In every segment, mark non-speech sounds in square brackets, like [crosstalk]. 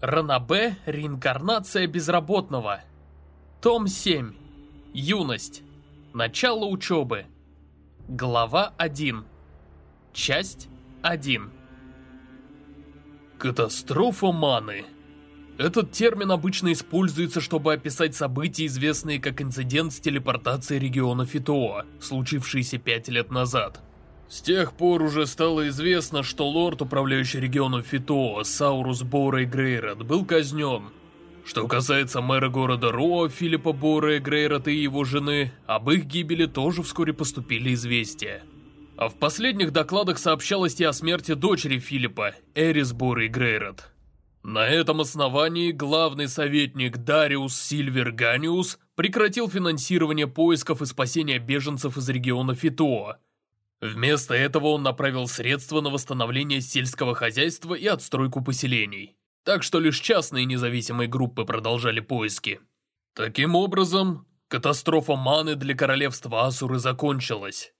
Ранабе «Реинкарнация безработного». Том 7. Юность. Начало учебы. Глава 1. Часть 1. Катастрофа маны. Этот термин обычно используется, чтобы описать события, известные как инцидент с телепортацией региона Фитоа, случившийся пять лет назад. С тех пор уже стало известно, что лорд, управляющий регионом Фитоа, Саурус Борей Грейрот, был казнен. Что касается мэра города Роа, Филиппа Борея Грейрота и его жены, об их гибели тоже вскоре поступили известия. А в последних докладах сообщалось и о смерти дочери Филиппа, Эрис Борей Грейрот. На этом основании главный советник Дариус Сильвер Ганиус прекратил финансирование поисков и спасения беженцев из региона Фитоа, Вместо этого он направил средства на восстановление сельского хозяйства и отстройку поселений. Так что лишь частные независимые группы продолжали поиски. Таким образом, катастрофа маны для королевства Асуры закончилась.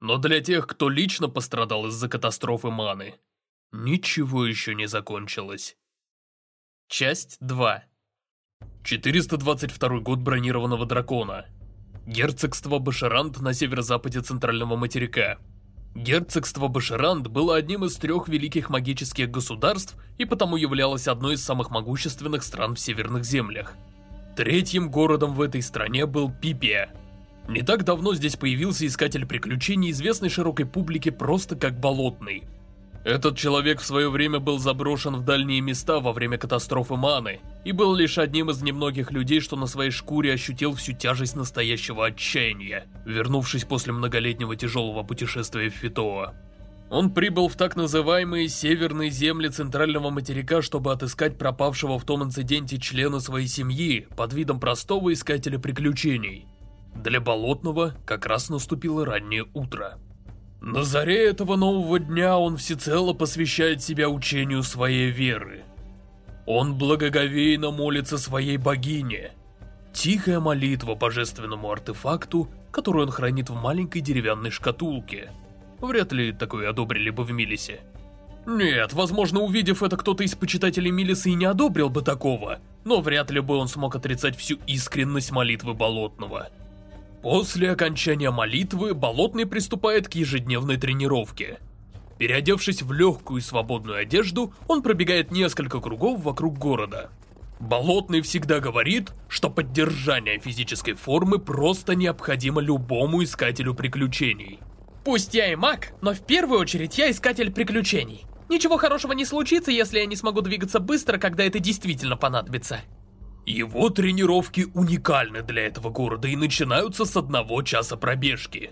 Но для тех, кто лично пострадал из-за катастрофы маны, ничего еще не закончилось. Часть 2 422 год бронированного дракона. Герцогство Башарант на северо-западе центрального материка. Герцогство Башарант было одним из трех великих магических государств и потому являлось одной из самых могущественных стран в северных землях. Третьим городом в этой стране был Пипия. Не так давно здесь появился искатель приключений, известный широкой публике просто как Болотный – этот человек в свое время был заброшен в дальние места во время катастрофы Маны и был лишь одним из немногих людей, что на своей шкуре ощутил всю тяжесть настоящего отчаяния, вернувшись после многолетнего тяжелого путешествия в Фитоа. Он прибыл в так называемые северные земли центрального материка, чтобы отыскать пропавшего в том инциденте члена своей семьи под видом простого искателя приключений. Для Болотного как раз наступило раннее утро. На заре этого нового дня он всецело посвящает себя учению своей веры. Он благоговейно молится своей богине. Тихая молитва божественному артефакту, которую он хранит в маленькой деревянной шкатулке. Вряд ли такое одобрили бы в Милисе. Нет, возможно, увидев это, кто-то из почитателей Милиса и не одобрил бы такого, но вряд ли бы он смог отрицать всю искренность молитвы Болотного. После окончания молитвы Болотный приступает к ежедневной тренировке. Переодевшись в легкую и свободную одежду, он пробегает несколько кругов вокруг города. Болотный всегда говорит, что поддержание физической формы просто необходимо любому искателю приключений. Пусть я и маг, но в первую очередь я искатель приключений. Ничего хорошего не случится, если я не смогу двигаться быстро, когда это действительно понадобится. Его тренировки уникальны для этого города и начинаются с одного часа пробежки.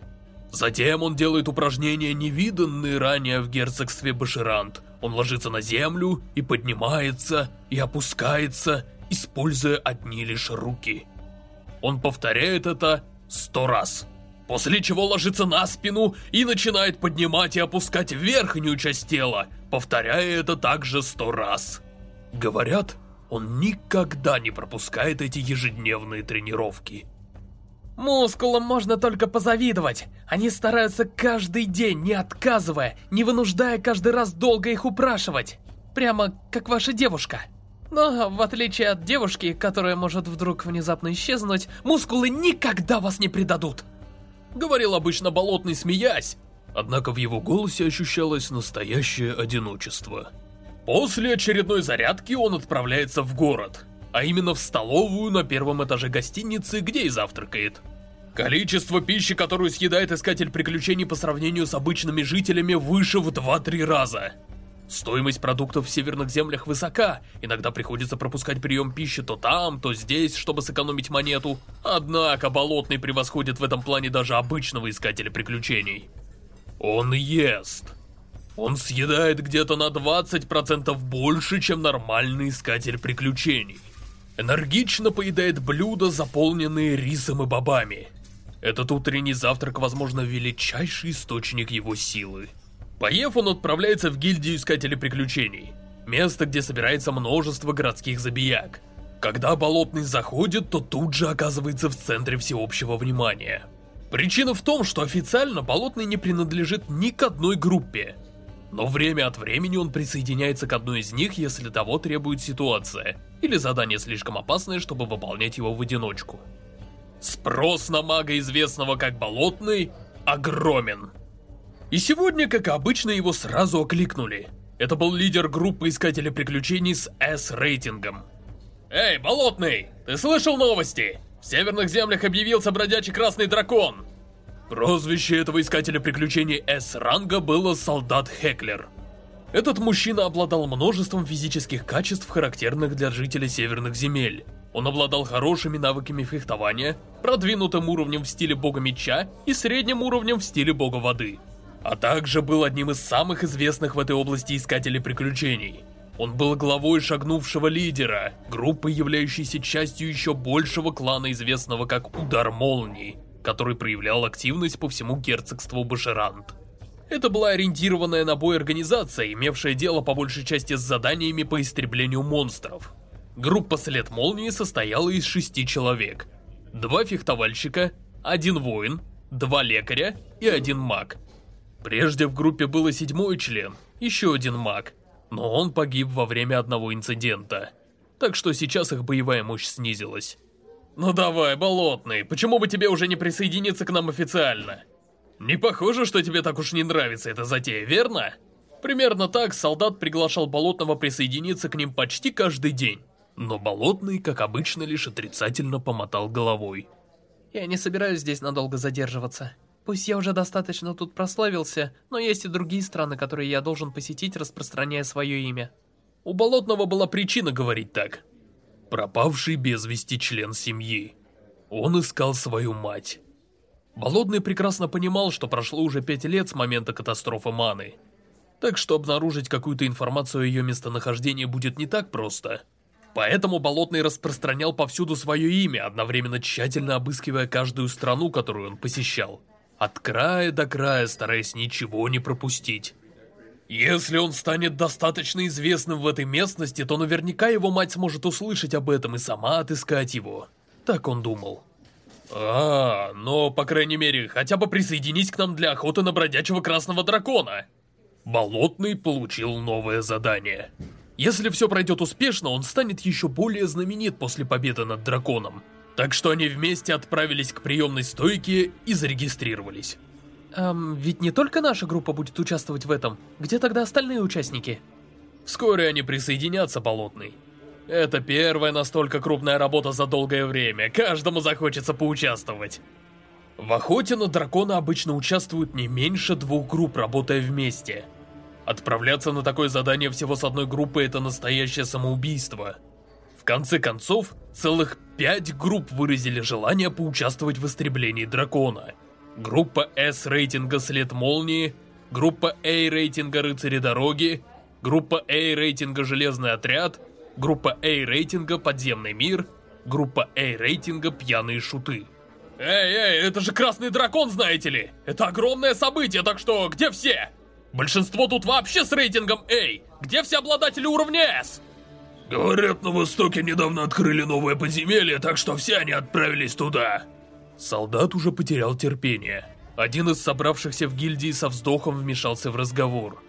Затем он делает упражнения, невиданные ранее в герцогстве Баширант. Он ложится на землю и поднимается, и опускается, используя одни лишь руки. Он повторяет это сто раз. После чего ложится на спину и начинает поднимать и опускать верхнюю часть тела, повторяя это также сто раз. Говорят, он никогда не пропускает эти ежедневные тренировки. Мускулам можно только позавидовать. Они стараются каждый день, не отказывая, не вынуждая каждый раз долго их упрашивать. Прямо как ваша девушка. Но в отличие от девушки, которая может вдруг внезапно исчезнуть, мускулы никогда вас не предадут. Говорил обычно Болотный, смеясь. Однако в его голосе ощущалось настоящее одиночество. После очередной зарядки он отправляется в город, а именно в столовую на первом этаже гостиницы, где и завтракает. Количество пищи, которую съедает Искатель Приключений по сравнению с обычными жителями, выше в 2-3 раза. Стоимость продуктов в северных землях высока, иногда приходится пропускать прием пищи то там, то здесь, чтобы сэкономить монету. Однако Болотный превосходит в этом плане даже обычного Искателя Приключений. Он ест. Он съедает где-то на 20% больше, чем нормальный искатель приключений. Энергично поедает блюда, заполненные рисом и бобами. Этот утренний завтрак, возможно, величайший источник его силы. Поев, он отправляется в гильдию Искателей Приключений. Место, где собирается множество городских забияк. Когда Болотный заходит, то тут же оказывается в центре всеобщего внимания. Причина в том, что официально Болотный не принадлежит ни к одной группе. Но время от времени он присоединяется к одной из них, если того требует ситуация, или задание слишком опасное, чтобы выполнять его в одиночку. Спрос на мага, известного как Болотный, огромен. И сегодня, как обычно, его сразу окликнули. Это был лидер группы Искателей Приключений с S-рейтингом. «Эй, Болотный, ты слышал новости? В Северных Землях объявился бродячий Красный Дракон!» Прозвище этого Искателя Приключений S-ранга было Солдат Хеклер. Этот мужчина обладал множеством физических качеств, характерных для жителей Северных Земель. Он обладал хорошими навыками фехтования, продвинутым уровнем в стиле бога меча и средним уровнем в стиле бога воды. А также был одним из самых известных в этой области искателей приключений. Он был главой шагнувшего лидера, группы, являющейся частью еще большего клана, известного как Удар Молний, который проявлял активность по всему герцогству Башерант. Это была ориентированная на бой организация, имевшая дело по большей части с заданиями по истреблению монстров. Группа След Молнии состояла из шести человек. Два фехтовальщика, один воин, два лекаря и один маг. Прежде в группе было седьмой член, еще один маг, но он погиб во время одного инцидента. Так что сейчас их боевая мощь снизилась. Ну давай, Болотный, почему бы тебе уже не присоединиться к нам официально? Не похоже, что тебе так уж не нравится эта затея, верно? Примерно так солдат приглашал Болотного присоединиться к ним почти каждый день. Но Болотный, как обычно, лишь отрицательно помотал головой. Я не собираюсь здесь надолго задерживаться. Пусть я уже достаточно тут прославился, но есть и другие страны, которые я должен посетить, распространяя свое имя. У Болотного была причина говорить так. Пропавший без вести член семьи. Он искал свою мать. Болотный прекрасно понимал, что прошло уже пять лет с момента катастрофы Маны. Так что обнаружить какую-то информацию о ее местонахождении будет не так просто. Поэтому Болотный распространял повсюду свое имя, одновременно тщательно обыскивая каждую страну, которую он посещал. От края до края, стараясь ничего не пропустить. Если он станет достаточно известным в этой местности, то наверняка его мать сможет услышать об этом и сама отыскать его. Так он думал. А, но, по крайней мере, хотя бы присоединись к нам для охоты на бродячего красного дракона. Болотный получил новое задание. Если все пройдет успешно, он станет еще более знаменит после победы над драконом. Так что они вместе отправились к приемной стойке и зарегистрировались. Эм, ведь не только наша группа будет участвовать в этом. Где тогда остальные участники? Вскоре они присоединятся, Болотный. Это первая настолько крупная работа за долгое время, каждому захочется поучаствовать. В охоте на дракона обычно участвуют не меньше двух групп, работая вместе. Отправляться на такое задание всего с одной группы – это настоящее самоубийство. В конце концов, целых пять групп выразили желание поучаствовать в истреблении дракона. Группа S рейтинга След Молнии, группа A рейтинга Рыцари Дороги, группа A рейтинга Железный Отряд – группа A рейтинга «Подземный мир», группа A рейтинга «Пьяные шуты». Эй, эй, это же Красный Дракон, знаете ли? Это огромное событие, так что где все? Большинство тут вообще с рейтингом A. Где все обладатели уровня S? Говорят, на Востоке недавно открыли новое подземелье, так что все они отправились туда. Солдат уже потерял терпение. Один из собравшихся в гильдии со вздохом вмешался в разговор.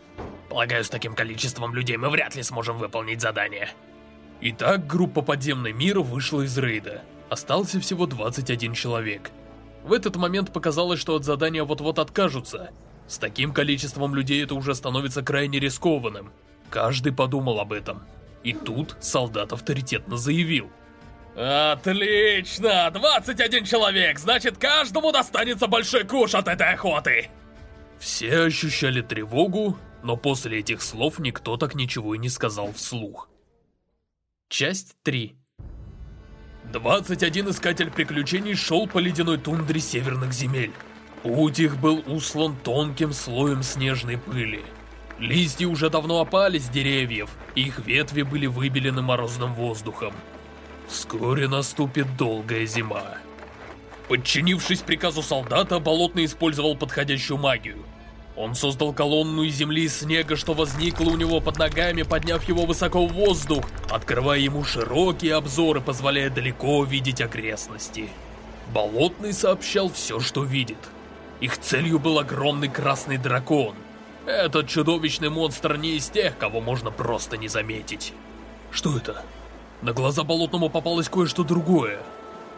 Полагаю, с таким количеством людей мы вряд ли сможем выполнить задание. Итак, группа «Подземный мир» вышла из рейда. Остался всего 21 человек. В этот момент показалось, что от задания вот-вот откажутся. С таким количеством людей это уже становится крайне рискованным. Каждый подумал об этом. И тут солдат авторитетно заявил. «Отлично! 21 человек! Значит, каждому достанется большой куш от этой охоты!» Все ощущали тревогу, но после этих слов никто так ничего и не сказал вслух. Часть 3 21 искатель приключений шел по ледяной тундре северных земель. Путь их был услан тонким слоем снежной пыли. Листья уже давно опали с деревьев, их ветви были выбелены морозным воздухом. Вскоре наступит долгая зима. Подчинившись приказу солдата, Болотный использовал подходящую магию – он создал колонну из земли и снега, что возникло у него под ногами, подняв его высоко в воздух, открывая ему широкие обзоры, позволяя далеко видеть окрестности. Болотный сообщал все, что видит. Их целью был огромный красный дракон. Этот чудовищный монстр не из тех, кого можно просто не заметить. Что это? На глаза болотному попалось кое-что другое.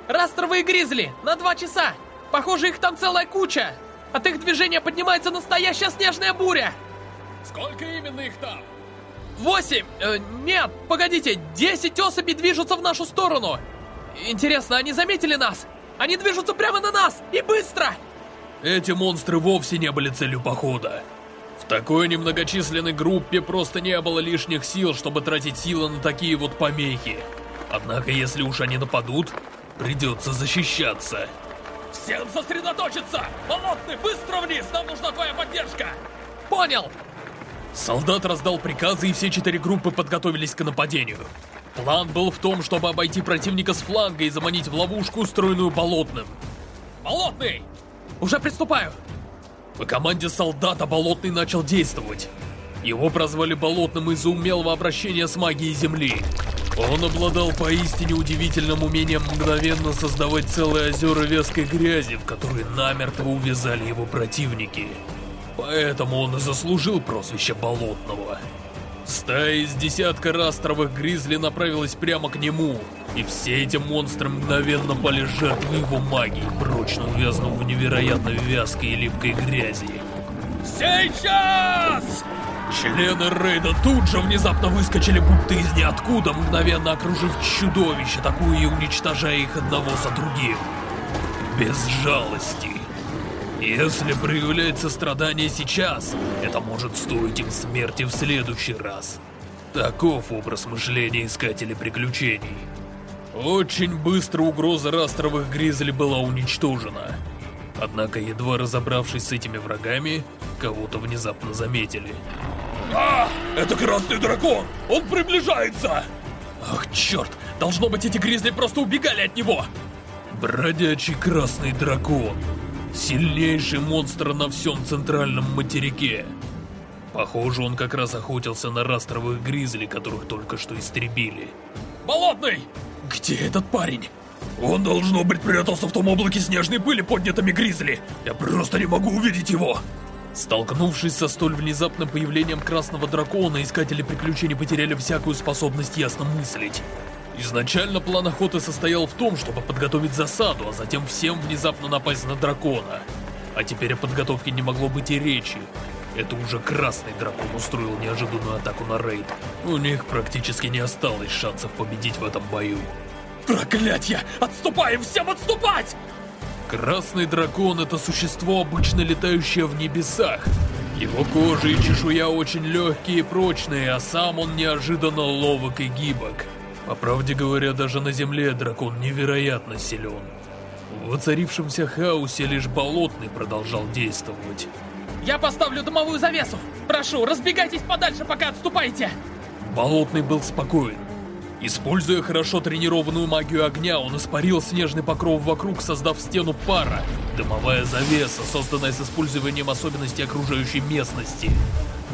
Растровые гризли! На два часа! Похоже, их там целая куча! От их движения поднимается настоящая снежная буря! Сколько именно их там? Восемь! Э, нет, погодите, десять особей движутся в нашу сторону! Интересно, они заметили нас? Они движутся прямо на нас! И быстро! Эти монстры вовсе не были целью похода. Такой немногочисленной группе просто не было лишних сил, чтобы тратить силы на такие вот помехи. Однако, если уж они нападут, придется защищаться. Всем сосредоточиться! Болотный, быстро вниз! Нам нужна твоя поддержка! Понял! Солдат раздал приказы, и все четыре группы подготовились к нападению. План был в том, чтобы обойти противника с фланга и заманить в ловушку, устроенную Болотным. Болотный! Уже приступаю! По команде солдата Болотный начал действовать. Его прозвали Болотным из-за умелого обращения с магией Земли. Он обладал поистине удивительным умением мгновенно создавать целые озера вязкой грязи, в которые намертво увязали его противники. Поэтому он и заслужил прозвище Болотного. Стая из десятка растровых гризли направилась прямо к нему, и все эти монстры мгновенно пали жертвой его магии, прочно увязнув в невероятно вязкой и липкой грязи. Сейчас! Члены рейда тут же внезапно выскочили будто из ниоткуда, мгновенно окружив чудовище, такое и уничтожая их одного за другим. Без жалости. Если проявлять сострадание сейчас, это может стоить им смерти в следующий раз. Таков образ мышления искателей приключений. Очень быстро угроза растровых гризли была уничтожена. Однако, едва разобравшись с этими врагами, кого-то внезапно заметили. А, это красный дракон! Он приближается! Ах, черт! Должно быть, эти гризли просто убегали от него! Бродячий красный дракон. Сильнейший монстр на всем центральном материке. Похоже, он как раз охотился на растровых гризли, которых только что истребили. Болотный! Где этот парень? Он, должно быть, прятался в том облаке снежной пыли, поднятыми гризли. Я просто не могу увидеть его. Столкнувшись со столь внезапным появлением красного дракона, искатели приключений потеряли всякую способность ясно мыслить. Изначально план охоты состоял в том, чтобы подготовить засаду, а затем всем внезапно напасть на дракона. А теперь о подготовке не могло быть и речи. Это уже красный дракон устроил неожиданную атаку на рейд. У них практически не осталось шансов победить в этом бою. Проклятье! Отступаем! Всем отступать! Красный дракон — это существо, обычно летающее в небесах. Его кожа и чешуя очень легкие и прочные, а сам он неожиданно ловок и гибок. По правде говоря, даже на земле дракон невероятно силен. В воцарившемся хаосе лишь Болотный продолжал действовать. Я поставлю дымовую завесу! Прошу, разбегайтесь подальше, пока отступаете! Болотный был спокоен. Используя хорошо тренированную магию огня, он испарил снежный покров вокруг, создав стену пара. Дымовая завеса, созданная с использованием особенностей окружающей местности.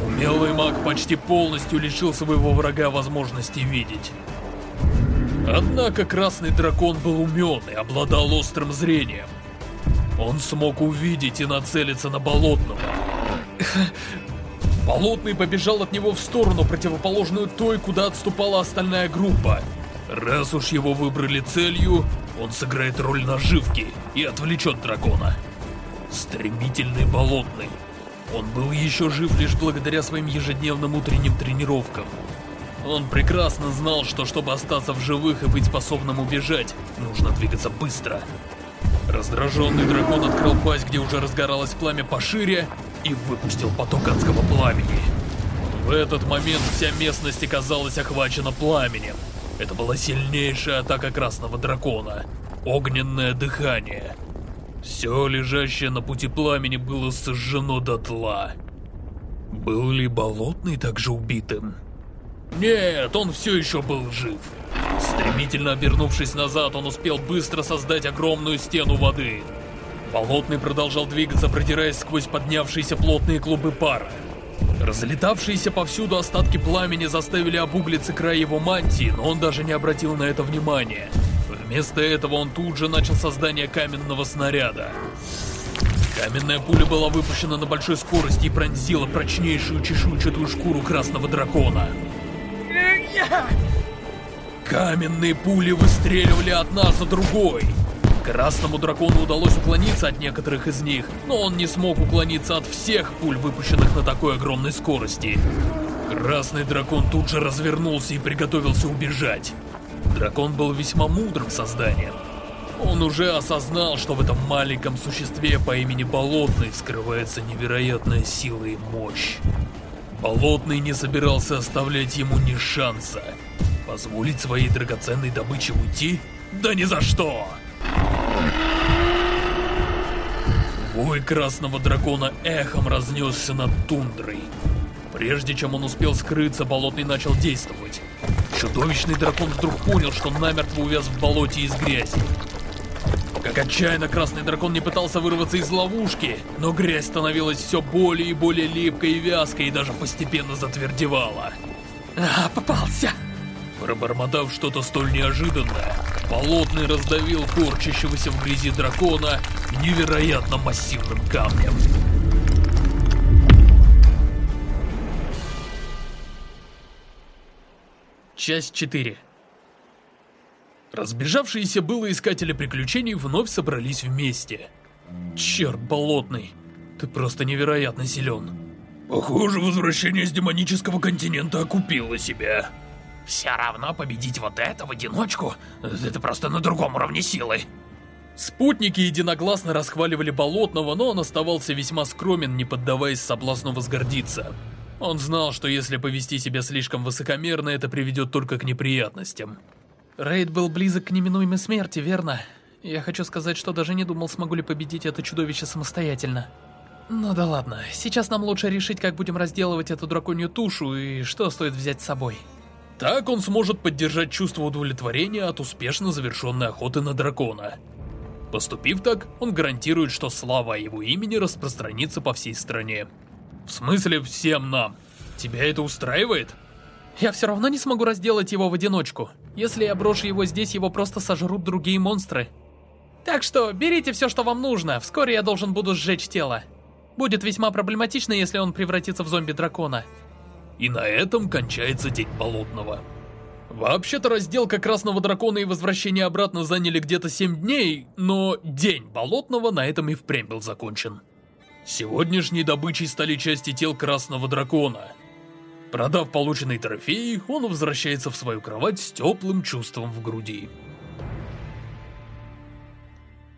Умелый маг почти полностью лишил своего врага возможности видеть. Однако Красный Дракон был умен и обладал острым зрением. Он смог увидеть и нацелиться на Болотного. Болотный побежал от него в сторону, противоположную той, куда отступала остальная группа. Раз уж его выбрали целью, он сыграет роль наживки и отвлечет дракона. Стремительный Болотный. Он был еще жив лишь благодаря своим ежедневным утренним тренировкам. Он прекрасно знал, что чтобы остаться в живых и быть способным убежать, нужно двигаться быстро. Раздраженный дракон открыл пасть, где уже разгоралось пламя пошире, и выпустил поток адского пламени. В этот момент вся местность оказалась охвачена пламенем. Это была сильнейшая атака красного дракона. Огненное дыхание. Все лежащее на пути пламени было сожжено дотла. Был ли Болотный также убитым? Нет, он все еще был жив. Стремительно обернувшись назад, он успел быстро создать огромную стену воды. Болотный продолжал двигаться, продираясь сквозь поднявшиеся плотные клубы пара. Разлетавшиеся повсюду остатки пламени заставили обуглиться край его мантии, но он даже не обратил на это внимания. Вместо этого он тут же начал создание каменного снаряда. Каменная пуля была выпущена на большой скорости и пронзила прочнейшую чешуйчатую шкуру красного дракона. Каменные пули выстреливали одна за другой. Красному дракону удалось уклониться от некоторых из них, но он не смог уклониться от всех пуль, выпущенных на такой огромной скорости. Красный дракон тут же развернулся и приготовился убежать. Дракон был весьма мудрым созданием. Он уже осознал, что в этом маленьком существе по имени Болотный скрывается невероятная сила и мощь. Болотный не собирался оставлять ему ни шанса. Позволить своей драгоценной добыче уйти? Да ни за что! Вой красного дракона эхом разнесся над тундрой. Прежде чем он успел скрыться, Болотный начал действовать. Чудовищный дракон вдруг понял, что намертво увяз в болоте из грязи. Как отчаянно Красный Дракон не пытался вырваться из ловушки, но грязь становилась все более и более липкой и вязкой, и даже постепенно затвердевала. А, попался! Пробормотав что-то столь неожиданное, Болотный раздавил корчащегося в грязи дракона невероятно массивным камнем. Часть 4 Разбежавшиеся было искатели приключений вновь собрались вместе. Черт, Болотный, ты просто невероятно силен. Похоже, возвращение с демонического континента окупило себя. Все равно победить вот это в одиночку, это просто на другом уровне силы. Спутники единогласно расхваливали Болотного, но он оставался весьма скромен, не поддаваясь соблазну возгордиться. Он знал, что если повести себя слишком высокомерно, это приведет только к неприятностям. Рейд был близок к неминуемой смерти, верно? Я хочу сказать, что даже не думал, смогу ли победить это чудовище самостоятельно. Ну да ладно, сейчас нам лучше решить, как будем разделывать эту драконью тушу и что стоит взять с собой. Так он сможет поддержать чувство удовлетворения от успешно завершенной охоты на дракона. Поступив так, он гарантирует, что слава о его имени распространится по всей стране. В смысле всем нам. Тебя это устраивает? Я все равно не смогу разделать его в одиночку. Если я брошу его здесь, его просто сожрут другие монстры. Так что берите все, что вам нужно. Вскоре я должен буду сжечь тело. Будет весьма проблематично, если он превратится в зомби-дракона. И на этом кончается День Болотного. Вообще-то разделка Красного Дракона и возвращение обратно заняли где-то 7 дней, но День Болотного на этом и впрямь был закончен. Сегодняшней добычей стали части тел Красного Дракона. Продав полученные трофеи, он возвращается в свою кровать с теплым чувством в груди.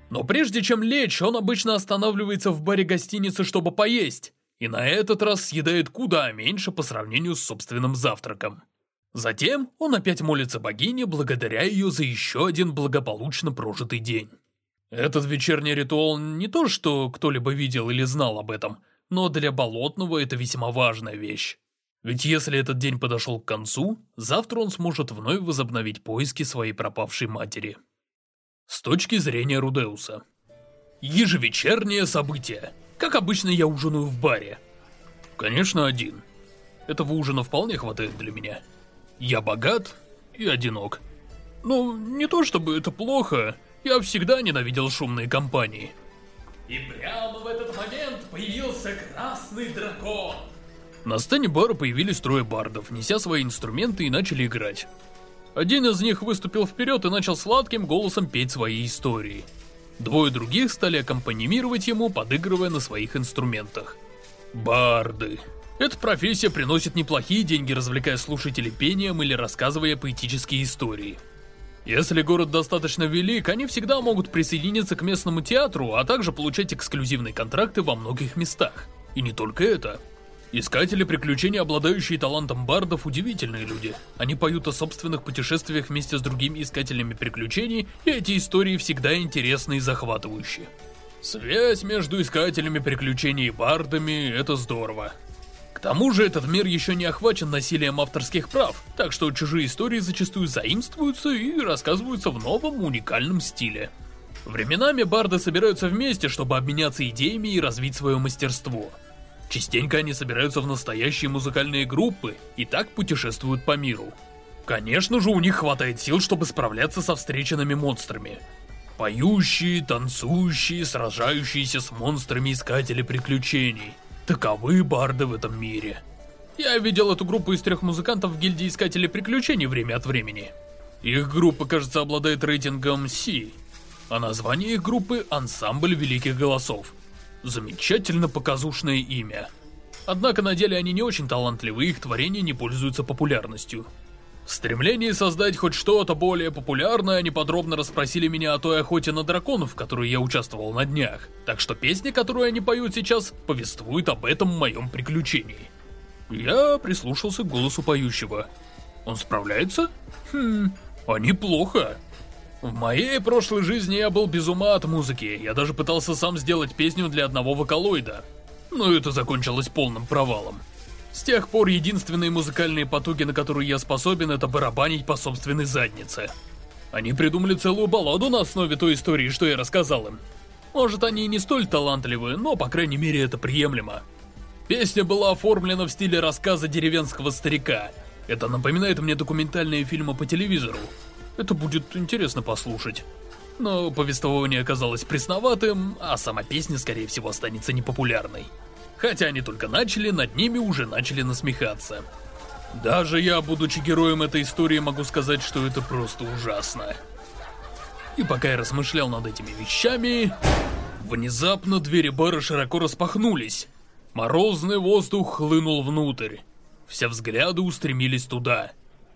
Но прежде чем лечь, он обычно останавливается в баре гостиницы, чтобы поесть и на этот раз съедает куда меньше по сравнению с собственным завтраком. Затем он опять молится богине, благодаря ее за еще один благополучно прожитый день. Этот вечерний ритуал не то, что кто-либо видел или знал об этом, но для Болотного это весьма важная вещь. Ведь если этот день подошел к концу, завтра он сможет вновь возобновить поиски своей пропавшей матери. С точки зрения Рудеуса. Ежевечернее событие. Как обычно, я ужинаю в баре. Конечно, один. Этого ужина вполне хватает для меня. Я богат и одинок. Ну, не то чтобы это плохо, я всегда ненавидел шумные компании. И прямо в этот момент появился красный дракон. На сцене бара появились трое бардов, неся свои инструменты и начали играть. Один из них выступил вперед и начал сладким голосом петь свои истории. Двое других стали аккомпанимировать ему, подыгрывая на своих инструментах. Барды. Эта профессия приносит неплохие деньги, развлекая слушателей пением или рассказывая поэтические истории. Если город достаточно велик, они всегда могут присоединиться к местному театру, а также получать эксклюзивные контракты во многих местах. И не только это. Искатели приключений, обладающие талантом бардов, удивительные люди. Они поют о собственных путешествиях вместе с другими искателями приключений, и эти истории всегда интересны и захватывающие. Связь между искателями приключений и бардами — это здорово. К тому же этот мир еще не охвачен насилием авторских прав, так что чужие истории зачастую заимствуются и рассказываются в новом уникальном стиле. Временами барды собираются вместе, чтобы обменяться идеями и развить свое мастерство — Частенько они собираются в настоящие музыкальные группы и так путешествуют по миру. Конечно же, у них хватает сил, чтобы справляться со встреченными монстрами. Поющие, танцующие, сражающиеся с монстрами искатели приключений. Таковы барды в этом мире. Я видел эту группу из трех музыкантов в гильдии Искателей Приключений время от времени. Их группа, кажется, обладает рейтингом C, а название их группы — Ансамбль Великих Голосов. Замечательно показушное имя. Однако на деле они не очень талантливы, их творения не пользуются популярностью. В стремлении создать хоть что-то более популярное, они подробно расспросили меня о той охоте на драконов, в которой я участвовал на днях. Так что песня, которую они поют сейчас, повествует об этом моем приключении. Я прислушался к голосу поющего. Он справляется? Хм, а неплохо. В моей прошлой жизни я был без ума от музыки, я даже пытался сам сделать песню для одного вокалоида. Но это закончилось полным провалом. С тех пор единственные музыкальные потуги, на которые я способен, это барабанить по собственной заднице. Они придумали целую балладу на основе той истории, что я рассказал им. Может, они и не столь талантливые, но, по крайней мере, это приемлемо. Песня была оформлена в стиле рассказа деревенского старика. Это напоминает мне документальные фильмы по телевизору. Это будет интересно послушать. Но повествование оказалось пресноватым, а сама песня, скорее всего, останется непопулярной. Хотя они только начали, над ними уже начали насмехаться. Даже я, будучи героем этой истории, могу сказать, что это просто ужасно. И пока я размышлял над этими вещами, внезапно двери бара широко распахнулись. Морозный воздух хлынул внутрь. Все взгляды устремились туда.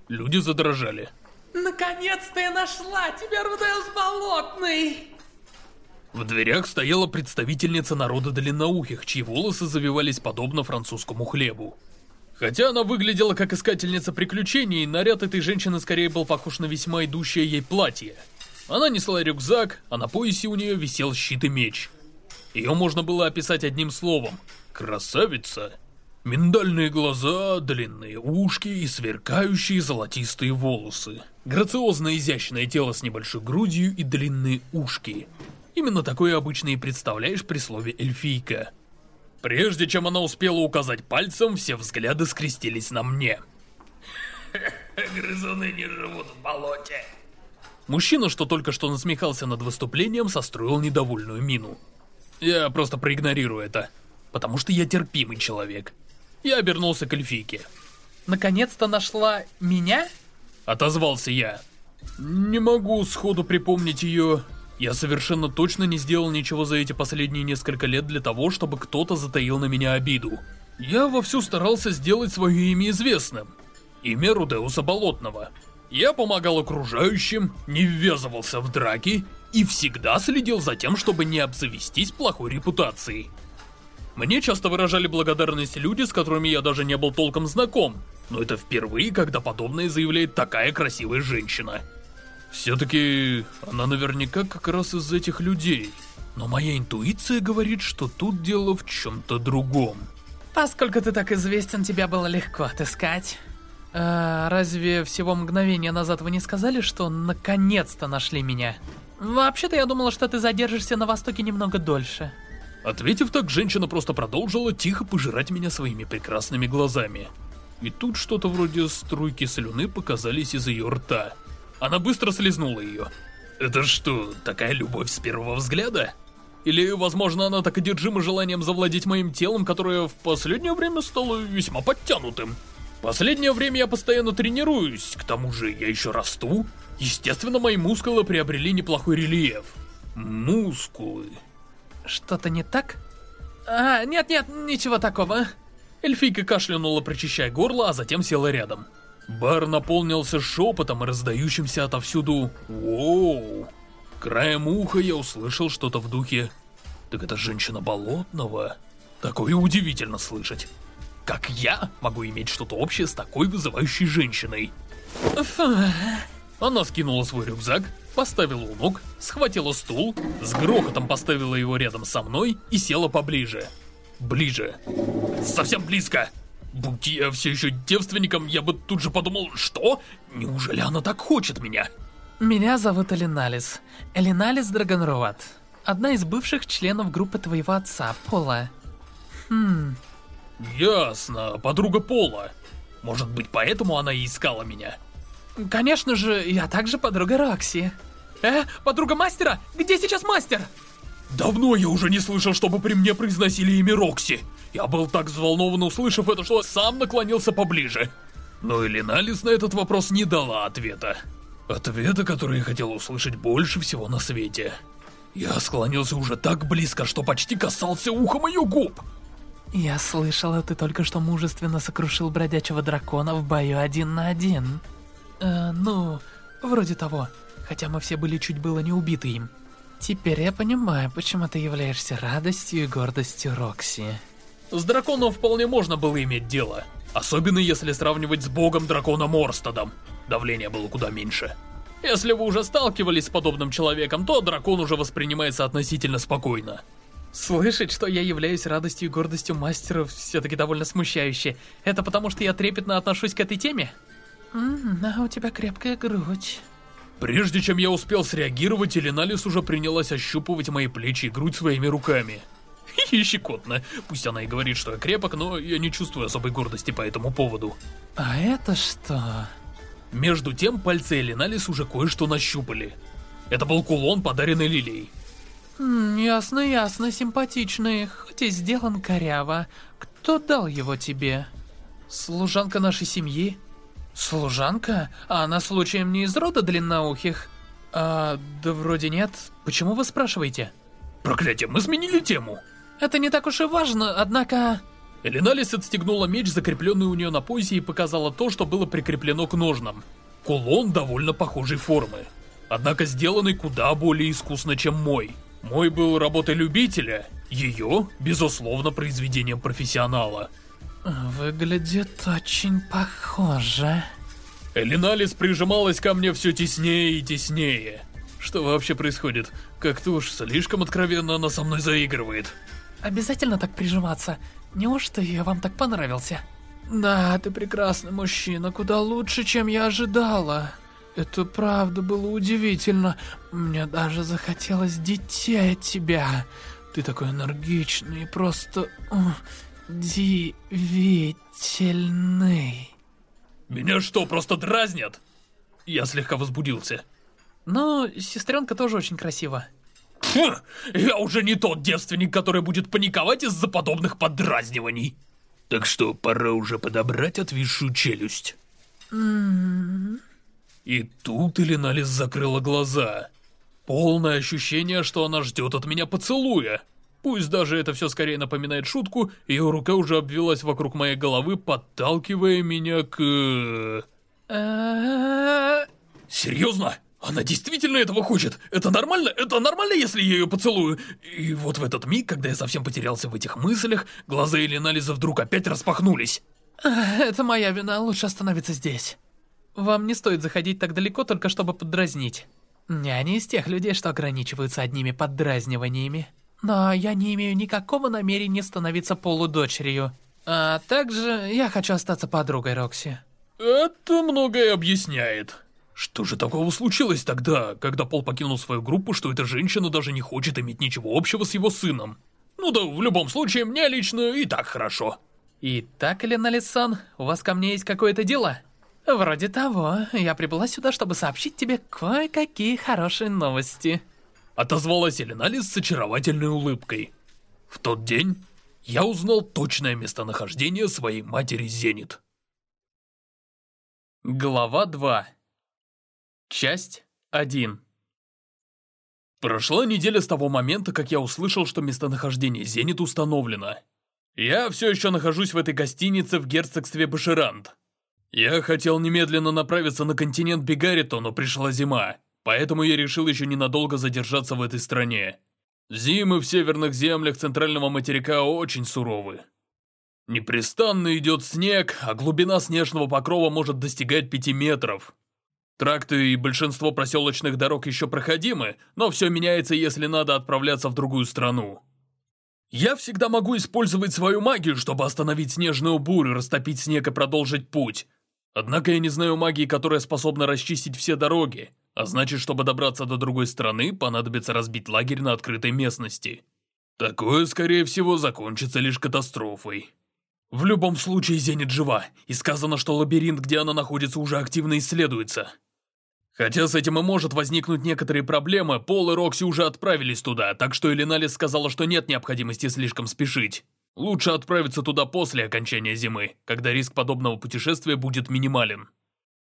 Люди задрожали. Наконец-то я нашла тебя, Рудеус Болотный! В дверях стояла представительница народа длинноухих, чьи волосы завивались подобно французскому хлебу. Хотя она выглядела как искательница приключений, наряд этой женщины скорее был похож на весьма идущее ей платье. Она несла рюкзак, а на поясе у нее висел щит и меч. Ее можно было описать одним словом Красавица. Миндальные глаза, длинные ушки и сверкающие золотистые волосы. Грациозно изящное тело с небольшой грудью и длинные ушки. Именно такое обычно и представляешь при слове «эльфийка». Прежде чем она успела указать пальцем, все взгляды скрестились на мне. [laughs] Грызуны не живут в болоте. Мужчина, что только что насмехался над выступлением, состроил недовольную мину. Я просто проигнорирую это потому что я терпимый человек. Я обернулся к эльфийке. «Наконец-то нашла меня?» Отозвался я. Не могу сходу припомнить ее. Я совершенно точно не сделал ничего за эти последние несколько лет для того, чтобы кто-то затаил на меня обиду. Я вовсю старался сделать свое имя известным. Имя Рудеуса Болотного. Я помогал окружающим, не ввязывался в драки и всегда следил за тем, чтобы не обзавестись плохой репутацией. Мне часто выражали благодарность люди, с которыми я даже не был толком знаком, но это впервые, когда подобное заявляет такая красивая женщина. Все-таки она наверняка как раз из этих людей. Но моя интуиция говорит, что тут дело в чем-то другом. Поскольку ты так известен, тебя было легко отыскать. А, разве всего мгновения назад вы не сказали, что наконец-то нашли меня? Вообще-то я думала, что ты задержишься на Востоке немного дольше. Ответив так, женщина просто продолжила тихо пожирать меня своими прекрасными глазами. И тут что-то вроде струйки слюны показались из ее рта. Она быстро слезнула ее. Это что, такая любовь с первого взгляда? Или, возможно, она так одержима желанием завладеть моим телом, которое в последнее время стало весьма подтянутым? Последнее время я постоянно тренируюсь, к тому же я еще расту. Естественно, мои мускулы приобрели неплохой рельеф. Мускулы. Что-то не так? А, нет-нет, ничего такого. Эльфийка кашлянула, прочищая горло, а затем села рядом. Бар наполнился шепотом и раздающимся отовсюду «Воу». Краем уха я услышал что-то в духе «Так это женщина болотного?» Такое удивительно слышать. Как я могу иметь что-то общее с такой вызывающей женщиной? Фу. Она скинула свой рюкзак, поставила у ног, схватила стул, с грохотом поставила его рядом со мной и села поближе. Ближе. Совсем близко. Будь я все еще девственником, я бы тут же подумал, что? Неужели она так хочет меня? Меня зовут Элиналис. Элиналис Драгонроад. Одна из бывших членов группы твоего отца, Пола. Хм... Ясно, подруга Пола. Может быть, поэтому она и искала меня? Конечно же, я также подруга Рокси. Э, подруга мастера? Где сейчас мастер? Давно я уже не слышал, чтобы при мне произносили имя Рокси. Я был так взволнован, услышав это, что сам наклонился поближе. Но Элиналис на этот вопрос не дала ответа. Ответа, который я хотел услышать больше всего на свете. Я склонился уже так близко, что почти касался ухом ее губ. Я слышала, ты только что мужественно сокрушил бродячего дракона в бою один на один. Э, ну, вроде того. Хотя мы все были чуть было не убиты им. Теперь я понимаю, почему ты являешься радостью и гордостью Рокси. С драконом вполне можно было иметь дело. Особенно если сравнивать с богом дракона Морстадом. Давление было куда меньше. Если вы уже сталкивались с подобным человеком, то дракон уже воспринимается относительно спокойно. Слышать, что я являюсь радостью и гордостью мастеров, все-таки довольно смущающе. Это потому, что я трепетно отношусь к этой теме? М а у тебя крепкая грудь. Прежде чем я успел среагировать, Эленалис уже принялась ощупывать мои плечи и грудь своими руками. [laughs] И щекотно. Пусть она и говорит, что я крепок, но я не чувствую особой гордости по этому поводу. А это что? Между тем, пальцы Эленалис уже кое-что нащупали. Это был кулон, подаренный Лилией. ясно, ясно, симпатичный, хоть и сделан коряво. Кто дал его тебе? Служанка нашей семьи? Служанка? А она случаем не из рода длинноухих? А, да вроде нет. Почему вы спрашиваете? Проклятие, мы сменили тему. Это не так уж и важно, однако... Элиналис отстегнула меч, закрепленный у нее на поясе, и показала то, что было прикреплено к ножнам. Кулон довольно похожей формы. Однако сделанный куда более искусно, чем мой. Мой был работой любителя, ее, безусловно, произведением профессионала. Выглядит очень похоже. Элиналис прижималась ко мне все теснее и теснее. Что вообще происходит? Как-то уж слишком откровенно она со мной заигрывает. Обязательно так прижиматься? Неужто я вам так понравился? Да, ты прекрасный мужчина, куда лучше, чем я ожидала. Это правда было удивительно. Мне даже захотелось детей от тебя. Ты такой энергичный и просто... Удивительный. Меня что, просто дразнят? Я слегка возбудился. Но сестренка тоже очень красива. Фу, я уже не тот девственник, который будет паниковать из-за подобных подразниваний. Так что пора уже подобрать отвисшую челюсть. Mm И тут Элиналис закрыла глаза. Полное ощущение, что она ждет от меня поцелуя. Пусть даже это все скорее напоминает шутку, ее рука уже обвелась вокруг моей головы, подталкивая меня к... Серьезно? Она действительно этого хочет? Это нормально? Это нормально, если я ее поцелую? И вот в этот миг, когда я совсем потерялся в этих мыслях, глаза Эленализа вдруг опять распахнулись. Это моя вина, лучше остановиться здесь. Вам не стоит заходить так далеко, только чтобы поддразнить. Я не из тех людей, что ограничиваются одними поддразниваниями. Но я не имею никакого намерения становиться полудочерью. А также я хочу остаться подругой Рокси. Это многое объясняет. Что же такого случилось тогда, когда Пол покинул свою группу, что эта женщина даже не хочет иметь ничего общего с его сыном? Ну да, в любом случае, мне лично и так хорошо. Итак, Элена Лисан, у вас ко мне есть какое-то дело? Вроде того. Я прибыла сюда, чтобы сообщить тебе кое-какие хорошие новости. Отозвалась Эленалис с очаровательной улыбкой. В тот день я узнал точное местонахождение своей матери Зенит. Глава 2 Часть 1 Прошла неделя с того момента, как я услышал, что местонахождение Зенит установлено. Я все еще нахожусь в этой гостинице в герцогстве Баширант. Я хотел немедленно направиться на континент Бигарито, но пришла зима. Поэтому я решил еще ненадолго задержаться в этой стране. Зимы в северных землях центрального материка очень суровы. Непрестанно идет снег, а глубина снежного покрова может достигать 5 метров. Тракты и большинство проселочных дорог еще проходимы, но все меняется, если надо отправляться в другую страну. Я всегда могу использовать свою магию, чтобы остановить снежную бурю, растопить снег и продолжить путь. Однако я не знаю магии, которая способна расчистить все дороги, а значит, чтобы добраться до другой страны, понадобится разбить лагерь на открытой местности. Такое, скорее всего, закончится лишь катастрофой. В любом случае, Зенит жива, и сказано, что лабиринт, где она находится, уже активно исследуется. Хотя с этим и может возникнуть некоторые проблемы, Пол и Рокси уже отправились туда, так что Элиналис сказала, что нет необходимости слишком спешить. Лучше отправиться туда после окончания зимы, когда риск подобного путешествия будет минимален.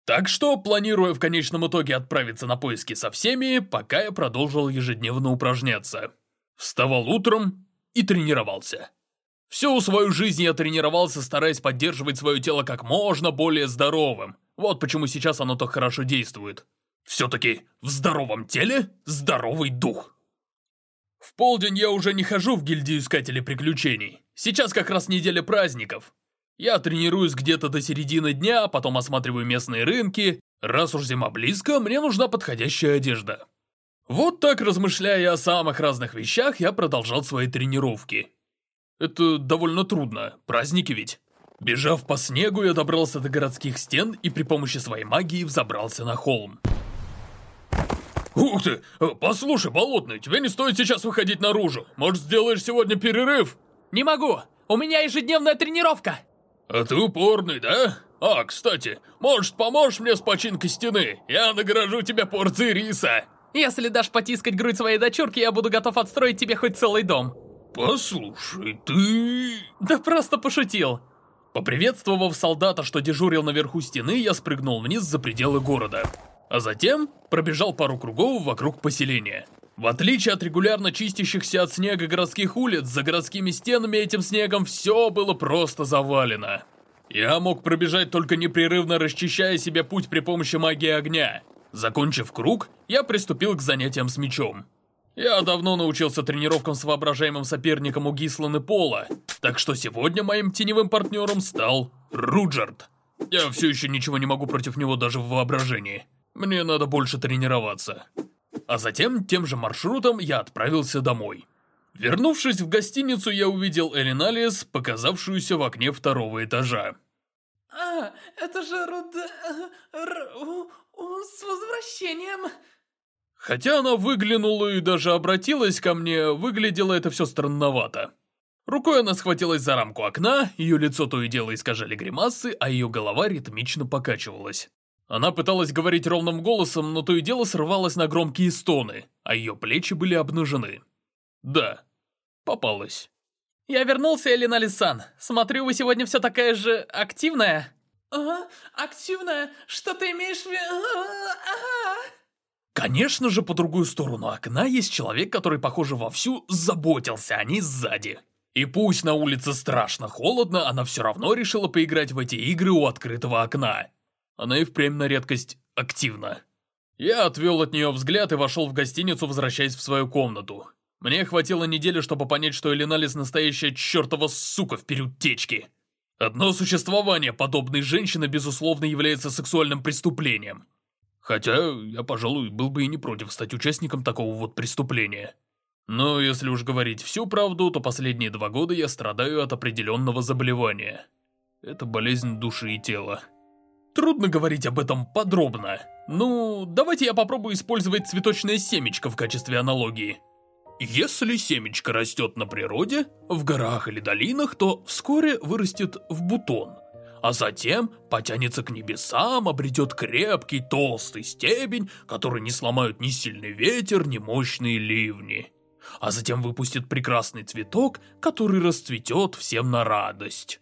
Так что, планируя в конечном итоге отправиться на поиски со всеми, пока я продолжил ежедневно упражняться. Вставал утром и тренировался. Всю свою жизнь я тренировался, стараясь поддерживать свое тело как можно более здоровым. Вот почему сейчас оно так хорошо действует. Все-таки в здоровом теле здоровый дух. В полдень я уже не хожу в гильдию искателей приключений. Сейчас как раз неделя праздников. Я тренируюсь где-то до середины дня, потом осматриваю местные рынки. Раз уж зима близко, мне нужна подходящая одежда. Вот так, размышляя о самых разных вещах, я продолжал свои тренировки. Это довольно трудно, праздники ведь. Бежав по снегу, я добрался до городских стен и при помощи своей магии взобрался на холм. Ух ты! Послушай, Болотный, тебе не стоит сейчас выходить наружу. Может, сделаешь сегодня перерыв? Не могу! У меня ежедневная тренировка! А ты упорный, да? А, кстати, может, поможешь мне с починкой стены? Я награжу тебя порцией риса. Если дашь потискать грудь своей дочурки, я буду готов отстроить тебе хоть целый дом. Послушай, ты... Да просто пошутил. Поприветствовав солдата, что дежурил наверху стены, я спрыгнул вниз за пределы города. А затем пробежал пару кругов вокруг поселения. В отличие от регулярно чистящихся от снега городских улиц, за городскими стенами этим снегом все было просто завалено. Я мог пробежать только непрерывно расчищая себе путь при помощи магии огня. Закончив круг, я приступил к занятиям с мечом. Я давно научился тренировкам с воображаемым соперником у Гисланы Пола, так что сегодня моим теневым партнером стал Руджерт. Я все еще ничего не могу против него даже в воображении. Мне надо больше тренироваться. А затем тем же маршрутом я отправился домой. Вернувшись в гостиницу, я увидел Элиналис, показавшуюся в окне второго этажа. А, это же Руд... Р... с возвращением. Хотя она выглянула и даже обратилась ко мне, выглядело это все странновато. Рукой она схватилась за рамку окна, ее лицо то и дело искажали гримасы, а ее голова ритмично покачивалась. Она пыталась говорить ровным голосом, но то и дело срывалась на громкие стоны, а ее плечи были обнажены. Да, попалась. «Я вернулся, Элина Лисан. Смотрю, вы сегодня все такая же активная». «Ага, активная? Что ты имеешь в виду? Ага». Конечно же, по другую сторону окна есть человек, который, похоже, вовсю заботился о ней сзади. И пусть на улице страшно холодно, она все равно решила поиграть в эти игры у открытого окна. Она и впрямь на редкость активна. Я отвел от нее взгляд и вошел в гостиницу, возвращаясь в свою комнату. Мне хватило недели, чтобы понять, что Элиналис настоящая чертова сука в период течки. Одно существование подобной женщины, безусловно, является сексуальным преступлением. Хотя, я, пожалуй, был бы и не против стать участником такого вот преступления. Но если уж говорить всю правду, то последние два года я страдаю от определенного заболевания. Это болезнь души и тела. Трудно говорить об этом подробно. Ну, давайте я попробую использовать цветочное семечко в качестве аналогии. Если семечко растет на природе, в горах или долинах, то вскоре вырастет в бутон, а затем потянется к небесам, обретет крепкий толстый стебень, который не сломают ни сильный ветер, ни мощные ливни. А затем выпустит прекрасный цветок, который расцветет всем на радость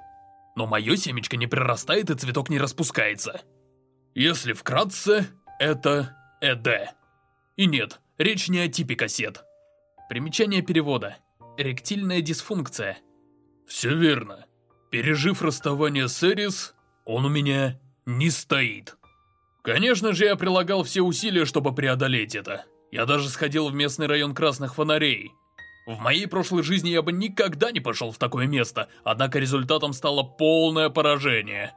но мое семечко не прирастает и цветок не распускается. Если вкратце, это ЭД. И нет, речь не о типе кассет. Примечание перевода. Эректильная дисфункция. Все верно. Пережив расставание с Эрис, он у меня не стоит. Конечно же, я прилагал все усилия, чтобы преодолеть это. Я даже сходил в местный район красных фонарей – в моей прошлой жизни я бы никогда не пошел в такое место, однако результатом стало полное поражение.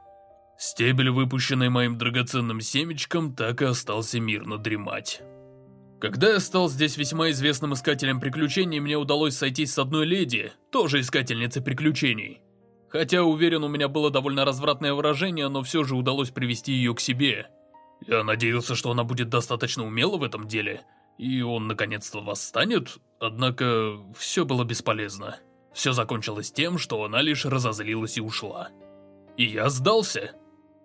Стебель, выпущенный моим драгоценным семечком, так и остался мирно дремать. Когда я стал здесь весьма известным искателем приключений, мне удалось сойтись с одной леди, тоже искательницей приключений. Хотя, уверен, у меня было довольно развратное выражение, но все же удалось привести ее к себе. Я надеялся, что она будет достаточно умела в этом деле – и он наконец-то восстанет, однако все было бесполезно. Все закончилось тем, что она лишь разозлилась и ушла. И я сдался.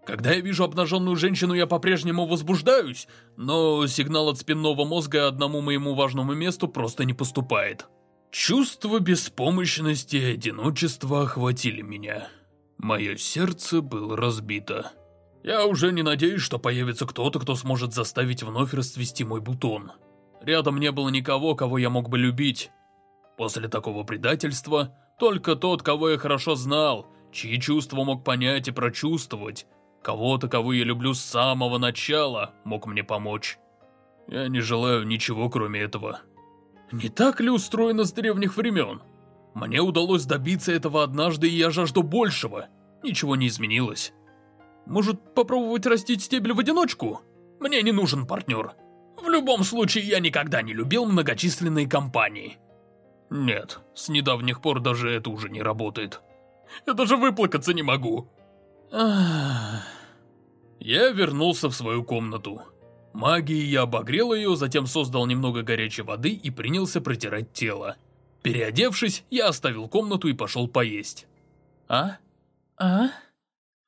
Когда я вижу обнаженную женщину, я по-прежнему возбуждаюсь, но сигнал от спинного мозга одному моему важному месту просто не поступает. Чувство беспомощности и одиночества охватили меня. Мое сердце было разбито. Я уже не надеюсь, что появится кто-то, кто сможет заставить вновь расцвести мой бутон. Рядом не было никого, кого я мог бы любить. После такого предательства, только тот, кого я хорошо знал, чьи чувства мог понять и прочувствовать, Кого-то, кого я люблю с самого начала, мог мне помочь. Я не желаю ничего, кроме этого. Не так ли устроено с древних времен? Мне удалось добиться этого однажды, и я жажду большего. Ничего не изменилось. Может, попробовать растить стебель в одиночку? Мне не нужен партнер. В любом случае, я никогда не любил многочисленные компании. Нет, с недавних пор даже это уже не работает. Я даже выплакаться не могу. Я вернулся в свою комнату. Магией я обогрел ее, затем создал немного горячей воды и принялся протирать тело. Переодевшись, я оставил комнату и пошел поесть. А? А?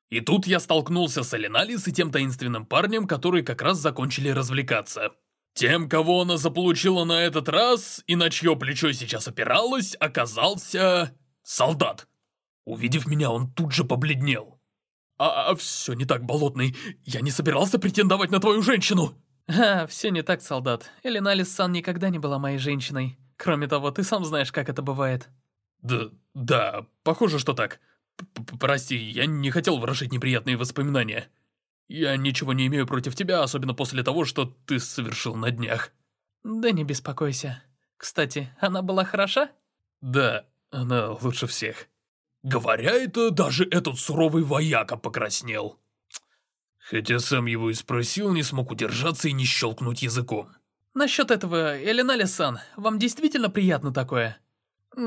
И тут я столкнулся с Алиналис и тем таинственным парнем, которые как раз закончили развлекаться. Тем, кого она заполучила на этот раз, и на чье плечо сейчас опиралась, оказался... солдат. Увидев меня, он тут же побледнел. А, а все не так, Болотный. Я не собирался претендовать на твою женщину. А, все не так, солдат. Элиналис Сан никогда не была моей женщиной. Кроме того, ты сам знаешь, как это бывает. Да, да, похоже, что так. Прости, я не хотел выражать неприятные воспоминания. Я ничего не имею против тебя, особенно после того, что ты совершил на днях. Да не беспокойся. Кстати, она была хороша? Да, она лучше всех. Говоря это, даже этот суровый вояка покраснел. Хотя сам его и спросил, не смог удержаться и не щелкнуть языком. Насчет этого, Элинали-сан, вам действительно приятно такое?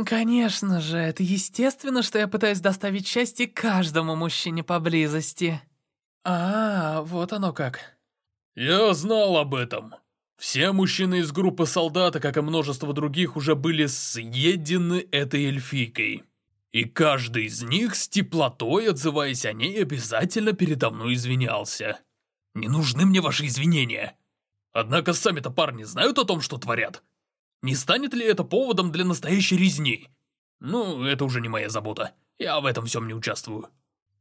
Конечно же, это естественно, что я пытаюсь доставить счастье каждому мужчине поблизости. А, вот оно как. Я знал об этом. Все мужчины из группы солдата, как и множество других, уже были съедены этой эльфийкой. И каждый из них с теплотой, отзываясь о ней, обязательно передо мной извинялся. Не нужны мне ваши извинения. Однако сами-то парни знают о том, что творят. Не станет ли это поводом для настоящей резни? Ну, это уже не моя забота. Я в этом всем не участвую.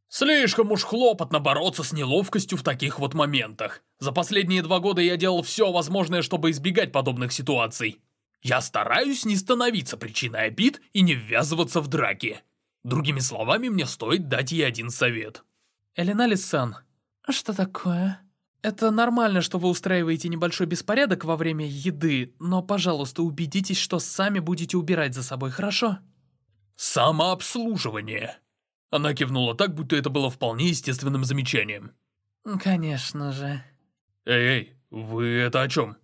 Слишком уж хлопотно бороться с неловкостью в таких вот моментах. За последние два года я делал все возможное, чтобы избегать подобных ситуаций. Я стараюсь не становиться причиной обид и не ввязываться в драки. Другими словами, мне стоит дать ей один совет. Элиналис-сан, что такое? Это нормально, что вы устраиваете небольшой беспорядок во время еды, но, пожалуйста, убедитесь, что сами будете убирать за собой, хорошо? Самообслуживание. Она кивнула так, будто это было вполне естественным замечанием. Конечно же. Эй, эй, вы это о чем?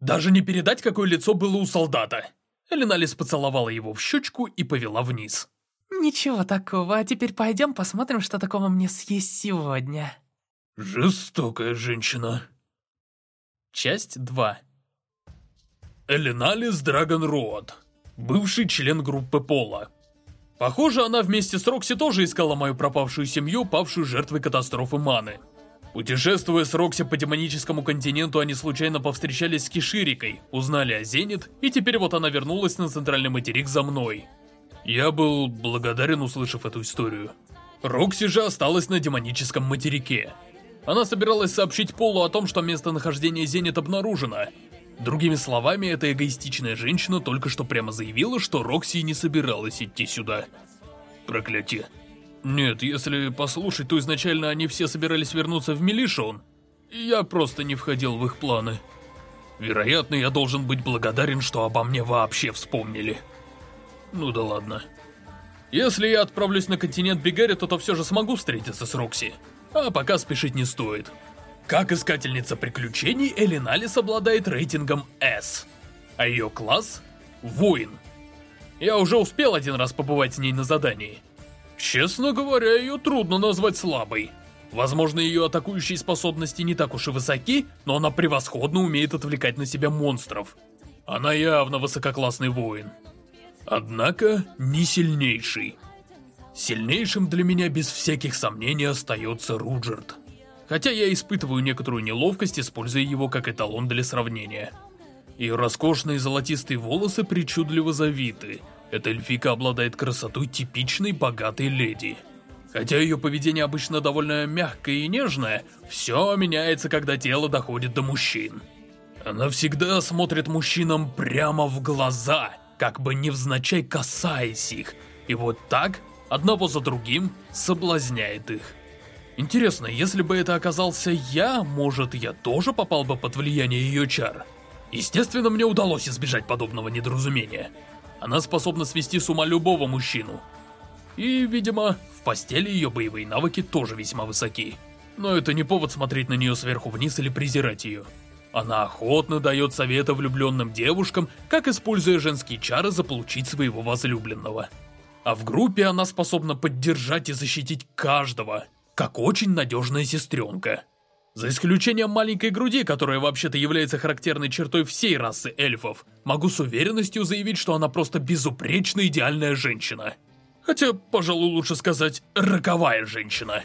Даже не передать, какое лицо было у солдата. Элиналис поцеловала его в щечку и повела вниз. Ничего такого, а теперь пойдем посмотрим, что такого мне съесть сегодня. Жестокая женщина. Часть 2 Элиналис Драгонроад, бывший член группы Пола. Похоже, она вместе с Рокси тоже искала мою пропавшую семью, павшую жертвой катастрофы Маны. Путешествуя с Рокси по демоническому континенту, они случайно повстречались с Киширикой, узнали о Зенит, и теперь вот она вернулась на центральный материк за мной. Я был благодарен, услышав эту историю. Рокси же осталась на демоническом материке. Она собиралась сообщить Полу о том, что местонахождение Зенит обнаружено. Другими словами, эта эгоистичная женщина только что прямо заявила, что Рокси не собиралась идти сюда. Проклятие. Нет, если послушать, то изначально они все собирались вернуться в Милишон. Я просто не входил в их планы. Вероятно, я должен быть благодарен, что обо мне вообще вспомнили. Ну да ладно. Если я отправлюсь на континент Бигарита, то все же смогу встретиться с Рокси. А пока спешить не стоит. Как искательница приключений, Элиналис обладает рейтингом S. А ее класс — воин. Я уже успел один раз побывать с ней на задании. Честно говоря, ее трудно назвать слабой. Возможно, ее атакующие способности не так уж и высоки, но она превосходно умеет отвлекать на себя монстров. Она явно высококлассный воин. Однако, не сильнейший. Сильнейшим для меня без всяких сомнений остается Руджерт. Хотя я испытываю некоторую неловкость, используя его как эталон для сравнения. Ее роскошные золотистые волосы причудливо завиты. Эта эльфика обладает красотой типичной богатой леди. Хотя ее поведение обычно довольно мягкое и нежное, все меняется, когда тело доходит до мужчин. Она всегда смотрит мужчинам прямо в глаза, как бы невзначай касаясь их, и вот так, одного за другим, соблазняет их. Интересно, если бы это оказался я, может, я тоже попал бы под влияние ее чар? Естественно, мне удалось избежать подобного недоразумения. Она способна свести с ума любого мужчину. И, видимо, в постели ее боевые навыки тоже весьма высоки. Но это не повод смотреть на нее сверху вниз или презирать ее. Она охотно дает советы влюбленным девушкам, как, используя женские чары, заполучить своего возлюбленного. А в группе она способна поддержать и защитить каждого, как очень надежная сестренка. За исключением маленькой груди, которая вообще-то является характерной чертой всей расы эльфов, могу с уверенностью заявить, что она просто безупречно идеальная женщина. Хотя, пожалуй, лучше сказать, роковая женщина.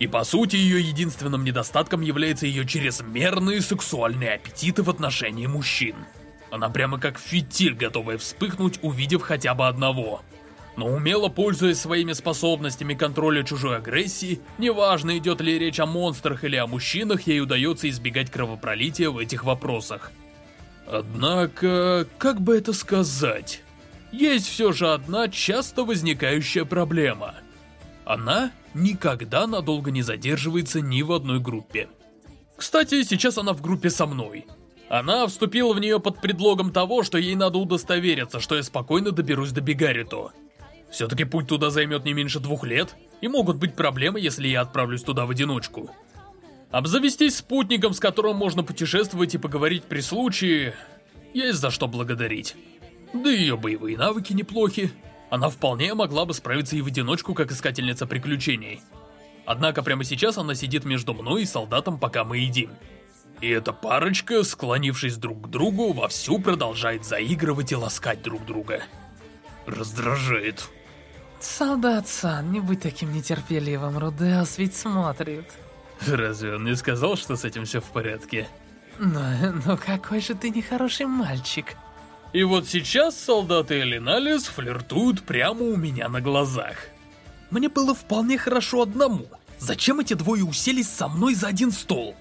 И по сути, ее единственным недостатком является ее чрезмерные сексуальные аппетиты в отношении мужчин. Она прямо как фитиль, готовая вспыхнуть, увидев хотя бы одного – но умело пользуясь своими способностями контроля чужой агрессии, неважно идет ли речь о монстрах или о мужчинах, ей удается избегать кровопролития в этих вопросах. Однако, как бы это сказать, есть все же одна часто возникающая проблема. Она никогда надолго не задерживается ни в одной группе. Кстати, сейчас она в группе со мной. Она вступила в нее под предлогом того, что ей надо удостовериться, что я спокойно доберусь до Бигарито. Все-таки путь туда займет не меньше двух лет, и могут быть проблемы, если я отправлюсь туда в одиночку. Обзавестись спутником, с которым можно путешествовать и поговорить при случае, есть за что благодарить. Да и ее боевые навыки неплохи. Она вполне могла бы справиться и в одиночку, как искательница приключений. Однако прямо сейчас она сидит между мной и солдатом, пока мы едим. И эта парочка, склонившись друг к другу, вовсю продолжает заигрывать и ласкать друг друга. Раздражает. Солдат-сан, не будь таким нетерпеливым, Рудеус ведь смотрит. Разве он не сказал, что с этим все в порядке? Но, но какой же ты нехороший мальчик. И вот сейчас солдаты Элиналис флиртуют прямо у меня на глазах. Мне было вполне хорошо одному. Зачем эти двое уселись со мной за один стол?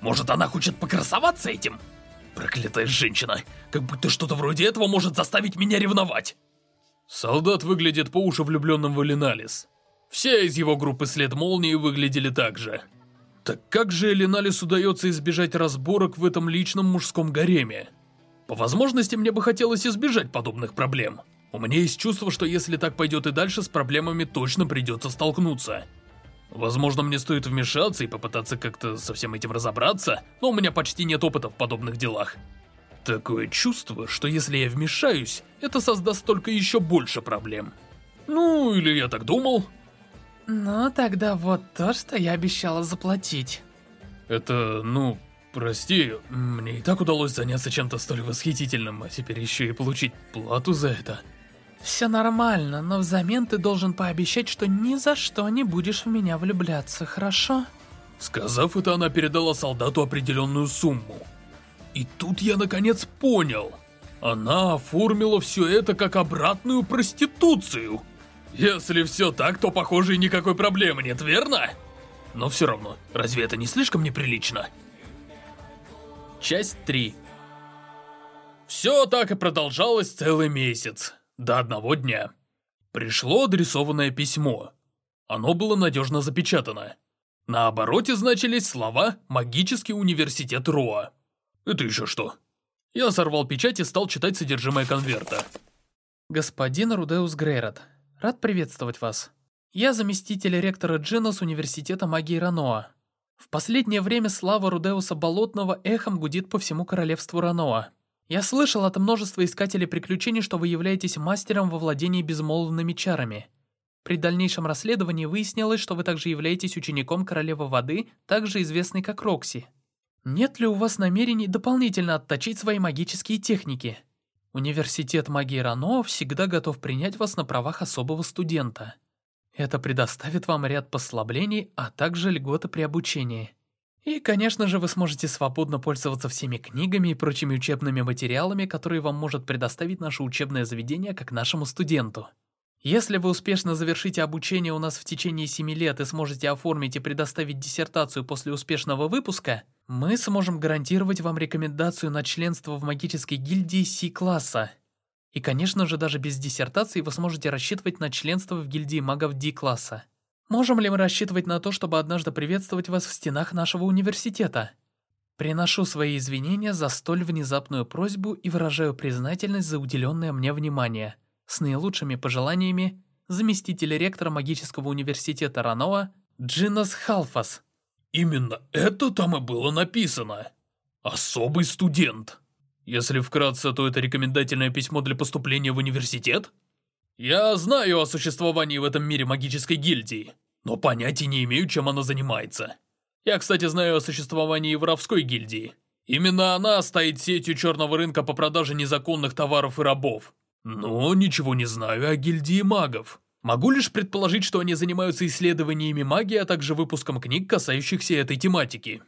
Может, она хочет покрасоваться этим? Проклятая женщина, как будто что-то вроде этого может заставить меня ревновать. Солдат выглядит по уши влюбленным в Элиналис. Все из его группы След Молнии выглядели так же. Так как же Элиналис удается избежать разборок в этом личном мужском гареме? По возможности мне бы хотелось избежать подобных проблем. У меня есть чувство, что если так пойдет и дальше, с проблемами точно придется столкнуться. Возможно, мне стоит вмешаться и попытаться как-то со всем этим разобраться, но у меня почти нет опыта в подобных делах. Такое чувство, что если я вмешаюсь, это создаст только еще больше проблем. Ну, или я так думал. Ну, тогда вот то, что я обещала заплатить. Это, ну, прости, мне и так удалось заняться чем-то столь восхитительным, а теперь еще и получить плату за это. Все нормально, но взамен ты должен пообещать, что ни за что не будешь в меня влюбляться, хорошо? Сказав это, она передала солдату определенную сумму. И тут я наконец понял. Она оформила все это как обратную проституцию. Если все так, то, похоже, и никакой проблемы нет, верно? Но все равно, разве это не слишком неприлично? Часть 3 Все так и продолжалось целый месяц, до одного дня. Пришло адресованное письмо. Оно было надежно запечатано. На обороте значились слова «Магический университет Роа». Это еще что? Я сорвал печать и стал читать содержимое конверта. Господин Рудеус Грейрот, рад приветствовать вас. Я заместитель ректора Джина Университета магии Раноа. В последнее время слава Рудеуса Болотного эхом гудит по всему королевству Раноа. Я слышал от множества искателей приключений, что вы являетесь мастером во владении безмолвными чарами. При дальнейшем расследовании выяснилось, что вы также являетесь учеником Королевы Воды, также известной как Рокси. Нет ли у вас намерений дополнительно отточить свои магические техники? Университет магии Рано всегда готов принять вас на правах особого студента. Это предоставит вам ряд послаблений, а также льготы при обучении. И, конечно же, вы сможете свободно пользоваться всеми книгами и прочими учебными материалами, которые вам может предоставить наше учебное заведение как нашему студенту. Если вы успешно завершите обучение у нас в течение 7 лет и сможете оформить и предоставить диссертацию после успешного выпуска, мы сможем гарантировать вам рекомендацию на членство в магической гильдии C-класса. И, конечно же, даже без диссертации вы сможете рассчитывать на членство в гильдии магов D-класса. Можем ли мы рассчитывать на то, чтобы однажды приветствовать вас в стенах нашего университета? Приношу свои извинения за столь внезапную просьбу и выражаю признательность за уделенное мне внимание. С наилучшими пожеланиями, заместитель ректора магического университета Раноа Джинас Халфас. Именно это там и было написано. Особый студент. Если вкратце, то это рекомендательное письмо для поступления в университет? Я знаю о существовании в этом мире магической гильдии, но понятия не имею, чем она занимается. Я, кстати, знаю о существовании воровской гильдии. Именно она стоит сетью черного рынка по продаже незаконных товаров и рабов. Но ничего не знаю о гильдии магов. Могу лишь предположить, что они занимаются исследованиями магии, а также выпуском книг, касающихся этой тематики.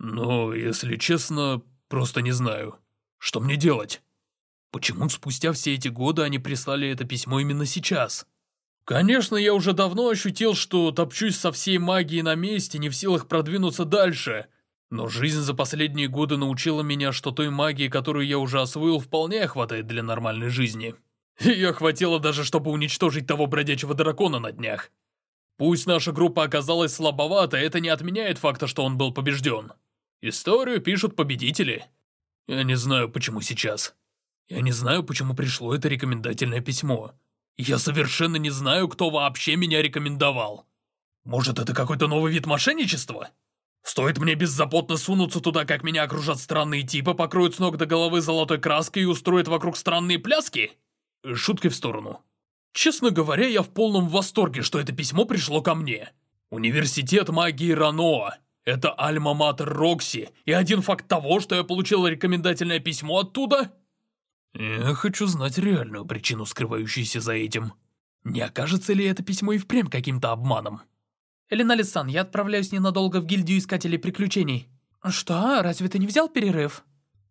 Но, если честно, просто не знаю. Что мне делать? Почему спустя все эти годы они прислали это письмо именно сейчас? Конечно, я уже давно ощутил, что топчусь со всей магией на месте, не в силах продвинуться дальше. Но жизнь за последние годы научила меня, что той магии, которую я уже освоил, вполне хватает для нормальной жизни. Ее хватило даже, чтобы уничтожить того бродячего дракона на днях. Пусть наша группа оказалась слабовата, это не отменяет факта, что он был побежден. Историю пишут победители. Я не знаю, почему сейчас. Я не знаю, почему пришло это рекомендательное письмо. Я совершенно не знаю, кто вообще меня рекомендовал. Может, это какой-то новый вид мошенничества? Стоит мне беззаботно сунуться туда, как меня окружат странные типы, покроют с ног до головы золотой краской и устроят вокруг странные пляски? Шутки в сторону. Честно говоря, я в полном восторге, что это письмо пришло ко мне. Университет магии Раноа. Это альма-матер Рокси, и один факт того, что я получил рекомендательное письмо оттуда... Я хочу знать реальную причину, скрывающуюся за этим. Не окажется ли это письмо и впрямь каким-то обманом? Элиналис-сан, я отправляюсь ненадолго в гильдию искателей приключений. Что? Разве ты не взял перерыв?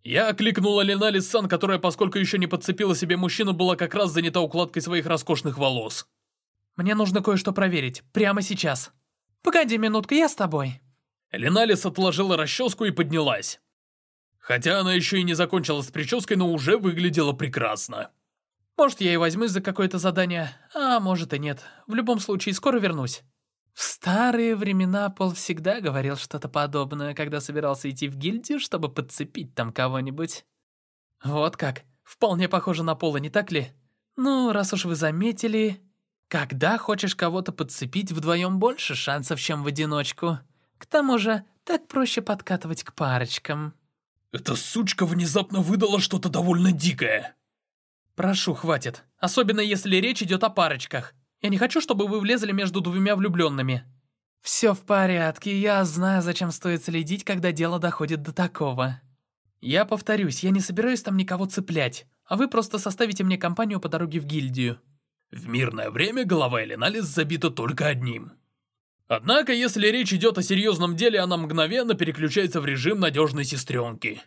Я окликнула Леналис-сан, которая, поскольку еще не подцепила себе мужчину, была как раз занята укладкой своих роскошных волос. Мне нужно кое-что проверить. Прямо сейчас. Погоди минутку, я с тобой. Леналис отложила расческу и поднялась. Хотя она еще и не закончила с прической, но уже выглядела прекрасно. Может, я и возьмусь за какое-то задание, а может и нет. В любом случае, скоро вернусь. В старые времена Пол всегда говорил что-то подобное, когда собирался идти в гильдию, чтобы подцепить там кого-нибудь. Вот как. Вполне похоже на Пола, не так ли? Ну, раз уж вы заметили... Когда хочешь кого-то подцепить, вдвоем больше шансов, чем в одиночку. К тому же, так проще подкатывать к парочкам. Эта сучка внезапно выдала что-то довольно дикое. Прошу, хватит. Особенно если речь идет о парочках. Я не хочу, чтобы вы влезли между двумя влюбленными. Все в порядке, я знаю, зачем стоит следить, когда дело доходит до такого. Я повторюсь, я не собираюсь там никого цеплять, а вы просто составите мне компанию по дороге в гильдию. В мирное время голова Эленалис забита только одним. Однако, если речь идет о серьезном деле, она мгновенно переключается в режим надежной сестренки.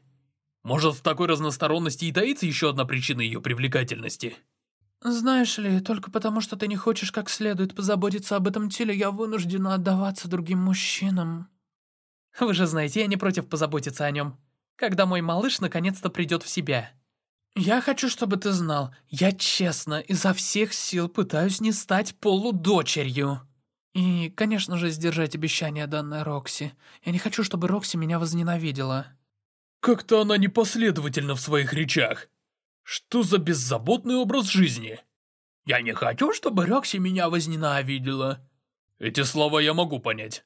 Может, в такой разносторонности и таится еще одна причина ее привлекательности? «Знаешь ли, только потому что ты не хочешь как следует позаботиться об этом теле, я вынуждена отдаваться другим мужчинам». «Вы же знаете, я не против позаботиться о нем. Когда мой малыш наконец-то придет в себя». «Я хочу, чтобы ты знал, я честно изо всех сил пытаюсь не стать полудочерью». И, конечно же, сдержать обещание, данное Рокси. Я не хочу, чтобы Рокси меня возненавидела. Как-то она непоследовательна в своих речах. Что за беззаботный образ жизни? Я не хочу, чтобы Рокси меня возненавидела. Эти слова я могу понять.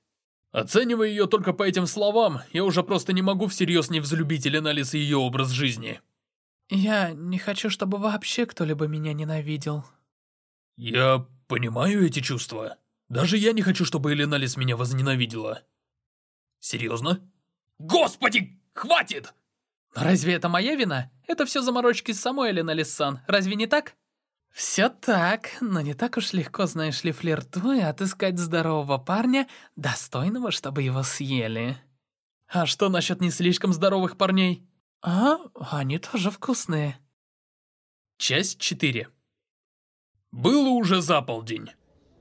Оценивая ее только по этим словам, я уже просто не могу всерьез не взлюбить Эленалис и ее образ жизни. Я не хочу, чтобы вообще кто-либо меня ненавидел. Я понимаю эти чувства. Даже я не хочу, чтобы Эленалис меня возненавидела. Серьезно? Господи, хватит! Разве это моя вина? Это все заморочки с самой Эленалис-сан, разве не так? Все так, но не так уж легко, знаешь ли, флиртуя, отыскать здорового парня, достойного, чтобы его съели. А что насчет не слишком здоровых парней? А, они тоже вкусные. Часть 4 Было уже за полдень.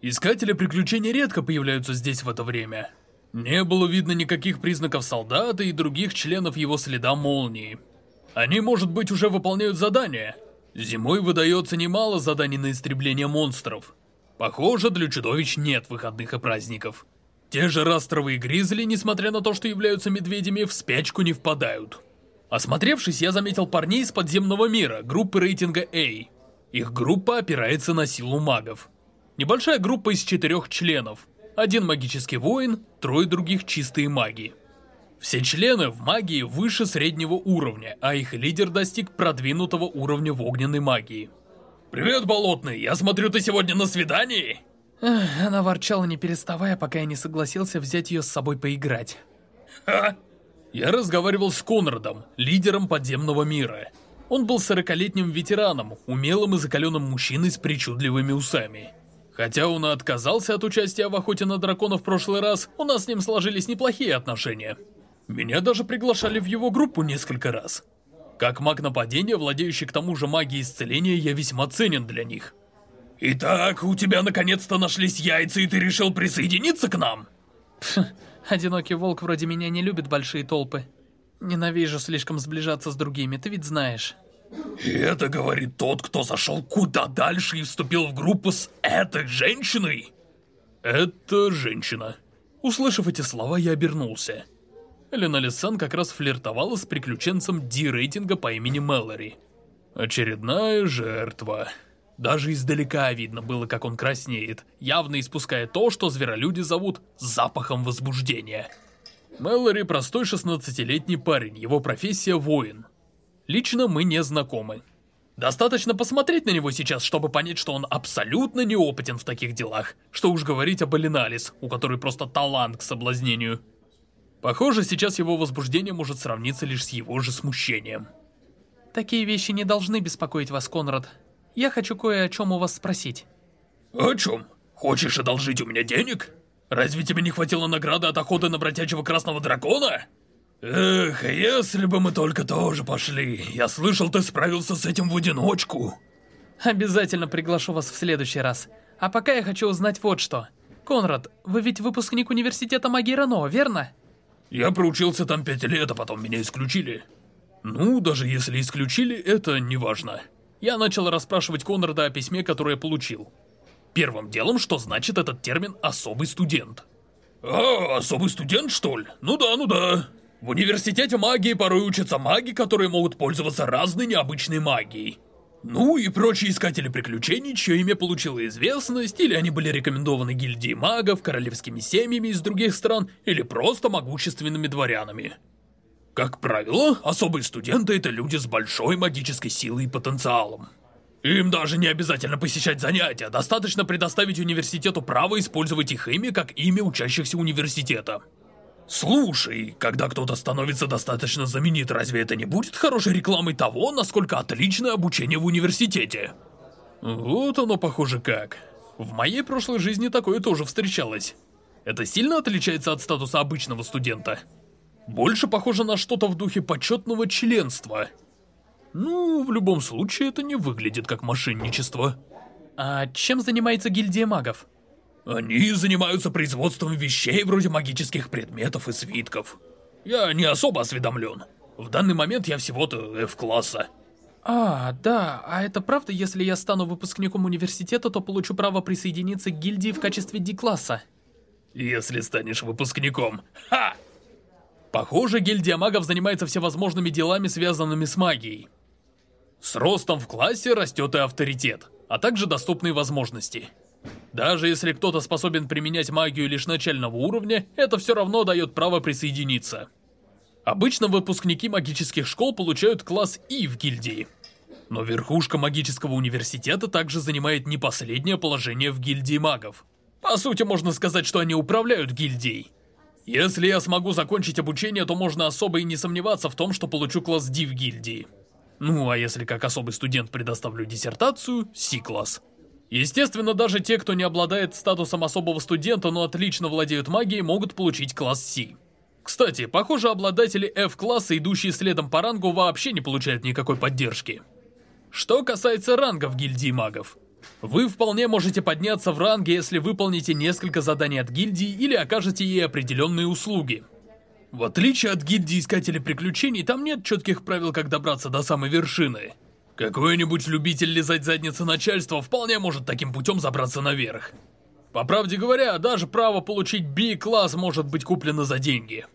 Искатели приключений редко появляются здесь в это время. Не было видно никаких признаков солдата и других членов его следа молнии. Они, может быть, уже выполняют задания, Зимой выдается немало заданий на истребление монстров. Похоже, для чудовищ нет выходных и праздников. Те же растровые гризли, несмотря на то, что являются медведями, в спячку не впадают. Осмотревшись, я заметил парней из подземного мира, группы рейтинга A. Их группа опирается на силу магов. Небольшая группа из четырех членов. Один магический воин, трое других чистые маги. Все члены в магии выше среднего уровня, а их лидер достиг продвинутого уровня в огненной магии. «Привет, Болотный, я смотрю, ты сегодня на свидании?» Эх, Она ворчала не переставая, пока я не согласился взять ее с собой поиграть. Ха! Я разговаривал с Конрадом, лидером подземного мира. Он был сорокалетним ветераном, умелым и закаленным мужчиной с причудливыми усами. Хотя он и отказался от участия в охоте на дракона в прошлый раз, у нас с ним сложились неплохие отношения. Меня даже приглашали в его группу несколько раз. Как маг нападения, владеющий к тому же магией исцеления, я весьма ценен для них. Итак, у тебя наконец-то нашлись яйца, и ты решил присоединиться к нам? одинокий волк вроде меня не любит большие толпы. Ненавижу слишком сближаться с другими, ты ведь знаешь. И это говорит тот, кто зашел куда дальше и вступил в группу с этой женщиной? Это женщина. Услышав эти слова, я обернулся. Элена Лисан как раз флиртовала с приключенцем Ди-рейтинга по имени Мэлори. Очередная жертва. Даже издалека видно было, как он краснеет, явно испуская то, что зверолюди зовут запахом возбуждения. Мэлори простой 16-летний парень, его профессия воин. Лично мы не знакомы. Достаточно посмотреть на него сейчас, чтобы понять, что он абсолютно неопытен в таких делах. Что уж говорить об Элиналис, у которой просто талант к соблазнению. Похоже, сейчас его возбуждение может сравниться лишь с его же смущением. Такие вещи не должны беспокоить вас, Конрад. Я хочу кое о чем у вас спросить. О чем? Хочешь одолжить у меня денег? Разве тебе не хватило награды от охоты на бродячего красного дракона? Эх, если бы мы только тоже пошли. Я слышал, ты справился с этим в одиночку. Обязательно приглашу вас в следующий раз. А пока я хочу узнать вот что. Конрад, вы ведь выпускник университета магии Рано, верно? Я проучился там пять лет, а потом меня исключили. Ну, даже если исключили, это не важно. Я начал расспрашивать Конрада о письме, которое получил. Первым делом, что значит этот термин «особый студент». А, особый студент, что ли? Ну да, ну да. В университете магии порой учатся маги, которые могут пользоваться разной необычной магией. Ну и прочие искатели приключений, чье имя получило известность, или они были рекомендованы гильдией магов, королевскими семьями из других стран, или просто могущественными дворянами. Как правило, особые студенты — это люди с большой магической силой и потенциалом. Им даже не обязательно посещать занятия, достаточно предоставить университету право использовать их имя как имя учащихся университета. Слушай, когда кто-то становится достаточно знаменит, разве это не будет хорошей рекламой того, насколько отличное обучение в университете? Вот оно похоже как. В моей прошлой жизни такое тоже встречалось. Это сильно отличается от статуса обычного студента? Больше похоже на что-то в духе почетного членства. Ну, в любом случае, это не выглядит как мошенничество. А чем занимается гильдия магов? Они занимаются производством вещей вроде магических предметов и свитков. Я не особо осведомлен. В данный момент я всего-то F-класса. А, да, а это правда, если я стану выпускником университета, то получу право присоединиться к гильдии в качестве D-класса? Если станешь выпускником. Ха! Похоже, гильдия магов занимается всевозможными делами, связанными с магией. С ростом в классе растет и авторитет, а также доступные возможности. Даже если кто-то способен применять магию лишь начального уровня, это все равно дает право присоединиться. Обычно выпускники магических школ получают класс И в гильдии. Но верхушка магического университета также занимает не последнее положение в гильдии магов. По сути, можно сказать, что они управляют гильдией. Если я смогу закончить обучение, то можно особо и не сомневаться в том, что получу класс D в гильдии. Ну, а если как особый студент предоставлю диссертацию, Си-класс. Естественно, даже те, кто не обладает статусом особого студента, но отлично владеют магией, могут получить класс Си. Кстати, похоже, обладатели F-класса, идущие следом по рангу, вообще не получают никакой поддержки. Что касается рангов гильдии магов. Вы вполне можете подняться в ранге, если выполните несколько заданий от гильдии или окажете ей определенные услуги. В отличие от гильдии Искателей Приключений, там нет четких правил, как добраться до самой вершины. Какой-нибудь любитель лизать задницы начальства вполне может таким путем забраться наверх. По правде говоря, даже право получить B-класс может быть куплено за деньги.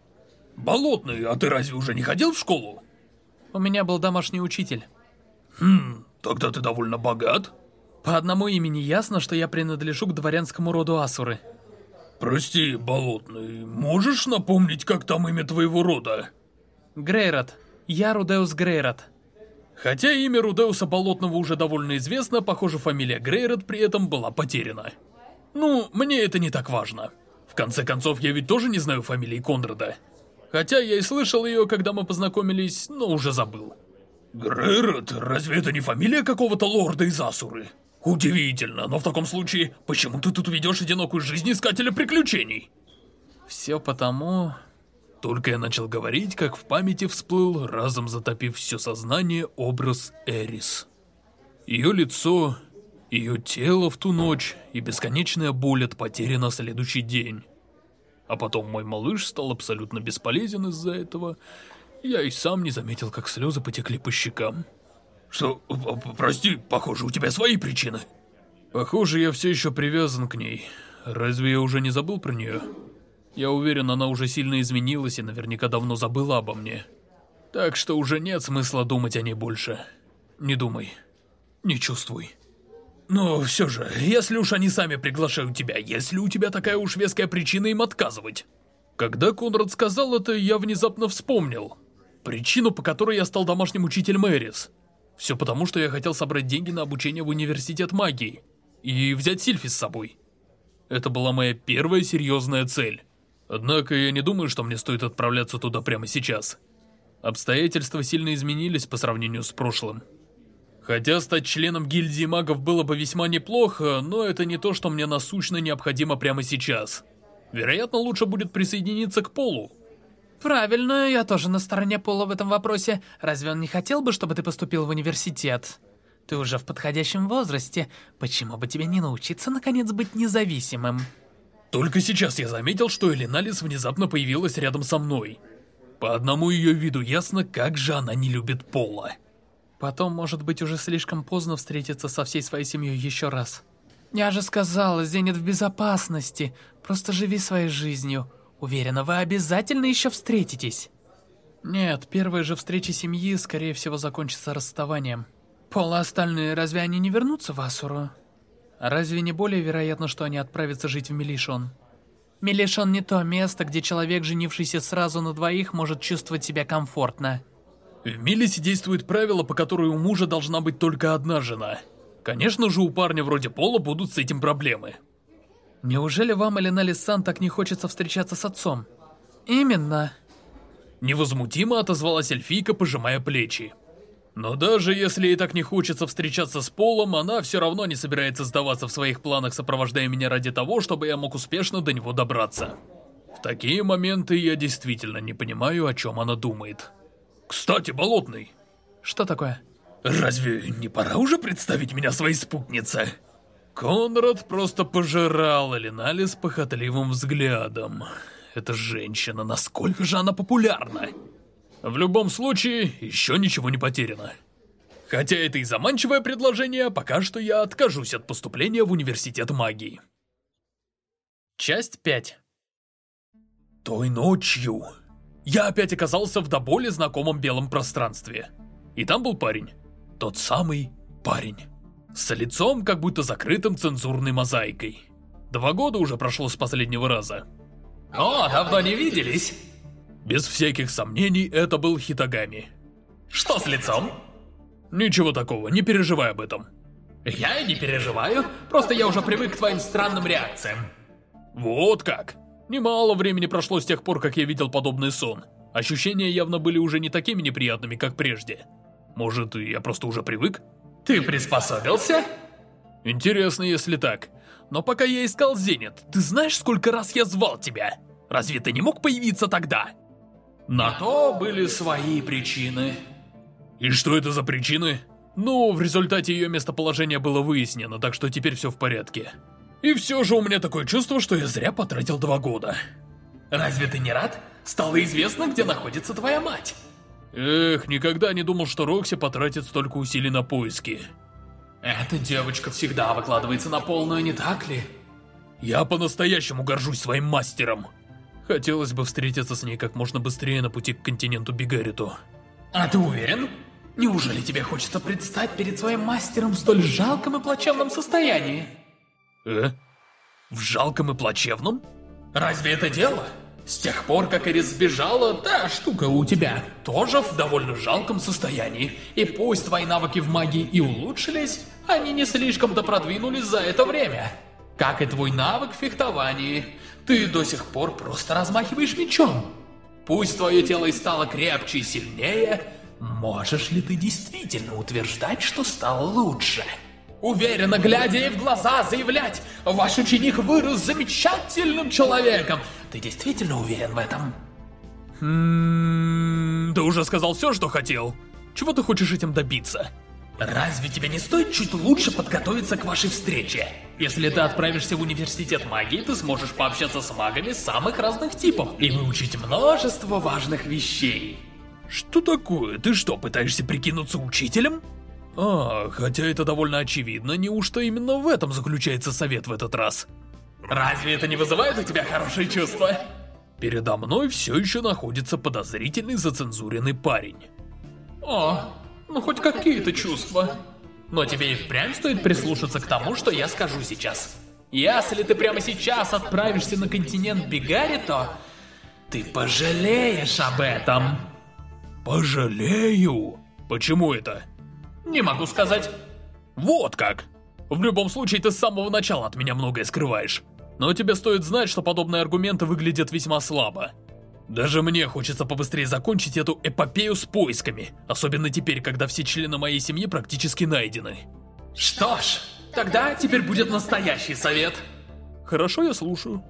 Болотный, а ты разве уже не ходил в школу? У меня был домашний учитель. Хм, тогда ты довольно богат. По одному имени ясно, что я принадлежу к дворянскому роду Асуры. Прости, Болотный, можешь напомнить, как там имя твоего рода? Грейрот. Я Рудеус Грейрот. Хотя имя Рудеуса Болотного уже довольно известно, похоже, фамилия Грейрот при этом была потеряна. Ну, мне это не так важно. В конце концов, я ведь тоже не знаю фамилии Конрада. Хотя я и слышал ее, когда мы познакомились, но уже забыл. Грейрот, разве это не фамилия какого-то лорда из Асуры? Удивительно, но в таком случае, почему ты тут ведешь одинокую жизнь искателя приключений? Все потому... Только я начал говорить, как в памяти всплыл, разом затопив все сознание, образ Эрис. Ее лицо, ее тело в ту ночь и бесконечная боль от потери на следующий день. А потом мой малыш стал абсолютно бесполезен из-за этого. Я и сам не заметил, как слезы потекли по щекам. Что, прости, похоже, у тебя свои причины. Похоже, я все еще привязан к ней. Разве я уже не забыл про нее? Я уверен, она уже сильно изменилась и наверняка давно забыла обо мне. Так что уже нет смысла думать о ней больше. Не думай. Не чувствуй. Но все же, если уж они сами приглашают тебя, если у тебя такая уж веская причина им отказывать? Когда Конрад сказал это, я внезапно вспомнил. Причину, по которой я стал домашним учителем Эрис. Все потому, что я хотел собрать деньги на обучение в университет магии. И взять Сильфи с собой. Это была моя первая серьезная цель. Однако я не думаю, что мне стоит отправляться туда прямо сейчас. Обстоятельства сильно изменились по сравнению с прошлым. Хотя стать членом гильдии магов было бы весьма неплохо, но это не то, что мне насущно необходимо прямо сейчас. Вероятно, лучше будет присоединиться к Полу. Правильно, я тоже на стороне Пола в этом вопросе. Разве он не хотел бы, чтобы ты поступил в университет? Ты уже в подходящем возрасте. Почему бы тебе не научиться, наконец, быть независимым? Только сейчас я заметил, что Элиналис внезапно появилась рядом со мной. По одному ее виду ясно, как же она не любит Пола. Потом, может быть, уже слишком поздно встретиться со всей своей семьей еще раз. Я же сказала, Зенит в безопасности. Просто живи своей жизнью. Уверена, вы обязательно еще встретитесь. Нет, первая же встреча семьи, скорее всего, закончится расставанием. Пол и остальные, разве они не вернутся в Асуру? Разве не более вероятно, что они отправятся жить в Мелишон? Мелишон не то место, где человек, женившийся сразу на двоих, может чувствовать себя комфортно. В Милисе действует правило, по которой у мужа должна быть только одна жена. Конечно же, у парня вроде Пола будут с этим проблемы. Неужели вам, Эленали-сан, так не хочется встречаться с отцом? Именно. Невозмутимо отозвалась эльфийка, пожимая плечи. Но даже если ей так не хочется встречаться с Полом, она все равно не собирается сдаваться в своих планах, сопровождая меня ради того, чтобы я мог успешно до него добраться. В такие моменты я действительно не понимаю, о чем она думает. Кстати, Болотный. Что такое? Разве не пора уже представить меня своей спутнице? Конрад просто пожирал Элинали с похотливым взглядом. Эта женщина, насколько же она популярна? В любом случае, еще ничего не потеряно. Хотя это и заманчивое предложение, пока что я откажусь от поступления в университет магии. Часть 5 Той ночью я опять оказался в до боли знакомом белом пространстве. И там был парень. Тот самый парень. С лицом, как будто закрытым цензурной мозаикой. Два года уже прошло с последнего раза. О, давно не виделись. Без всяких сомнений, это был Хитагами. Что с лицом? Ничего такого, не переживай об этом. Я и не переживаю, просто я уже привык к твоим странным реакциям. Вот как. Немало времени прошло с тех пор, как я видел подобный сон. Ощущения явно были уже не такими неприятными, как прежде. Может, я просто уже привык? Ты приспособился? Интересно, если так. Но пока я искал Зенит, ты знаешь, сколько раз я звал тебя? Разве ты не мог появиться тогда? На то были свои причины. И что это за причины? Ну, в результате ее местоположение было выяснено, так что теперь все в порядке. И все же у меня такое чувство, что я зря потратил два года. Разве ты не рад? Стало известно, где находится твоя мать. Эх, никогда не думал, что Рокси потратит столько усилий на поиски. Эта девочка всегда выкладывается на полную, не так ли? Я по-настоящему горжусь своим мастером. Хотелось бы встретиться с ней как можно быстрее на пути к континенту Бигариту. А ты уверен? Неужели тебе хочется предстать перед своим мастером в столь жалком и плачевном состоянии? Э? В жалком и плачевном? Разве это дело? С тех пор, как Эрис сбежала, та штука у тебя тоже в довольно жалком состоянии. И пусть твои навыки в магии и улучшились, они не слишком-то продвинулись за это время. Как и твой навык в фехтовании. Ты до сих пор просто размахиваешь мечом. Пусть твое тело и стало крепче и сильнее, можешь ли ты действительно утверждать, что стало лучше? Уверенно глядя ей в глаза, заявлять, ваш ученик вырос замечательным человеком. Ты действительно уверен в этом? Хм, ты уже сказал все, что хотел. Чего ты хочешь этим добиться? Разве тебе не стоит чуть лучше подготовиться к вашей встрече? Если ты отправишься в университет магии, ты сможешь пообщаться с магами самых разных типов и выучить множество важных вещей. Что такое? Ты что, пытаешься прикинуться учителем? А, хотя это довольно очевидно, неужто именно в этом заключается совет в этот раз? Разве это не вызывает у тебя хорошие чувства? Передо мной все еще находится подозрительный зацензуренный парень. О, ну хоть какие-то чувства. Но тебе и впрямь стоит прислушаться к тому, что я скажу сейчас. Если ты прямо сейчас отправишься на континент Бигари, то ты пожалеешь об этом. Пожалею? Почему это? Не могу сказать. Вот как. В любом случае, ты с самого начала от меня многое скрываешь. Но тебе стоит знать, что подобные аргументы выглядят весьма слабо. Даже мне хочется побыстрее закончить эту эпопею с поисками, особенно теперь, когда все члены моей семьи практически найдены. Что ж, тогда теперь будет настоящий совет. Хорошо, я слушаю.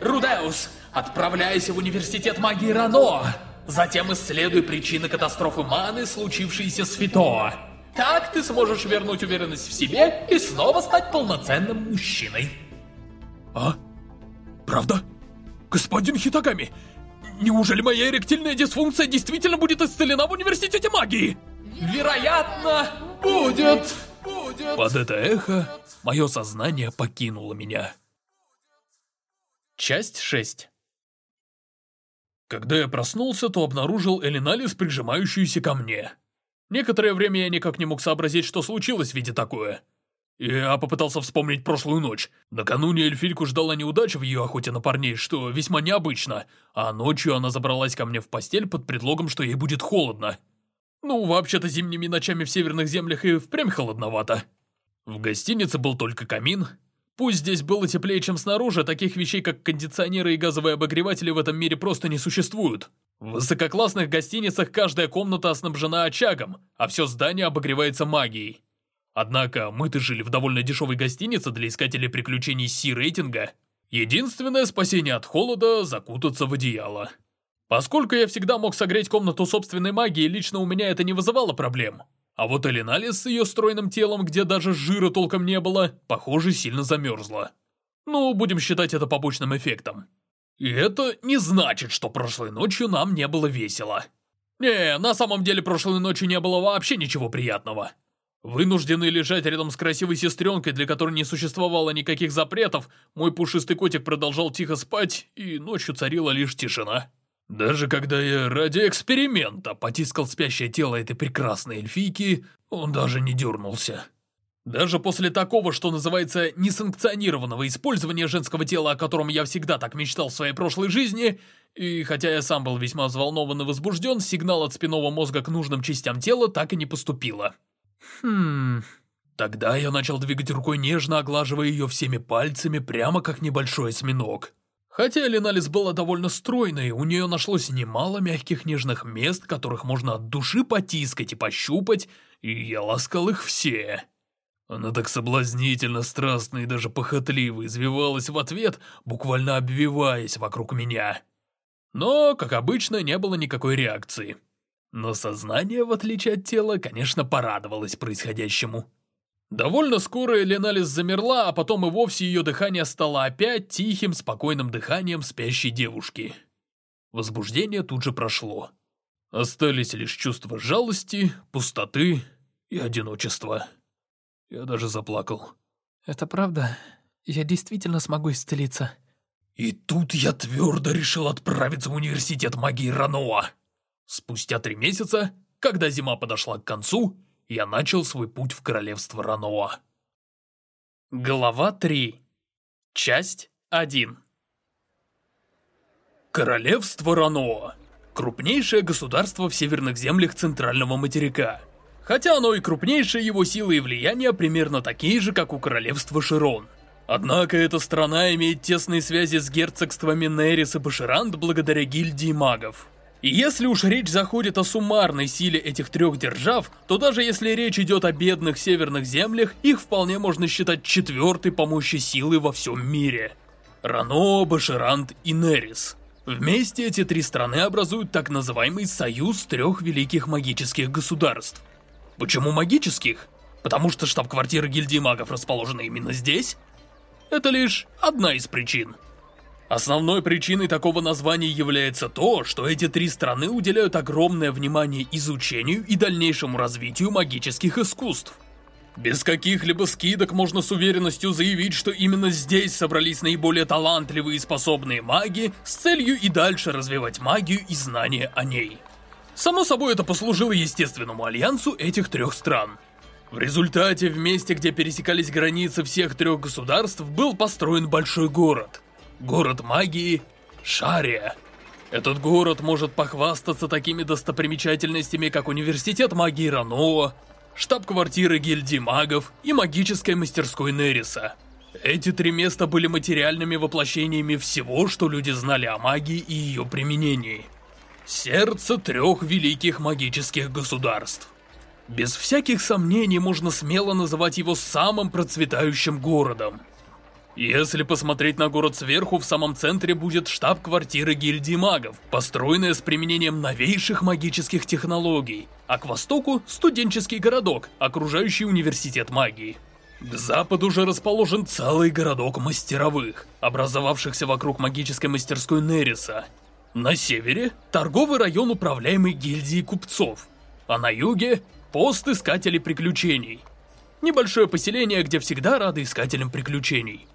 Рудеус, отправляйся в университет магии Рано. Затем исследуй причины катастрофы маны, случившейся с Фито. Так ты сможешь вернуть уверенность в себе и снова стать полноценным мужчиной. А? Правда? Господин Хитагами, неужели моя эректильная дисфункция действительно будет исцелена в университете магии? Вероятно, будет. Будет. Под это эхо мое сознание покинуло меня. Часть 6 Когда я проснулся, то обнаружил Элиналис, прижимающуюся ко мне. Некоторое время я никак не мог сообразить, что случилось в виде такое. Я попытался вспомнить прошлую ночь. Накануне эльфильку ждала неудача в ее охоте на парней, что весьма необычно, а ночью она забралась ко мне в постель под предлогом, что ей будет холодно. Ну, вообще-то зимними ночами в северных землях и впрямь холодновато. В гостинице был только камин. Пусть здесь было теплее, чем снаружи, таких вещей, как кондиционеры и газовые обогреватели в этом мире просто не существуют. В высококлассных гостиницах каждая комната оснабжена очагом, а все здание обогревается магией. Однако мы-то жили в довольно дешевой гостинице для искателей приключений Си-рейтинга. Единственное спасение от холода – закутаться в одеяло. Поскольку я всегда мог согреть комнату собственной магией, лично у меня это не вызывало проблем. А вот Элиналис с ее стройным телом, где даже жира толком не было, похоже, сильно замерзла. Ну, будем считать это побочным эффектом. И это не значит, что прошлой ночью нам не было весело. Не, на самом деле прошлой ночью не было вообще ничего приятного. Вынужденный лежать рядом с красивой сестренкой, для которой не существовало никаких запретов, мой пушистый котик продолжал тихо спать, и ночью царила лишь тишина. Даже когда я ради эксперимента потискал спящее тело этой прекрасной эльфийки, он даже не дернулся. Даже после такого, что называется, несанкционированного использования женского тела, о котором я всегда так мечтал в своей прошлой жизни, и хотя я сам был весьма взволнован и возбужден, сигнал от спинного мозга к нужным частям тела так и не поступило. Хм... Тогда я начал двигать рукой нежно, оглаживая ее всеми пальцами, прямо как небольшой осьминог. Хотя Леналис была довольно стройной, у нее нашлось немало мягких нежных мест, которых можно от души потискать и пощупать, и я ласкал их все. Она так соблазнительно, страстно и даже похотливо извивалась в ответ, буквально обвиваясь вокруг меня. Но, как обычно, не было никакой реакции. Но сознание, в отличие от тела, конечно, порадовалось происходящему. Довольно скоро Эленалис замерла, а потом и вовсе ее дыхание стало опять тихим, спокойным дыханием спящей девушки. Возбуждение тут же прошло. Остались лишь чувства жалости, пустоты и одиночества. Я даже заплакал. «Это правда? Я действительно смогу исцелиться?» И тут я твердо решил отправиться в университет магии Раноа. Спустя три месяца, когда зима подошла к концу, я начал свой путь в королевство Раноа. Глава 3. Часть 1. Королевство Раноа. Крупнейшее государство в северных землях центрального материка. Хотя оно и крупнейшее, его силы и влияние примерно такие же, как у королевства Широн. Однако эта страна имеет тесные связи с герцогствами Нерис и Баширант благодаря гильдии магов. И если уж речь заходит о суммарной силе этих трех держав, то даже если речь идет о бедных северных землях, их вполне можно считать четвертой по мощи силы во всем мире. Рано, Баширант и Нерис. Вместе эти три страны образуют так называемый союз трех великих магических государств. Почему магических? Потому что штаб-квартира гильдии магов расположена именно здесь? Это лишь одна из причин. Основной причиной такого названия является то, что эти три страны уделяют огромное внимание изучению и дальнейшему развитию магических искусств. Без каких-либо скидок можно с уверенностью заявить, что именно здесь собрались наиболее талантливые и способные маги с целью и дальше развивать магию и знания о ней. Само собой, это послужило естественному альянсу этих трех стран. В результате, в месте, где пересекались границы всех трех государств, был построен большой город – Город магии Шария. Этот город может похвастаться такими достопримечательностями, как Университет магии Раноа, штаб-квартира гильдии магов и магической мастерской Нериса. Эти три места были материальными воплощениями всего, что люди знали о магии и ее применении. Сердце трех великих магических государств. Без всяких сомнений можно смело называть его самым процветающим городом. Если посмотреть на город сверху, в самом центре будет штаб-квартира гильдии магов, построенная с применением новейших магических технологий, а к востоку – студенческий городок, окружающий университет магии. К западу же расположен целый городок мастеровых, образовавшихся вокруг магической мастерской Нериса. На севере – торговый район, управляемый гильдией купцов, а на юге – пост искателей приключений. Небольшое поселение, где всегда рады искателям приключений.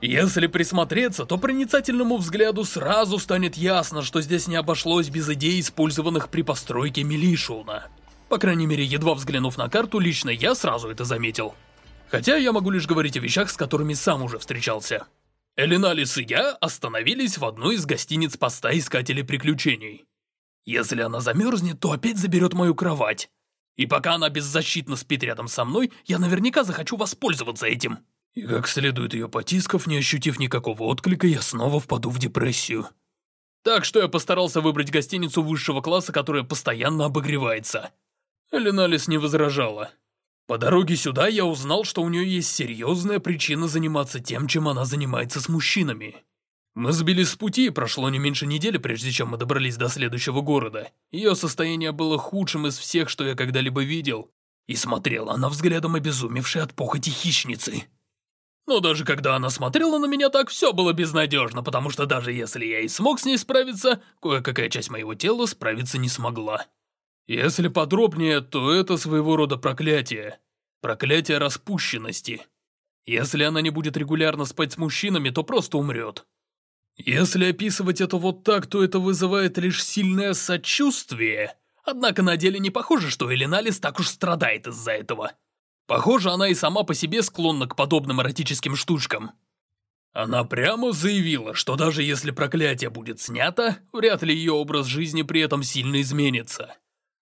Если присмотреться, то проницательному взгляду сразу станет ясно, что здесь не обошлось без идей, использованных при постройке Милишуна. По крайней мере, едва взглянув на карту, лично я сразу это заметил. Хотя я могу лишь говорить о вещах, с которыми сам уже встречался. Элиналис и я остановились в одной из гостиниц поста Искателей Приключений. Если она замерзнет, то опять заберет мою кровать. И пока она беззащитно спит рядом со мной, я наверняка захочу воспользоваться этим. И как следует ее потискав, не ощутив никакого отклика, я снова впаду в депрессию. Так что я постарался выбрать гостиницу высшего класса, которая постоянно обогревается. Леналис не возражала. По дороге сюда я узнал, что у нее есть серьезная причина заниматься тем, чем она занимается с мужчинами. Мы сбились с пути, и прошло не меньше недели, прежде чем мы добрались до следующего города. Ее состояние было худшим из всех, что я когда-либо видел. И смотрела она взглядом обезумевшей от похоти хищницы. Но даже когда она смотрела на меня так, все было безнадежно, потому что даже если я и смог с ней справиться, кое-какая часть моего тела справиться не смогла. Если подробнее, то это своего рода проклятие. Проклятие распущенности. Если она не будет регулярно спать с мужчинами, то просто умрет. Если описывать это вот так, то это вызывает лишь сильное сочувствие. Однако на деле не похоже, что Элиналис так уж страдает из-за этого. Похоже, она и сама по себе склонна к подобным эротическим штучкам. Она прямо заявила, что даже если проклятие будет снято, вряд ли ее образ жизни при этом сильно изменится.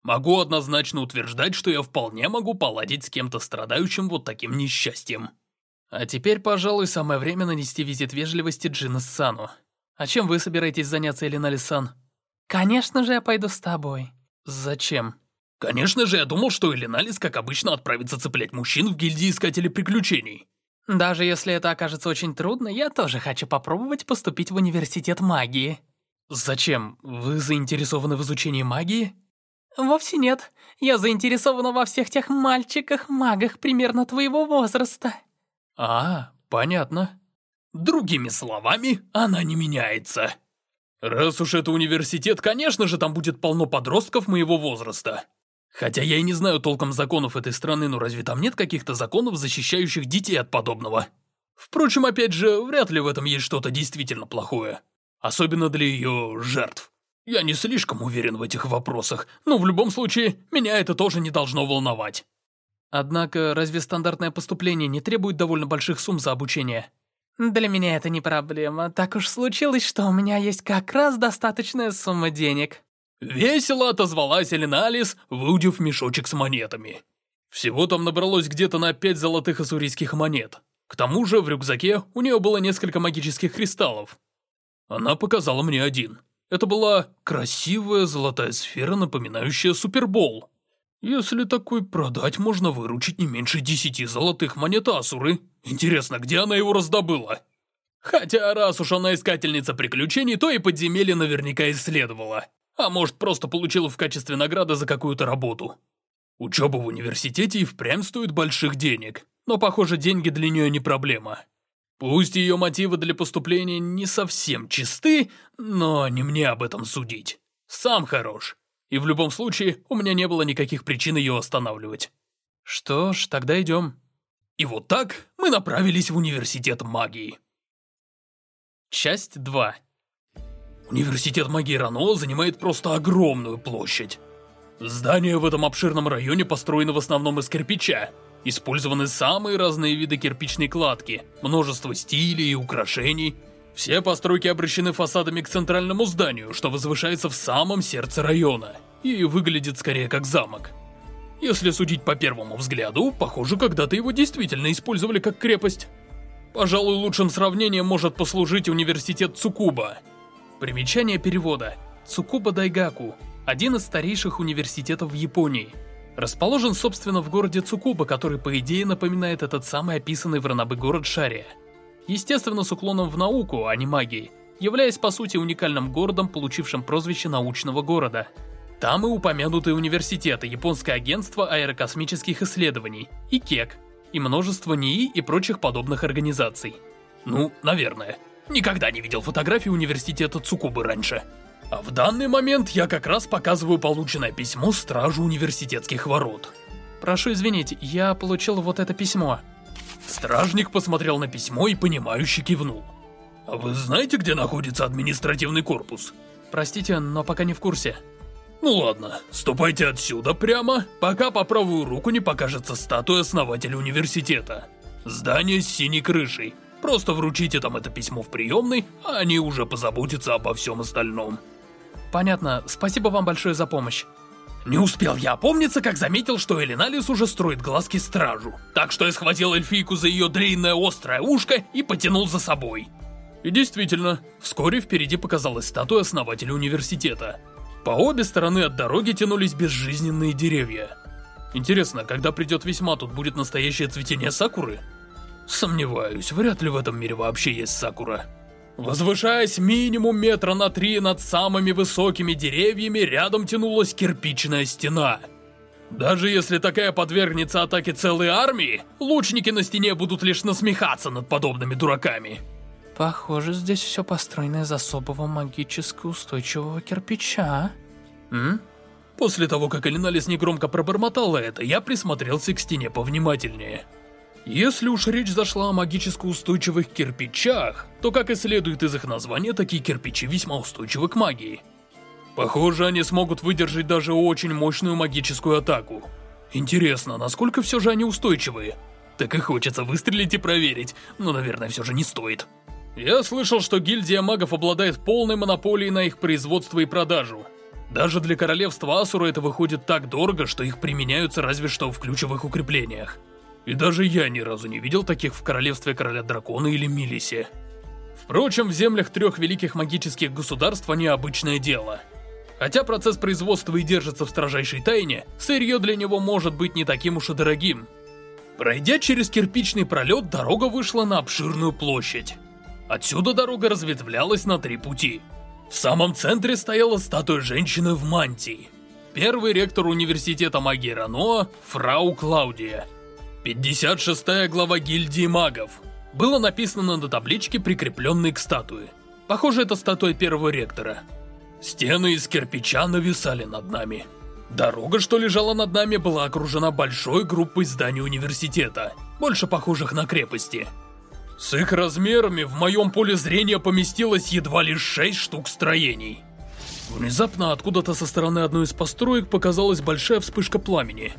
Могу однозначно утверждать, что я вполне могу поладить с кем-то страдающим вот таким несчастьем. А теперь, пожалуй, самое время нанести визит вежливости Джина Сану. А чем вы собираетесь заняться, Элинали-сан? Конечно же, я пойду с тобой. Зачем? Конечно же, я думал, что Элиналис, как обычно, отправится цеплять мужчин в гильдии Искателей Приключений. Даже если это окажется очень трудно, я тоже хочу попробовать поступить в университет магии. Зачем? Вы заинтересованы в изучении магии? Вовсе нет. Я заинтересована во всех тех мальчиках-магах примерно твоего возраста. А, понятно. Другими словами, она не меняется. Раз уж это университет, конечно же, там будет полно подростков моего возраста. Хотя я и не знаю толком законов этой страны, но разве там нет каких-то законов, защищающих детей от подобного? Впрочем, опять же, вряд ли в этом есть что-то действительно плохое. Особенно для ее жертв. Я не слишком уверен в этих вопросах, но в любом случае, меня это тоже не должно волновать. Однако, разве стандартное поступление не требует довольно больших сумм за обучение? Для меня это не проблема. Так уж случилось, что у меня есть как раз достаточная сумма денег. Весело отозвалась Элина Алис, выудив мешочек с монетами. Всего там набралось где-то на пять золотых ассурийских монет. К тому же в рюкзаке у нее было несколько магических кристаллов. Она показала мне один. Это была красивая золотая сфера, напоминающая супербол. Если такой продать, можно выручить не меньше десяти золотых монет Асуры. Интересно, где она его раздобыла? Хотя, раз уж она искательница приключений, то и подземелье наверняка исследовала. А может, просто получила в качестве награды за какую-то работу. Учеба в университете и впрямь стоит больших денег. Но, похоже, деньги для нее не проблема. Пусть ее мотивы для поступления не совсем чисты, но не мне об этом судить. Сам хорош. И в любом случае, у меня не было никаких причин ее останавливать. Что ж, тогда идем. И вот так мы направились в университет магии. Часть 2 Университет магии Рано занимает просто огромную площадь. Здания в этом обширном районе построены в основном из кирпича. Использованы самые разные виды кирпичной кладки, множество стилей и украшений. Все постройки обращены фасадами к центральному зданию, что возвышается в самом сердце района, и выглядит скорее как замок. Если судить по первому взгляду, похоже, когда-то его действительно использовали как крепость. Пожалуй, лучшим сравнением может послужить университет Цукуба – Примечание перевода. Цукуба Дайгаку – один из старейших университетов в Японии. Расположен, собственно, в городе Цукуба, который, по идее, напоминает этот самый описанный в Ранабе город Шария. Естественно, с уклоном в науку, а не магии, являясь, по сути, уникальным городом, получившим прозвище научного города. Там и упомянутые университеты, японское агентство аэрокосмических исследований, и КЕК, и множество НИИ и прочих подобных организаций. Ну, наверное. Никогда не видел фотографии университета Цукубы раньше. А в данный момент я как раз показываю полученное письмо стражу университетских ворот. Прошу извинить, я получил вот это письмо. Стражник посмотрел на письмо и понимающе кивнул. А вы знаете, где находится административный корпус? Простите, но пока не в курсе. Ну ладно, ступайте отсюда прямо, пока по правую руку не покажется статуя основателя университета. Здание с синей крышей. Просто вручите там это письмо в приемной, а они уже позаботятся обо всем остальном. Понятно, спасибо вам большое за помощь. Не успел я опомниться, как заметил, что Элиналис уже строит глазки стражу. Так что я схватил эльфийку за ее длинное острое ушко и потянул за собой. И действительно, вскоре впереди показалась статуя основателя университета. По обе стороны от дороги тянулись безжизненные деревья. Интересно, когда придет весьма, тут будет настоящее цветение сакуры? Сомневаюсь, вряд ли в этом мире вообще есть Сакура. Возвышаясь минимум метра на три над самыми высокими деревьями, рядом тянулась кирпичная стена. Даже если такая подвергнется атаке целой армии, лучники на стене будут лишь насмехаться над подобными дураками. Похоже, здесь все построено из особого магически устойчивого кирпича. М? После того, как Элиналис негромко пробормотала это, я присмотрелся к стене повнимательнее. Если уж речь зашла о магически устойчивых кирпичах, то, как и следует из их названия, такие кирпичи весьма устойчивы к магии. Похоже, они смогут выдержать даже очень мощную магическую атаку. Интересно, насколько все же они устойчивые? Так и хочется выстрелить и проверить, но, наверное, все же не стоит. Я слышал, что гильдия магов обладает полной монополией на их производство и продажу. Даже для королевства Асура это выходит так дорого, что их применяются разве что в ключевых укреплениях. И даже я ни разу не видел таких в королевстве короля дракона или Милисе. Впрочем, в землях трех великих магических государств они обычное дело. Хотя процесс производства и держится в строжайшей тайне, сырье для него может быть не таким уж и дорогим. Пройдя через кирпичный пролет, дорога вышла на обширную площадь. Отсюда дорога разветвлялась на три пути. В самом центре стояла статуя женщины в мантии. Первый ректор университета магии Рано, фрау Клаудия. 56 глава гильдии магов. Было написано на табличке, прикрепленной к статуе. Похоже, это статуя первого ректора. Стены из кирпича нависали над нами. Дорога, что лежала над нами, была окружена большой группой зданий университета, больше похожих на крепости. С их размерами в моем поле зрения поместилось едва лишь шесть штук строений. Внезапно откуда-то со стороны одной из построек показалась большая вспышка пламени.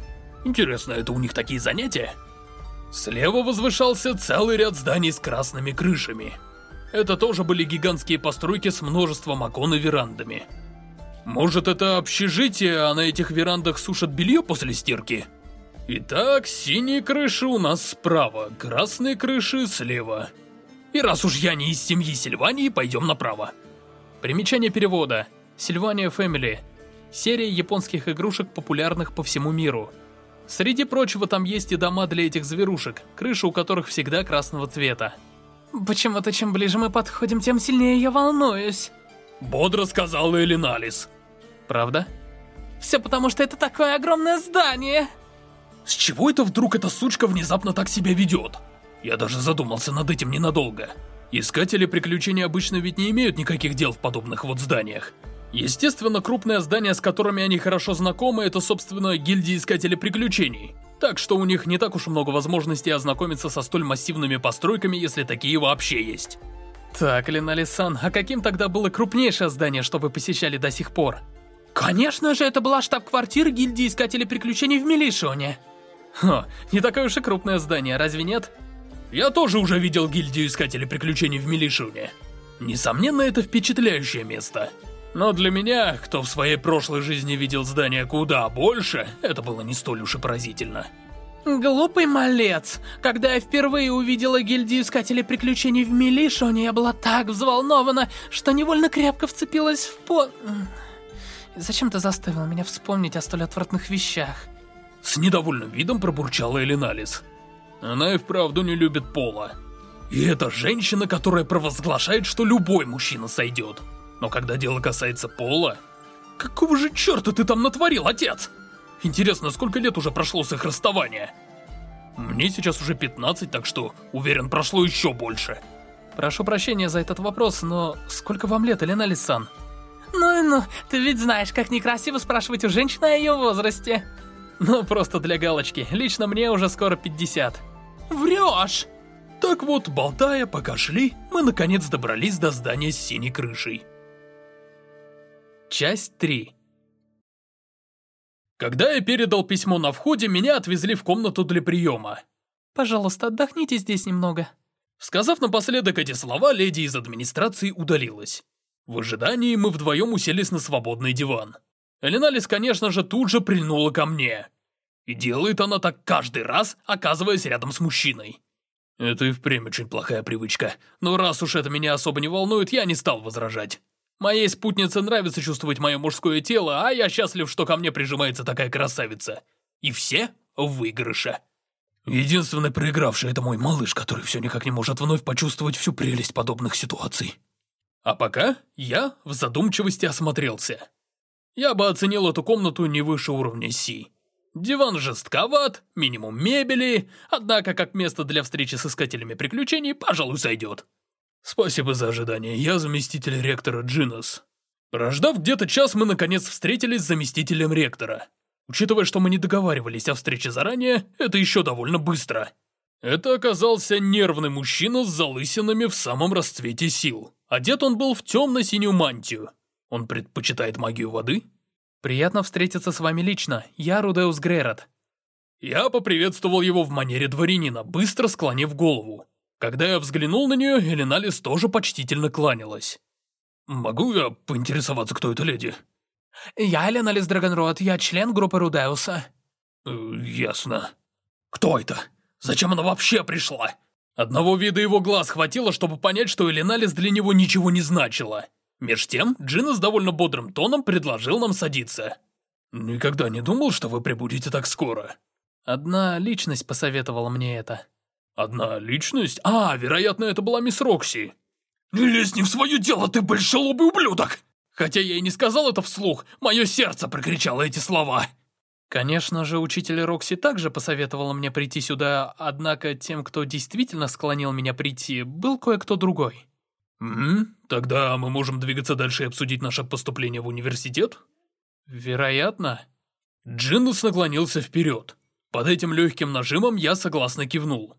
Интересно, это у них такие занятия? Слева возвышался целый ряд зданий с красными крышами. Это тоже были гигантские постройки с множеством окон и верандами. Может, это общежитие, а на этих верандах сушат белье после стирки? Итак, синие крыши у нас справа, красные крыши слева. И раз уж я не из семьи Сильвании, пойдем направо. Примечание перевода. Сильвания Family. Серия японских игрушек, популярных по всему миру. Среди прочего, там есть и дома для этих зверушек, крыши у которых всегда красного цвета. Почему-то чем ближе мы подходим, тем сильнее я волнуюсь. Бодро сказала Элиналис. Правда? Все потому, что это такое огромное здание. С чего это вдруг эта сучка внезапно так себя ведет? Я даже задумался над этим ненадолго. Искатели приключений обычно ведь не имеют никаких дел в подобных вот зданиях. Естественно, крупное здание, с которыми они хорошо знакомы, это, собственно, гильдия Искателей Приключений. Так что у них не так уж много возможностей ознакомиться со столь массивными постройками, если такие вообще есть. Так, Ленали-сан, а каким тогда было крупнейшее здание, что вы посещали до сих пор? Конечно же, это была штаб-квартира гильдии Искателей Приключений в Милишоне. Хо, не такое уж и крупное здание, разве нет? Я тоже уже видел гильдию Искателей Приключений в Милишоне. Несомненно, это впечатляющее место. Но для меня, кто в своей прошлой жизни видел здание куда больше, это было не столь уж и поразительно. Глупый малец. Когда я впервые увидела гильдию Искателей Приключений в Милишоне, я была так взволнована, что невольно крепко вцепилась в по... Зачем ты заставил меня вспомнить о столь отвратных вещах? С недовольным видом пробурчала Элиналис. Она и вправду не любит пола. И это женщина, которая провозглашает, что любой мужчина сойдет. Но когда дело касается пола... Какого же черта ты там натворил, отец? Интересно, сколько лет уже прошло с их расставания? Мне сейчас уже 15, так что, уверен, прошло еще больше. Прошу прощения за этот вопрос, но сколько вам лет, Элена Лисан? Ну и ну, ты ведь знаешь, как некрасиво спрашивать у женщины о ее возрасте. Ну, просто для галочки. Лично мне уже скоро 50. Врешь! Так вот, болтая, пока шли, мы наконец добрались до здания с синей крышей. Часть 3 Когда я передал письмо на входе, меня отвезли в комнату для приема. «Пожалуйста, отдохните здесь немного». Сказав напоследок эти слова, леди из администрации удалилась. В ожидании мы вдвоем уселись на свободный диван. Эленалис, конечно же, тут же прильнула ко мне. И делает она так каждый раз, оказываясь рядом с мужчиной. Это и впрямь очень плохая привычка, но раз уж это меня особо не волнует, я не стал возражать. Моей спутнице нравится чувствовать мое мужское тело, а я счастлив, что ко мне прижимается такая красавица. И все в выигрыше. Единственный проигравший — это мой малыш, который все никак не может вновь почувствовать всю прелесть подобных ситуаций. А пока я в задумчивости осмотрелся. Я бы оценил эту комнату не выше уровня Си. Диван жестковат, минимум мебели, однако как место для встречи с искателями приключений, пожалуй, сойдет. Спасибо за ожидание, я заместитель ректора Джинос. Прождав где-то час, мы наконец встретились с заместителем ректора. Учитывая, что мы не договаривались о встрече заранее, это еще довольно быстро. Это оказался нервный мужчина с залысинами в самом расцвете сил. Одет он был в темно-синюю мантию. Он предпочитает магию воды? Приятно встретиться с вами лично, я Рудеус Грейрот. Я поприветствовал его в манере дворянина, быстро склонив голову. Когда я взглянул на нее, Эленалис тоже почтительно кланялась. «Могу я поинтересоваться, кто эта леди?» «Я Эленалис Драгонрод, я член группы Рудеуса». Э, «Ясно. Кто это? Зачем она вообще пришла? Одного вида его глаз хватило, чтобы понять, что Элиналис для него ничего не значила. Меж тем, Джина с довольно бодрым тоном предложил нам садиться. «Никогда не думал, что вы прибудете так скоро». Одна личность посоветовала мне это. «Одна личность? А, вероятно, это была мисс Рокси». «Не лезь не в свое дело, ты большелобый ублюдок!» Хотя я и не сказал это вслух, мое сердце прокричало эти слова. Конечно же, учитель Рокси также посоветовала мне прийти сюда, однако тем, кто действительно склонил меня прийти, был кое-кто другой. «Угу, тогда мы можем двигаться дальше и обсудить наше поступление в университет?» «Вероятно». Джиннус наклонился вперед. Под этим легким нажимом я согласно кивнул.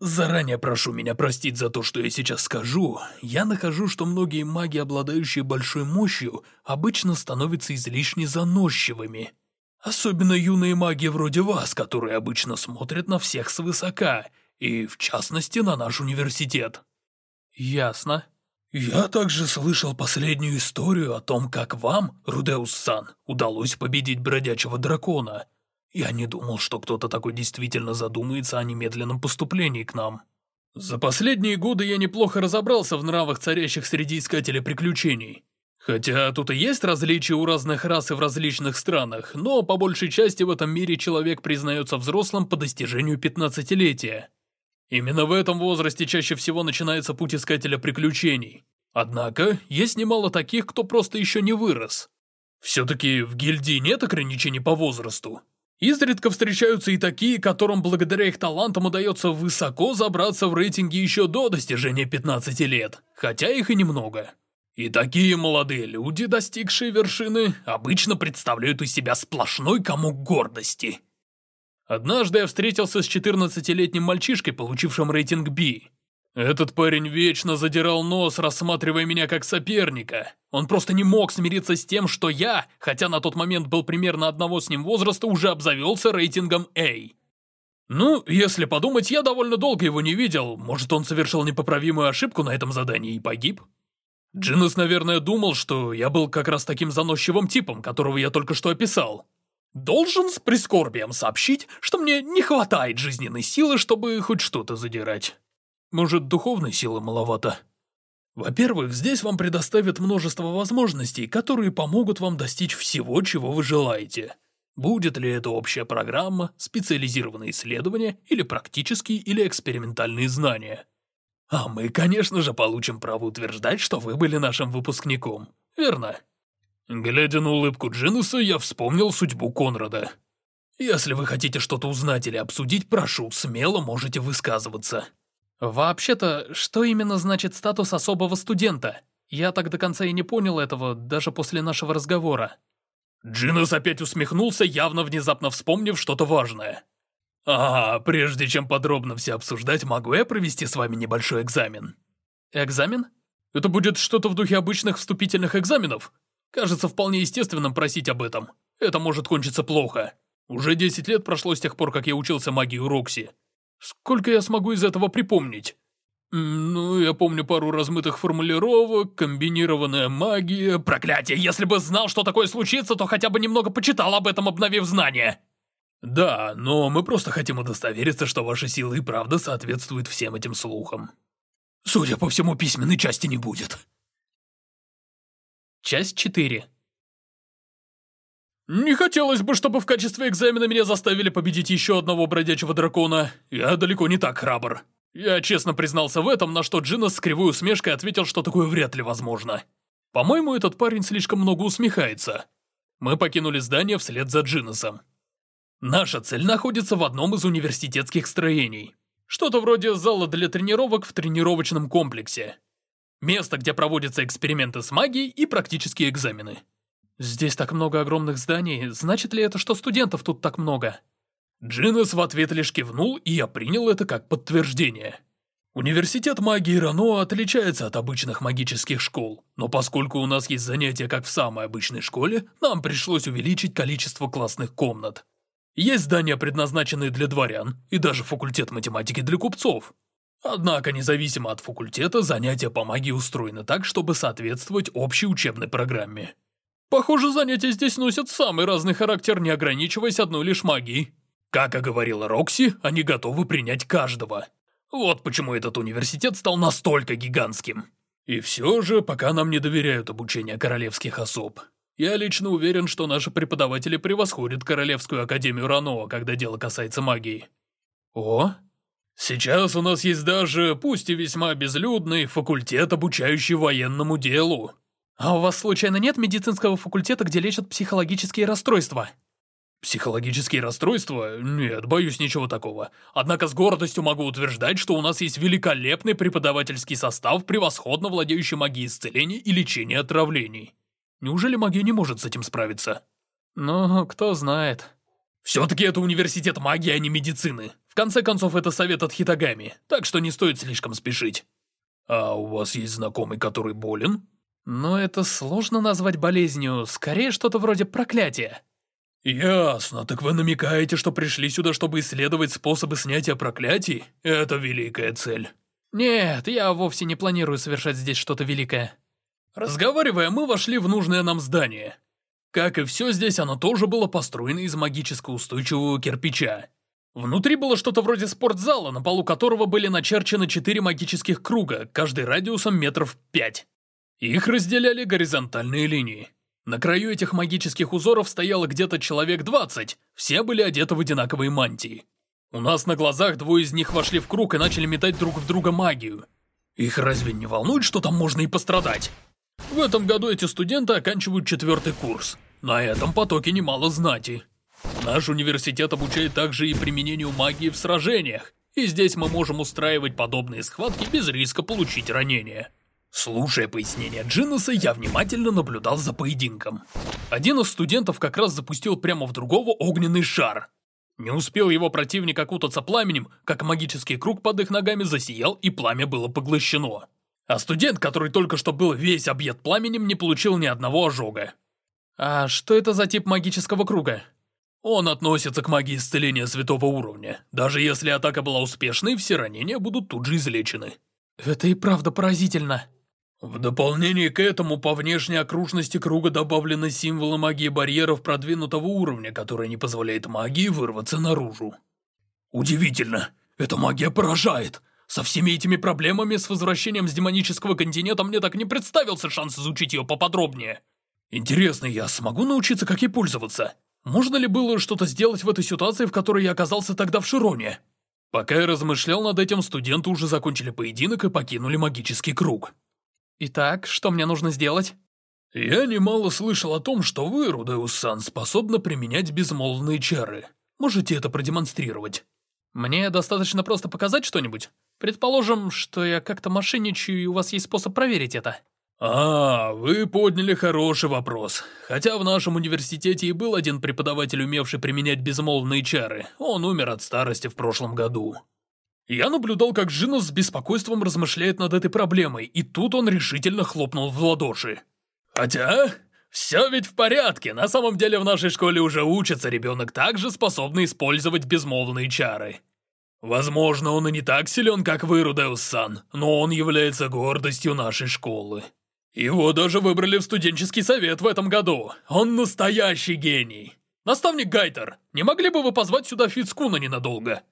Заранее прошу меня простить за то, что я сейчас скажу. Я нахожу, что многие маги, обладающие большой мощью, обычно становятся излишне заносчивыми. Особенно юные маги вроде вас, которые обычно смотрят на всех свысока, и, в частности, на наш университет. Ясно. Я также слышал последнюю историю о том, как вам, Рудеус-сан, удалось победить бродячего дракона – я не думал, что кто-то такой действительно задумается о немедленном поступлении к нам. За последние годы я неплохо разобрался в нравах, царящих среди искателей приключений. Хотя тут и есть различия у разных рас и в различных странах, но по большей части в этом мире человек признается взрослым по достижению пятнадцатилетия. Именно в этом возрасте чаще всего начинается путь искателя приключений. Однако, есть немало таких, кто просто еще не вырос. Все-таки в гильдии нет ограничений по возрасту. Изредка встречаются и такие, которым благодаря их талантам удается высоко забраться в рейтинге еще до достижения 15 лет, хотя их и немного. И такие молодые люди, достигшие вершины, обычно представляют из себя сплошной комок гордости. Однажды я встретился с 14-летним мальчишкой, получившим рейтинг B. Этот парень вечно задирал нос, рассматривая меня как соперника. Он просто не мог смириться с тем, что я, хотя на тот момент был примерно одного с ним возраста, уже обзавелся рейтингом A. Ну, если подумать, я довольно долго его не видел. Может, он совершил непоправимую ошибку на этом задании и погиб? Джинус, наверное, думал, что я был как раз таким заносчивым типом, которого я только что описал. Должен с прискорбием сообщить, что мне не хватает жизненной силы, чтобы хоть что-то задирать. Может, духовной силы маловато? Во-первых, здесь вам предоставят множество возможностей, которые помогут вам достичь всего, чего вы желаете. Будет ли это общая программа, специализированные исследования или практические или экспериментальные знания. А мы, конечно же, получим право утверждать, что вы были нашим выпускником, верно? Глядя на улыбку Джинуса, я вспомнил судьбу Конрада. Если вы хотите что-то узнать или обсудить, прошу, смело можете высказываться. Вообще-то, что именно значит статус особого студента? Я так до конца и не понял этого, даже после нашего разговора. Джинус опять усмехнулся, явно внезапно вспомнив что-то важное. «А, прежде чем подробно все обсуждать, могу я провести с вами небольшой экзамен?» «Экзамен?» «Это будет что-то в духе обычных вступительных экзаменов. Кажется вполне естественным просить об этом. Это может кончиться плохо. Уже 10 лет прошло с тех пор, как я учился магии у Рокси. Сколько я смогу из этого припомнить? Ну, я помню пару размытых формулировок, комбинированная магия... Проклятие, если бы знал, что такое случится, то хотя бы немного почитал об этом, обновив знания. Да, но мы просто хотим удостовериться, что ваши силы и правда соответствуют всем этим слухам. Судя по всему, письменной части не будет. Часть 4 «Не хотелось бы, чтобы в качестве экзамена меня заставили победить еще одного бродячего дракона. Я далеко не так храбр». Я честно признался в этом, на что Джинос с кривой усмешкой ответил, что такое вряд ли возможно. По-моему, этот парень слишком много усмехается. Мы покинули здание вслед за Джиносом. Наша цель находится в одном из университетских строений. Что-то вроде зала для тренировок в тренировочном комплексе. Место, где проводятся эксперименты с магией и практические экзамены. Здесь так много огромных зданий, значит ли это, что студентов тут так много? Джинес в ответ лишь кивнул, и я принял это как подтверждение. Университет магии Рано отличается от обычных магических школ, но поскольку у нас есть занятия как в самой обычной школе, нам пришлось увеличить количество классных комнат. Есть здания, предназначенные для дворян, и даже факультет математики для купцов. Однако, независимо от факультета, занятия по магии устроены так, чтобы соответствовать общей учебной программе. Похоже, занятия здесь носят самый разный характер, не ограничиваясь одной лишь магией. Как и говорила Рокси, они готовы принять каждого. Вот почему этот университет стал настолько гигантским. И все же, пока нам не доверяют обучение королевских особ. Я лично уверен, что наши преподаватели превосходят Королевскую Академию Раноа, когда дело касается магии. О, сейчас у нас есть даже, пусть и весьма безлюдный, факультет, обучающий военному делу. А у вас случайно нет медицинского факультета, где лечат психологические расстройства? Психологические расстройства? Нет, боюсь ничего такого. Однако с гордостью могу утверждать, что у нас есть великолепный преподавательский состав, превосходно владеющий магией исцеления и лечения отравлений. Неужели магия не может с этим справиться? Ну, кто знает. Все-таки это университет магии, а не медицины. В конце концов, это совет от Хитагами, так что не стоит слишком спешить. А у вас есть знакомый, который болен? Но это сложно назвать болезнью, скорее что-то вроде проклятия. «Ясно, так вы намекаете, что пришли сюда, чтобы исследовать способы снятия проклятий? Это великая цель». «Нет, я вовсе не планирую совершать здесь что-то великое». Разговаривая, мы вошли в нужное нам здание. Как и все здесь, оно тоже было построено из магически устойчивого кирпича. Внутри было что-то вроде спортзала, на полу которого были начерчены четыре магических круга, каждый радиусом метров пять. Их разделяли горизонтальные линии. На краю этих магических узоров стояло где-то человек 20, все были одеты в одинаковые мантии. У нас на глазах двое из них вошли в круг и начали метать друг в друга магию. Их разве не волнует, что там можно и пострадать? В этом году эти студенты оканчивают четвертый курс. На этом потоке немало знати. Наш университет обучает также и применению магии в сражениях, и здесь мы можем устраивать подобные схватки без риска получить ранение. Слушая пояснение Джиннеса, я внимательно наблюдал за поединком. Один из студентов как раз запустил прямо в другого огненный шар. Не успел его противник окутаться пламенем, как магический круг под их ногами засиял и пламя было поглощено. А студент, который только что был весь объят пламенем, не получил ни одного ожога. А что это за тип магического круга? Он относится к магии исцеления святого уровня. Даже если атака была успешной, все ранения будут тут же излечены. Это и правда поразительно. В дополнение к этому, по внешней окружности круга добавлены символы магии барьеров продвинутого уровня, которые не позволяют магии вырваться наружу. Удивительно, эта магия поражает. Со всеми этими проблемами с возвращением с демонического континента мне так не представился шанс изучить ее поподробнее. Интересно, я смогу научиться, как ей пользоваться? Можно ли было что-то сделать в этой ситуации, в которой я оказался тогда в Широне? Пока я размышлял над этим, студенты уже закончили поединок и покинули магический круг. Итак, что мне нужно сделать? Я немало слышал о том, что вы, Рудеус-сан, способны применять безмолвные чары. Можете это продемонстрировать? Мне достаточно просто показать что-нибудь? Предположим, что я как-то мошенничаю, и у вас есть способ проверить это. А, вы подняли хороший вопрос. Хотя в нашем университете и был один преподаватель, умевший применять безмолвные чары. Он умер от старости в прошлом году. Я наблюдал, как Джинус с беспокойством размышляет над этой проблемой, и тут он решительно хлопнул в ладоши. Хотя, все ведь в порядке, на самом деле в нашей школе уже учится ребенок также способный использовать безмолвные чары. Возможно, он и не так силен, как вы, Рудеус-сан, но он является гордостью нашей школы. Его даже выбрали в студенческий совет в этом году. Он настоящий гений. Наставник Гайтер, не могли бы вы позвать сюда Фицкуна ненадолго?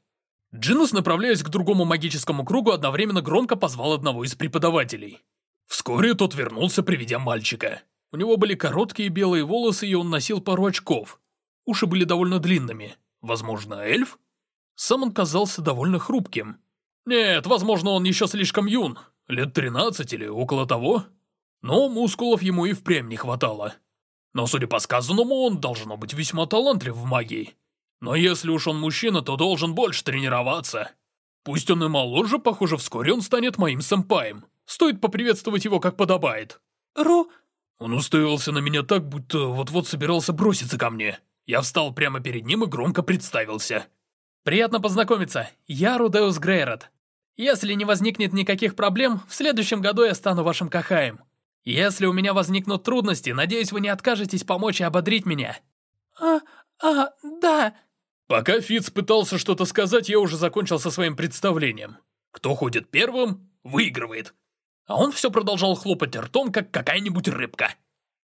Джинус, направляясь к другому магическому кругу, одновременно громко позвал одного из преподавателей. Вскоре тот вернулся, приведя мальчика. У него были короткие белые волосы, и он носил пару очков. Уши были довольно длинными. Возможно, эльф? Сам он казался довольно хрупким. Нет, возможно, он еще слишком юн. Лет 13 или около того. Но мускулов ему и впрямь не хватало. Но, судя по сказанному, он должно быть весьма талантлив в магии. Но если уж он мужчина, то должен больше тренироваться. Пусть он и моложе, похоже, вскоре он станет моим сэмпаем. Стоит поприветствовать его, как подобает. Ру... Он уставился на меня так, будто вот-вот собирался броситься ко мне. Я встал прямо перед ним и громко представился. «Приятно познакомиться. Я Рудеус Грейрот. Если не возникнет никаких проблем, в следующем году я стану вашим Кахаем. Если у меня возникнут трудности, надеюсь, вы не откажетесь помочь и ободрить меня». «А... а... да...» Пока Фиц пытался что-то сказать, я уже закончил со своим представлением. Кто ходит первым, выигрывает. А он все продолжал хлопать ртом, как какая-нибудь рыбка.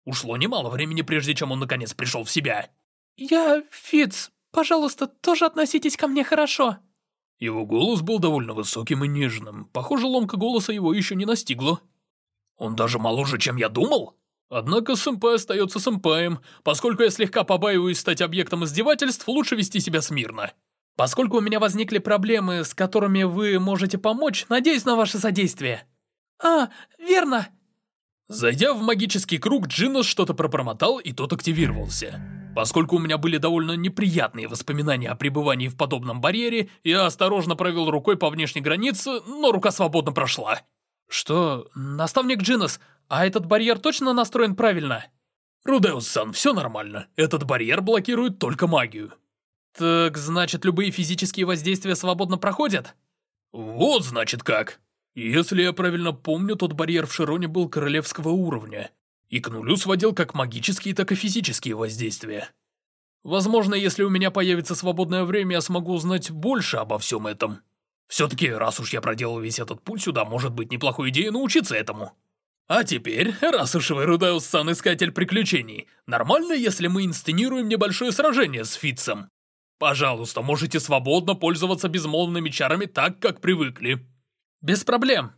Ушло немало времени, прежде чем он наконец пришел в себя. «Я... Фиц, пожалуйста, тоже относитесь ко мне хорошо». Его голос был довольно высоким и нежным. Похоже, ломка голоса его еще не настигла. Он даже моложе, чем я думал? Однако сэмпай остается сэмпаем. Поскольку я слегка побаиваюсь стать объектом издевательств, лучше вести себя смирно. Поскольку у меня возникли проблемы, с которыми вы можете помочь, надеюсь на ваше содействие. А, верно. Зайдя в магический круг, Джинос что-то пробормотал, и тот активировался. Поскольку у меня были довольно неприятные воспоминания о пребывании в подобном барьере, я осторожно провел рукой по внешней границе, но рука свободно прошла. Что, наставник Джинос, а этот барьер точно настроен правильно? Рудеус-сан, все нормально. Этот барьер блокирует только магию. Так значит, любые физические воздействия свободно проходят? Вот значит как. Если я правильно помню, тот барьер в Широне был королевского уровня и к нулю сводил как магические, так и физические воздействия. Возможно, если у меня появится свободное время, я смогу узнать больше обо всем этом. Все-таки, раз уж я проделал весь этот путь сюда, может быть неплохой идеей научиться этому. А теперь, раз уж вы Рудеус-сан искатель приключений, нормально, если мы инсценируем небольшое сражение с Фитцем? Пожалуйста, можете свободно пользоваться безмолвными чарами так, как привыкли. Без проблем.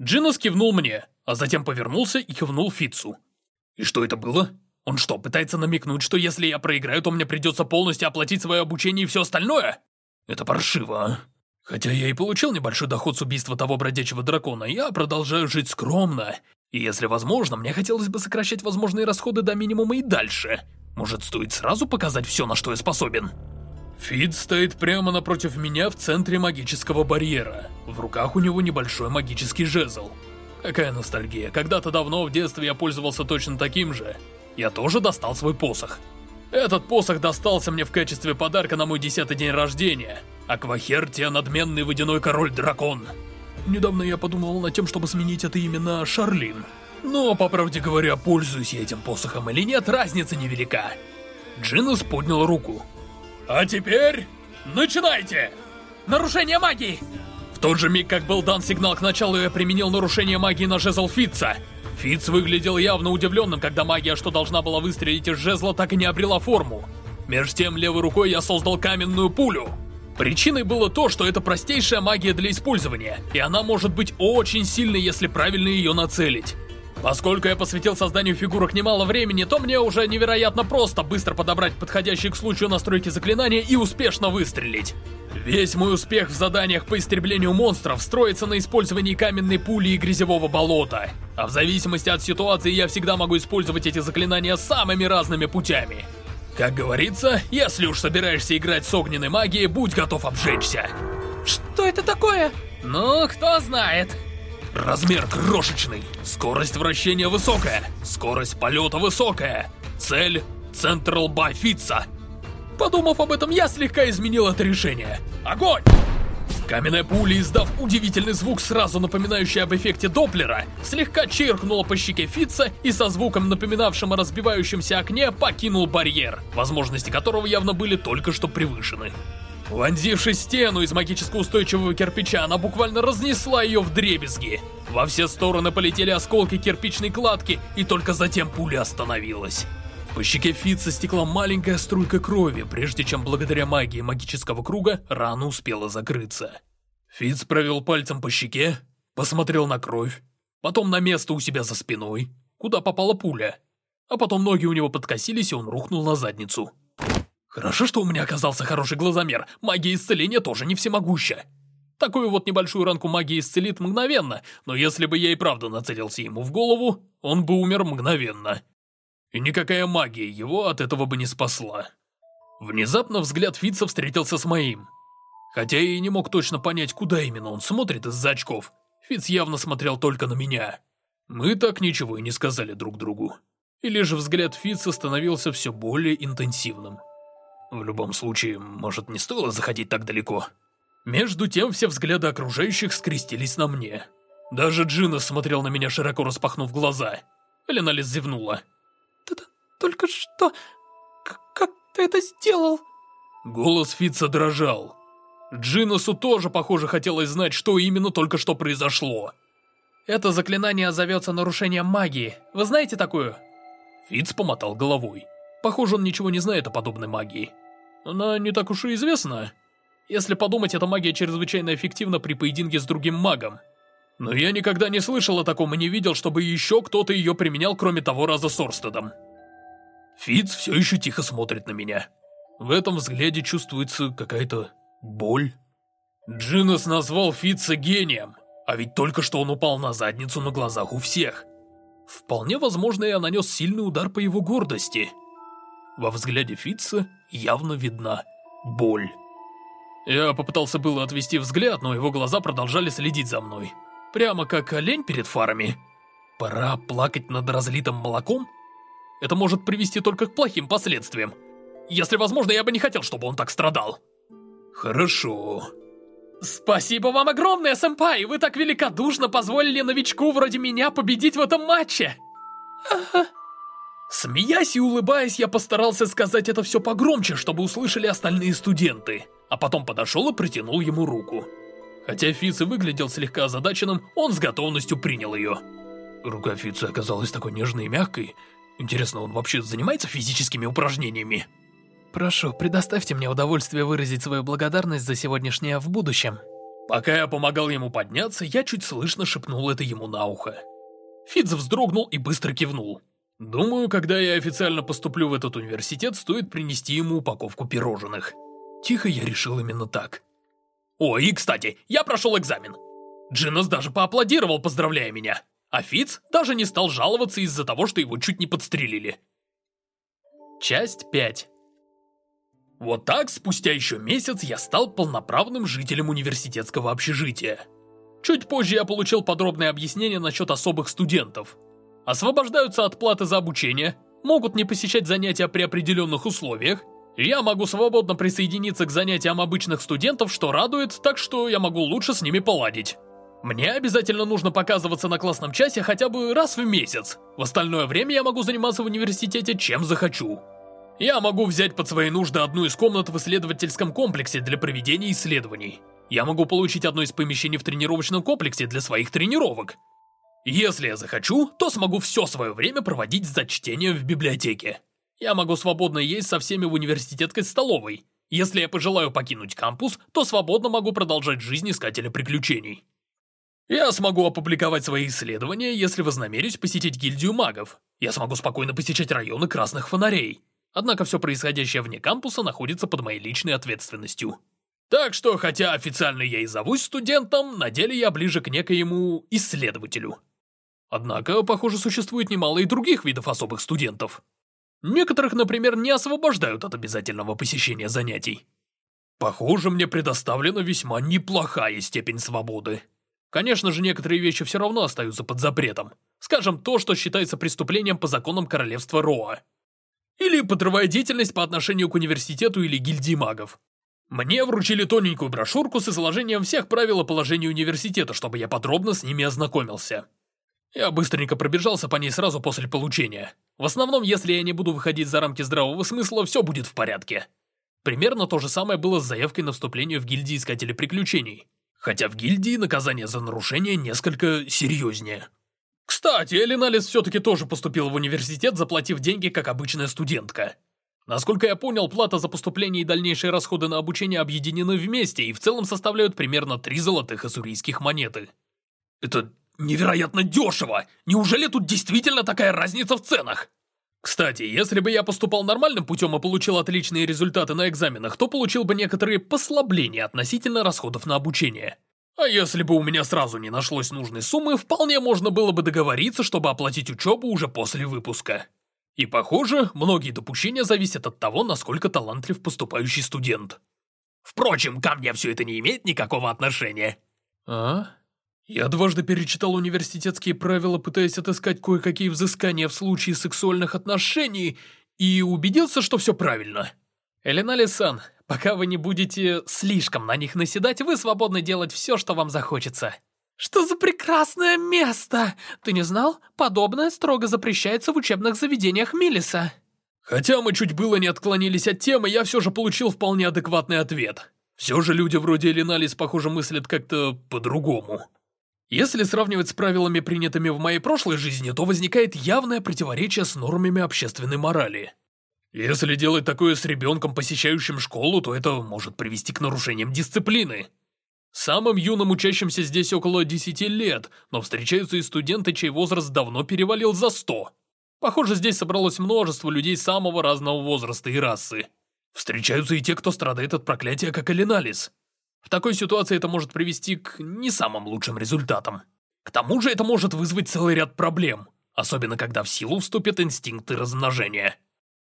Джинос кивнул мне, а затем повернулся и кивнул Фитцу. И что это было? Он что, пытается намекнуть, что если я проиграю, то мне придется полностью оплатить свое обучение и все остальное? Это паршиво, а? Хотя я и получил небольшой доход с убийства того бродячего дракона, я продолжаю жить скромно. Если возможно, мне хотелось бы сокращать возможные расходы до минимума и дальше. Может, стоит сразу показать все, на что я способен? Фид стоит прямо напротив меня в центре магического барьера. В руках у него небольшой магический жезл. Какая ностальгия. Когда-то давно в детстве я пользовался точно таким же. Я тоже достал свой посох. Этот посох достался мне в качестве подарка на мой десятый день рождения. Аквахертия, надменный водяной король-дракон. Недавно я подумал над тем, чтобы сменить это имя на Шарлин. Но, по правде говоря, пользуюсь я этим посохом или нет, разница невелика. Джинус поднял руку. А теперь, начинайте! Нарушение магии! тот же миг, как был дан сигнал к началу, я применил нарушение магии на жезл Фитца. Фитц выглядел явно удивленным, когда магия, что должна была выстрелить из жезла, так и не обрела форму. Меж тем, левой рукой я создал каменную пулю. Причиной было то, что это простейшая магия для использования, и она может быть очень сильной, если правильно ее нацелить. Поскольку я посвятил созданию фигурок немало времени, то мне уже невероятно просто быстро подобрать подходящие к случаю настройки заклинания и успешно выстрелить. Весь мой успех в заданиях по истреблению монстров строится на использовании каменной пули и грязевого болота. А в зависимости от ситуации я всегда могу использовать эти заклинания самыми разными путями. Как говорится, если уж собираешься играть с огненной магией, будь готов обжечься. Что это такое? Ну, кто знает. Размер крошечный, скорость вращения высокая, скорость полета высокая, цель — центр лба Фитца. Подумав об этом, я слегка изменил это решение. Огонь! Каменная пуля, издав удивительный звук, сразу напоминающий об эффекте Доплера, слегка чиркнула по щеке Фитца и со звуком, напоминавшим о разбивающемся окне, покинул барьер, возможности которого явно были только что превышены. Вонзившись стену из магически устойчивого кирпича, она буквально разнесла ее в дребезги. Во все стороны полетели осколки кирпичной кладки, и только затем пуля остановилась. По щеке Фитца стекла маленькая струйка крови, прежде чем благодаря магии магического круга рана успела закрыться. Фитц провел пальцем по щеке, посмотрел на кровь, потом на место у себя за спиной, куда попала пуля, а потом ноги у него подкосились, и он рухнул на задницу. Хорошо, что у меня оказался хороший глазомер. Магия исцеления тоже не всемогуща. Такую вот небольшую ранку магии исцелит мгновенно, но если бы я и правда нацелился ему в голову, он бы умер мгновенно. И никакая магия его от этого бы не спасла. Внезапно взгляд Фитца встретился с моим. Хотя я и не мог точно понять, куда именно он смотрит из-за очков, Фитц явно смотрел только на меня. Мы так ничего и не сказали друг другу. И лишь взгляд Фитца становился все более интенсивным. В любом случае, может, не стоило заходить так далеко. Между тем, все взгляды окружающих скрестились на мне. Даже Джина смотрел на меня, широко распахнув глаза. Леналис зевнула. «Только что... К как ты это сделал?» Голос Фитца дрожал. Джиносу тоже, похоже, хотелось знать, что именно только что произошло. «Это заклинание зовется нарушением магии. Вы знаете такую?» Фитц помотал головой. Похоже, он ничего не знает о подобной магии. Она не так уж и известна. Если подумать, эта магия чрезвычайно эффективна при поединке с другим магом. Но я никогда не слышал о таком и не видел, чтобы еще кто-то ее применял, кроме того раза с Орстедом. Фиц все еще тихо смотрит на меня. В этом взгляде чувствуется какая-то боль. Джинос назвал Фитца гением, а ведь только что он упал на задницу на глазах у всех. Вполне возможно, я нанес сильный удар по его гордости. Во взгляде Фитца явно видна боль. Я попытался было отвести взгляд, но его глаза продолжали следить за мной. Прямо как олень перед фарами. Пора плакать над разлитым молоком? Это может привести только к плохим последствиям. Если возможно, я бы не хотел, чтобы он так страдал. Хорошо. Спасибо вам огромное, сэмпай! Вы так великодушно позволили новичку вроде меня победить в этом матче! Смеясь и улыбаясь, я постарался сказать это все погромче, чтобы услышали остальные студенты, а потом подошел и протянул ему руку. Хотя Фица выглядел слегка озадаченным, он с готовностью принял ее. Рука Фица оказалась такой нежной и мягкой. Интересно, он вообще занимается физическими упражнениями? Прошу, предоставьте мне удовольствие выразить свою благодарность за сегодняшнее в будущем. Пока я помогал ему подняться, я чуть слышно шепнул это ему на ухо. Фидз вздрогнул и быстро кивнул. Думаю, когда я официально поступлю в этот университет, стоит принести ему упаковку пирожных. Тихо я решил именно так. О, и кстати, я прошел экзамен. Джинос даже поаплодировал, поздравляя меня. А Фиц даже не стал жаловаться из-за того, что его чуть не подстрелили. Часть 5 Вот так, спустя еще месяц, я стал полноправным жителем университетского общежития. Чуть позже я получил подробное объяснение насчет особых студентов. Освобождаются от платы за обучение, могут не посещать занятия при определенных условиях, я могу свободно присоединиться к занятиям обычных студентов, что радует, так что я могу лучше с ними поладить. Мне обязательно нужно показываться на классном часе хотя бы раз в месяц. В остальное время я могу заниматься в университете чем захочу. Я могу взять под свои нужды одну из комнат в исследовательском комплексе для проведения исследований. Я могу получить одно из помещений в тренировочном комплексе для своих тренировок. Если я захочу, то смогу все свое время проводить за чтением в библиотеке. Я могу свободно есть со всеми в университетской столовой. Если я пожелаю покинуть кампус, то свободно могу продолжать жизнь искателя приключений. Я смогу опубликовать свои исследования, если вознамерюсь посетить гильдию магов. Я смогу спокойно посещать районы красных фонарей. Однако все происходящее вне кампуса находится под моей личной ответственностью. Так что, хотя официально я и зовусь студентом, на деле я ближе к некоему исследователю. Однако, похоже, существует немало и других видов особых студентов. Некоторых, например, не освобождают от обязательного посещения занятий. Похоже, мне предоставлена весьма неплохая степень свободы. Конечно же, некоторые вещи все равно остаются под запретом. Скажем, то, что считается преступлением по законам королевства Роа. Или подрывая деятельность по отношению к университету или гильдии магов. Мне вручили тоненькую брошюрку с изложением всех правил и положений университета, чтобы я подробно с ними ознакомился. Я быстренько пробежался по ней сразу после получения. В основном, если я не буду выходить за рамки здравого смысла, все будет в порядке. Примерно то же самое было с заявкой на вступление в гильдии Искателей Приключений. Хотя в гильдии наказание за нарушение несколько серьезнее. Кстати, Элиналис все-таки тоже поступил в университет, заплатив деньги как обычная студентка. Насколько я понял, плата за поступление и дальнейшие расходы на обучение объединены вместе и в целом составляют примерно три золотых ассурийских монеты. Это Невероятно дешево! Неужели тут действительно такая разница в ценах? Кстати, если бы я поступал нормальным путем и получил отличные результаты на экзаменах, то получил бы некоторые послабления относительно расходов на обучение. А если бы у меня сразу не нашлось нужной суммы, вполне можно было бы договориться, чтобы оплатить учебу уже после выпуска. И похоже, многие допущения зависят от того, насколько талантлив поступающий студент. Впрочем, ко мне все это не имеет никакого отношения. А? Я дважды перечитал университетские правила, пытаясь отыскать кое-какие взыскания в случае сексуальных отношений, и убедился, что все правильно. Элинали-сан, пока вы не будете слишком на них наседать, вы свободны делать все, что вам захочется. Что за прекрасное место! Ты не знал? Подобное строго запрещается в учебных заведениях Милиса. Хотя мы чуть было не отклонились от темы, я все же получил вполне адекватный ответ. Все же люди вроде Элиналис, похоже, мыслят как-то по-другому. Если сравнивать с правилами, принятыми в моей прошлой жизни, то возникает явное противоречие с нормами общественной морали. Если делать такое с ребенком, посещающим школу, то это может привести к нарушениям дисциплины. Самым юным учащимся здесь около 10 лет, но встречаются и студенты, чей возраст давно перевалил за 100. Похоже, здесь собралось множество людей самого разного возраста и расы. Встречаются и те, кто страдает от проклятия, как Элиналис. В такой ситуации это может привести к не самым лучшим результатам. К тому же это может вызвать целый ряд проблем, особенно когда в силу вступят инстинкты размножения.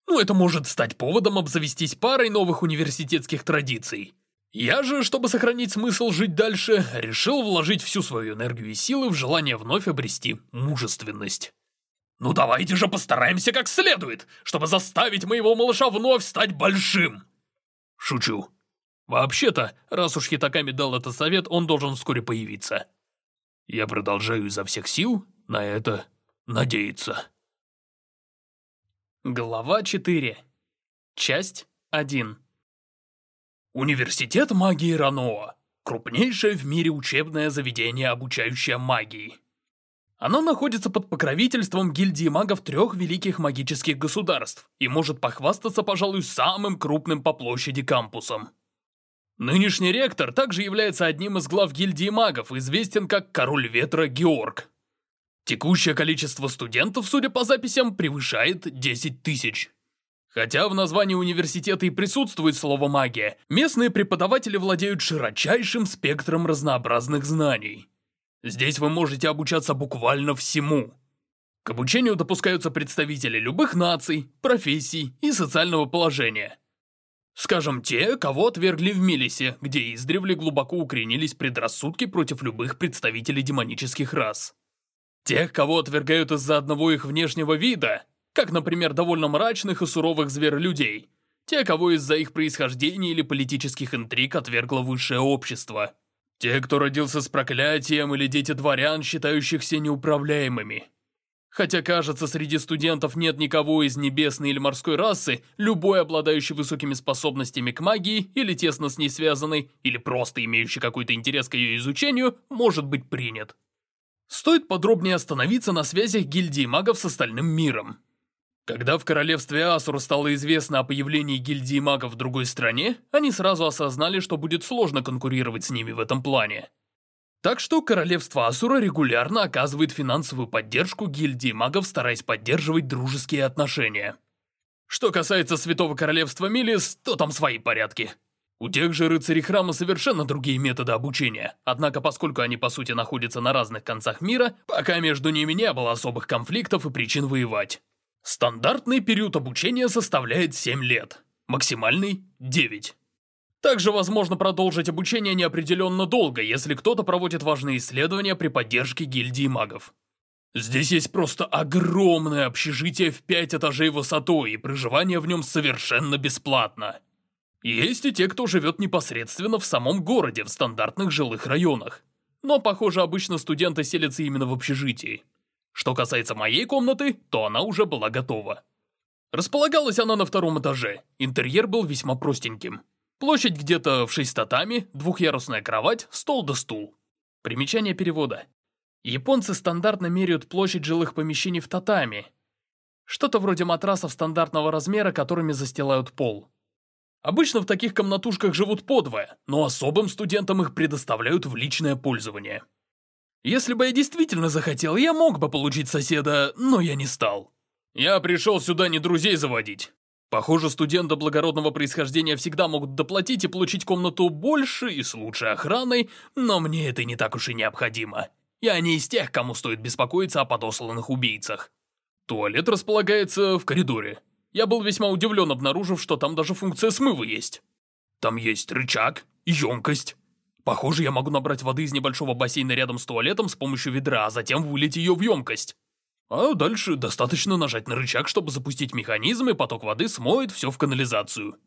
Ну, это может стать поводом обзавестись парой новых университетских традиций. Я же, чтобы сохранить смысл жить дальше, решил вложить всю свою энергию и силы в желание вновь обрести мужественность. Ну давайте же постараемся как следует, чтобы заставить моего малыша вновь стать большим. Шучу. Вообще-то, раз уж Хитаками дал этот совет, он должен вскоре появиться. Я продолжаю изо всех сил на это надеяться. Глава 4. Часть 1. Университет магии Раноа. Крупнейшее в мире учебное заведение, обучающее магии. Оно находится под покровительством гильдии магов трех великих магических государств и может похвастаться, пожалуй, самым крупным по площади кампусом. Нынешний ректор также является одним из глав гильдии магов, известен как Король Ветра Георг. Текущее количество студентов, судя по записям, превышает 10 тысяч. Хотя в названии университета и присутствует слово «магия», местные преподаватели владеют широчайшим спектром разнообразных знаний. Здесь вы можете обучаться буквально всему. К обучению допускаются представители любых наций, профессий и социального положения. Скажем, те, кого отвергли в Милисе, где издревле глубоко укоренились предрассудки против любых представителей демонических рас. Тех, кого отвергают из-за одного их внешнего вида, как, например, довольно мрачных и суровых зверолюдей. Те, кого из-за их происхождения или политических интриг отвергло высшее общество. Те, кто родился с проклятием, или дети дворян, считающихся неуправляемыми. Хотя, кажется, среди студентов нет никого из небесной или морской расы, любой, обладающий высокими способностями к магии, или тесно с ней связанный, или просто имеющий какой-то интерес к ее изучению, может быть принят. Стоит подробнее остановиться на связях гильдии магов с остальным миром. Когда в королевстве Асур стало известно о появлении гильдии магов в другой стране, они сразу осознали, что будет сложно конкурировать с ними в этом плане. Так что королевство Асура регулярно оказывает финансовую поддержку гильдии магов, стараясь поддерживать дружеские отношения. Что касается Святого Королевства Милис, то там свои порядки. У тех же рыцарей храма совершенно другие методы обучения, однако поскольку они по сути находятся на разных концах мира, пока между ними не было особых конфликтов и причин воевать. Стандартный период обучения составляет 7 лет, максимальный – 9. Также возможно продолжить обучение неопределенно долго, если кто-то проводит важные исследования при поддержке гильдии магов. Здесь есть просто огромное общежитие в 5 этажей высотой, и проживание в нем совершенно бесплатно. Есть и те, кто живет непосредственно в самом городе, в стандартных жилых районах. Но, похоже, обычно студенты селятся именно в общежитии. Что касается моей комнаты, то она уже была готова. Располагалась она на втором этаже, интерьер был весьма простеньким. Площадь где-то в шесть татами, двухъярусная кровать, стол да стул. Примечание перевода. Японцы стандартно меряют площадь жилых помещений в татами. Что-то вроде матрасов стандартного размера, которыми застилают пол. Обычно в таких комнатушках живут подвое, но особым студентам их предоставляют в личное пользование. Если бы я действительно захотел, я мог бы получить соседа, но я не стал. Я пришел сюда не друзей заводить. Похоже, студенты благородного происхождения всегда могут доплатить и получить комнату больше и с лучшей охраной, но мне это не так уж и необходимо. Я не из тех, кому стоит беспокоиться о подосланных убийцах. Туалет располагается в коридоре. Я был весьма удивлен, обнаружив, что там даже функция смыва есть. Там есть рычаг, емкость. Похоже, я могу набрать воды из небольшого бассейна рядом с туалетом с помощью ведра, а затем вылить ее в емкость. А дальше достаточно нажать на рычаг, чтобы запустить механизм, и поток воды смоет все в канализацию.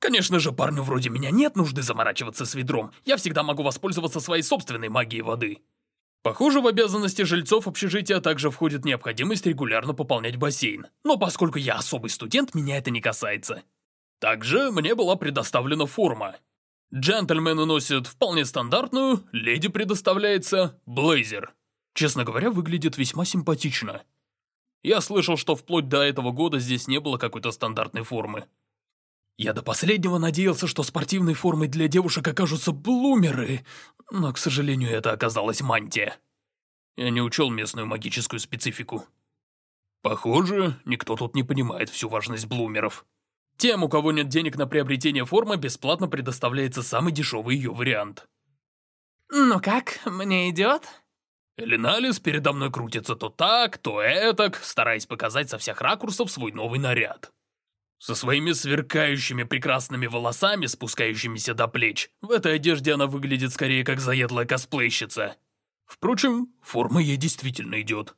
Конечно же, парню вроде меня нет нужды заморачиваться с ведром. Я всегда могу воспользоваться своей собственной магией воды. Похоже, в обязанности жильцов общежития также входит необходимость регулярно пополнять бассейн. Но поскольку я особый студент, меня это не касается. Также мне была предоставлена форма. Джентльмены носят вполне стандартную, леди предоставляется блейзер. Честно говоря, выглядит весьма симпатично. Я слышал, что вплоть до этого года здесь не было какой-то стандартной формы. Я до последнего надеялся, что спортивной формой для девушек окажутся блумеры, но, к сожалению, это оказалась мантия. Я не учел местную магическую специфику. Похоже, никто тут не понимает всю важность блумеров. Тем, у кого нет денег на приобретение формы, бесплатно предоставляется самый дешевый ее вариант. «Ну как, мне идет?» Элиналис передо мной крутится то так, то этак, стараясь показать со всех ракурсов свой новый наряд. Со своими сверкающими прекрасными волосами, спускающимися до плеч, в этой одежде она выглядит скорее как заедлая косплейщица. Впрочем, форма ей действительно идет.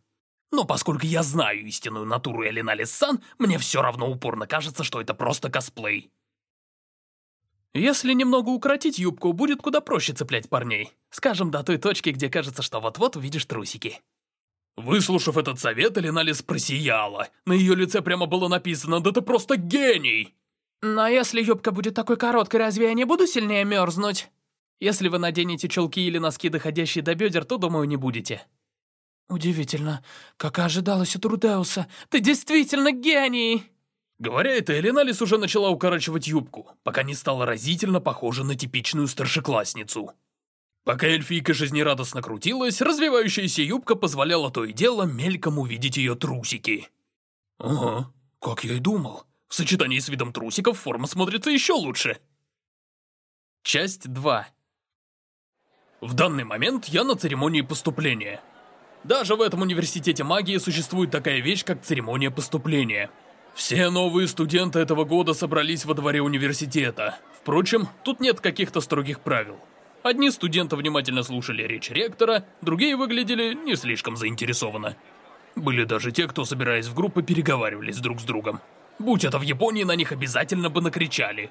Но поскольку я знаю истинную натуру Элиналис Сан, мне все равно упорно кажется, что это просто косплей. Если немного укоротить юбку, будет куда проще цеплять парней. Скажем, до той точки, где кажется, что вот-вот увидишь трусики. Выслушав этот совет, Элиналис просияла. На ее лице прямо было написано «Да ты просто гений!» «Но если юбка будет такой короткой, разве я не буду сильнее мерзнуть?» «Если вы наденете чулки или носки, доходящие до бедер, то, думаю, не будете». «Удивительно, как и ожидалось от Рудеуса. Ты действительно гений!» Говоря это, Эленалис уже начала укорачивать юбку, пока не стала разительно похожа на типичную старшеклассницу. Пока эльфийка жизнерадостно крутилась, развивающаяся юбка позволяла то и дело мельком увидеть ее трусики. Ага, как я и думал. В сочетании с видом трусиков форма смотрится еще лучше. Часть 2 В данный момент я на церемонии поступления. Даже в этом университете магии существует такая вещь, как церемония поступления – все новые студенты этого года собрались во дворе университета. Впрочем, тут нет каких-то строгих правил. Одни студенты внимательно слушали речь ректора, другие выглядели не слишком заинтересованно. Были даже те, кто, собираясь в группы, переговаривались друг с другом. Будь это в Японии, на них обязательно бы накричали.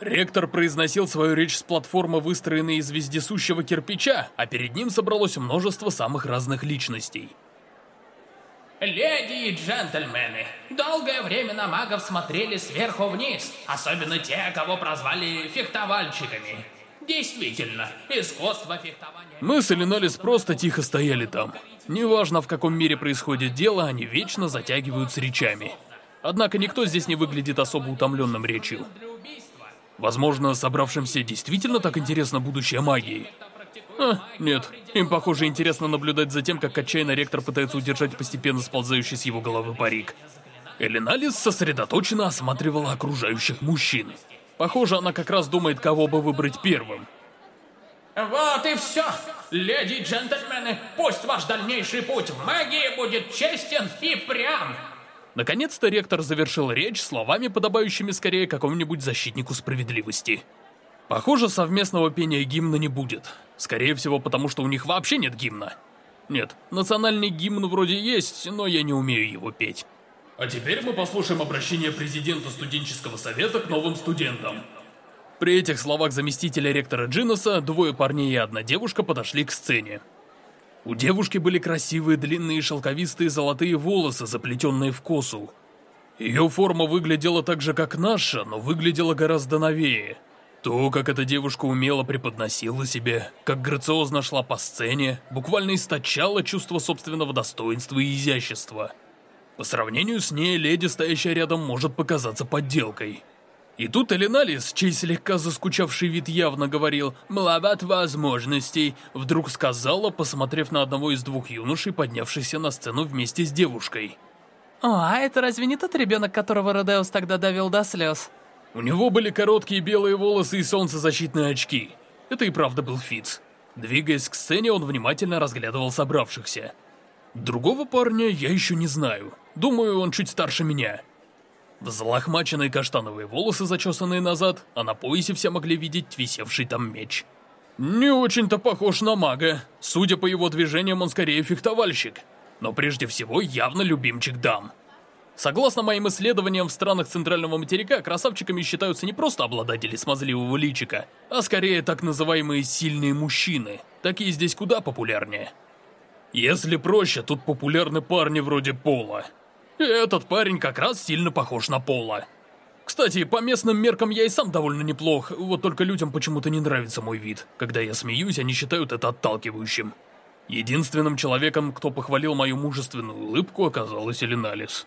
Ректор произносил свою речь с платформы, выстроенной из вездесущего кирпича, а перед ним собралось множество самых разных личностей – Леди и джентльмены, долгое время на магов смотрели сверху вниз, особенно те, кого прозвали фехтовальщиками. Действительно, искусство фехтования... Мы с Элинолис просто тихо стояли там. Неважно, в каком мире происходит дело, они вечно затягивают с речами. Однако никто здесь не выглядит особо утомленным речью. Возможно, собравшимся действительно так интересно будущее магии. А, нет. Им, похоже, интересно наблюдать за тем, как отчаянно ректор пытается удержать постепенно сползающий с его головы парик. Элиналис сосредоточенно осматривала окружающих мужчин. Похоже, она как раз думает, кого бы выбрать первым. Вот и все. Леди и джентльмены, пусть ваш дальнейший путь в магии будет честен и прям. Наконец-то ректор завершил речь словами, подобающими скорее какому-нибудь защитнику справедливости. Похоже, совместного пения гимна не будет. Скорее всего, потому что у них вообще нет гимна. Нет, национальный гимн вроде есть, но я не умею его петь. А теперь мы послушаем обращение президента студенческого совета к новым студентам. При этих словах заместителя ректора Джиноса двое парней и одна девушка подошли к сцене. У девушки были красивые длинные шелковистые золотые волосы, заплетенные в косу. Ее форма выглядела так же, как наша, но выглядела гораздо новее. То, как эта девушка умело преподносила себе, как грациозно шла по сцене, буквально источало чувство собственного достоинства и изящества. По сравнению с ней, леди, стоящая рядом, может показаться подделкой. И тут Элиналис, чей слегка заскучавший вид явно говорил «маловат возможностей», вдруг сказала, посмотрев на одного из двух юношей, поднявшихся на сцену вместе с девушкой. «О, а это разве не тот ребенок, которого Родеус тогда довел до слез?» У него были короткие белые волосы и солнцезащитные очки. Это и правда был Фиц. Двигаясь к сцене, он внимательно разглядывал собравшихся. Другого парня я еще не знаю. Думаю, он чуть старше меня. Взлохмаченные каштановые волосы, зачесанные назад, а на поясе все могли видеть висевший там меч. Не очень-то похож на мага. Судя по его движениям, он скорее фехтовальщик. Но прежде всего, явно любимчик дам. Согласно моим исследованиям, в странах Центрального материка красавчиками считаются не просто обладатели смазливого личика, а скорее так называемые «сильные мужчины». Такие здесь куда популярнее. Если проще, тут популярны парни вроде Пола. И этот парень как раз сильно похож на Пола. Кстати, по местным меркам я и сам довольно неплох, вот только людям почему-то не нравится мой вид. Когда я смеюсь, они считают это отталкивающим. Единственным человеком, кто похвалил мою мужественную улыбку, оказалась Элиналис.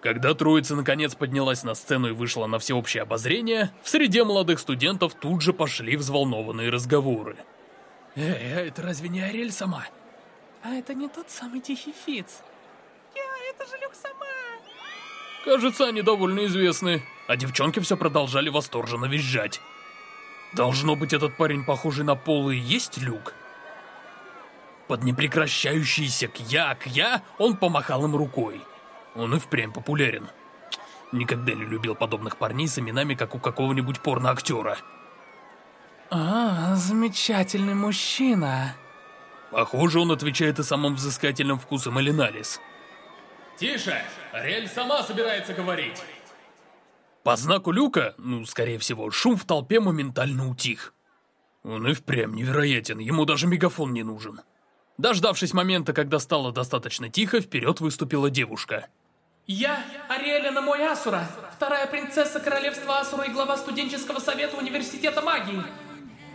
Когда троица наконец поднялась на сцену и вышла на всеобщее обозрение, в среде молодых студентов тут же пошли взволнованные разговоры. Эй, а это разве не Ариэль сама? А это не тот самый тихий Фиц? Я, это же Люк сама. Кажется, они довольно известны, а девчонки все продолжали восторженно визжать. Должно быть, этот парень, похожий на Пола, и есть Люк? Под непрекращающийся «кья-кья» он помахал им рукой. Он и впрямь популярен. Никогда не любил подобных парней с именами, как у какого-нибудь порноактера. А, замечательный мужчина. Похоже, он отвечает и самым взыскательным вкусом Элиналис. Тише! Ариэль сама собирается говорить. По знаку Люка, ну, скорее всего, шум в толпе моментально утих. Он и впрямь невероятен, ему даже мегафон не нужен. Дождавшись момента, когда стало достаточно тихо, вперед выступила девушка. Я Ариэля мой Асура, вторая принцесса королевства Асура и глава студенческого совета университета магии.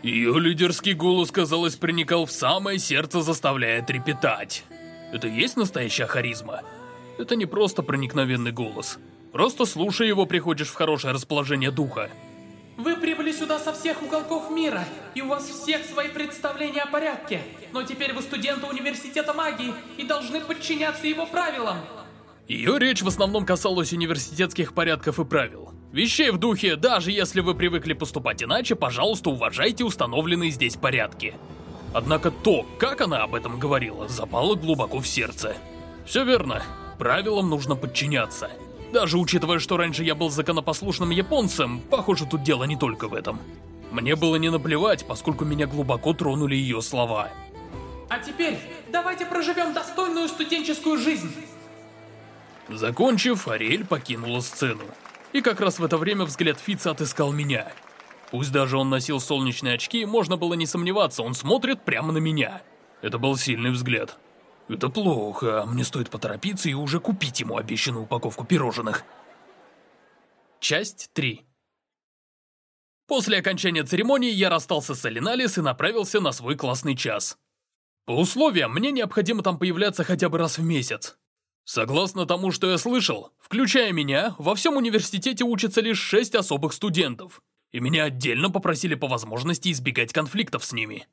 Ее лидерский голос, казалось, проникал в самое сердце, заставляя трепетать. Это и есть настоящая харизма? Это не просто проникновенный голос. Просто слушая его, приходишь в хорошее расположение духа. Вы прибыли сюда со всех уголков мира, и у вас всех свои представления о порядке. Но теперь вы студенты университета магии и должны подчиняться его правилам. Ее речь в основном касалась университетских порядков и правил. Вещей в духе, даже если вы привыкли поступать иначе, пожалуйста, уважайте установленные здесь порядки. Однако то, как она об этом говорила, запало глубоко в сердце. Все верно, правилам нужно подчиняться. Даже учитывая, что раньше я был законопослушным японцем, похоже, тут дело не только в этом. Мне было не наплевать, поскольку меня глубоко тронули ее слова. А теперь давайте проживем достойную студенческую жизнь. Закончив, Ариэль покинула сцену. И как раз в это время взгляд Фица отыскал меня. Пусть даже он носил солнечные очки, можно было не сомневаться, он смотрит прямо на меня. Это был сильный взгляд. Это плохо, мне стоит поторопиться и уже купить ему обещанную упаковку пирожных. Часть 3 После окончания церемонии я расстался с Алиналис и направился на свой классный час. По условиям, мне необходимо там появляться хотя бы раз в месяц. Согласно тому, что я слышал, включая меня, во всем университете учатся лишь шесть особых студентов, и меня отдельно попросили по возможности избегать конфликтов с ними.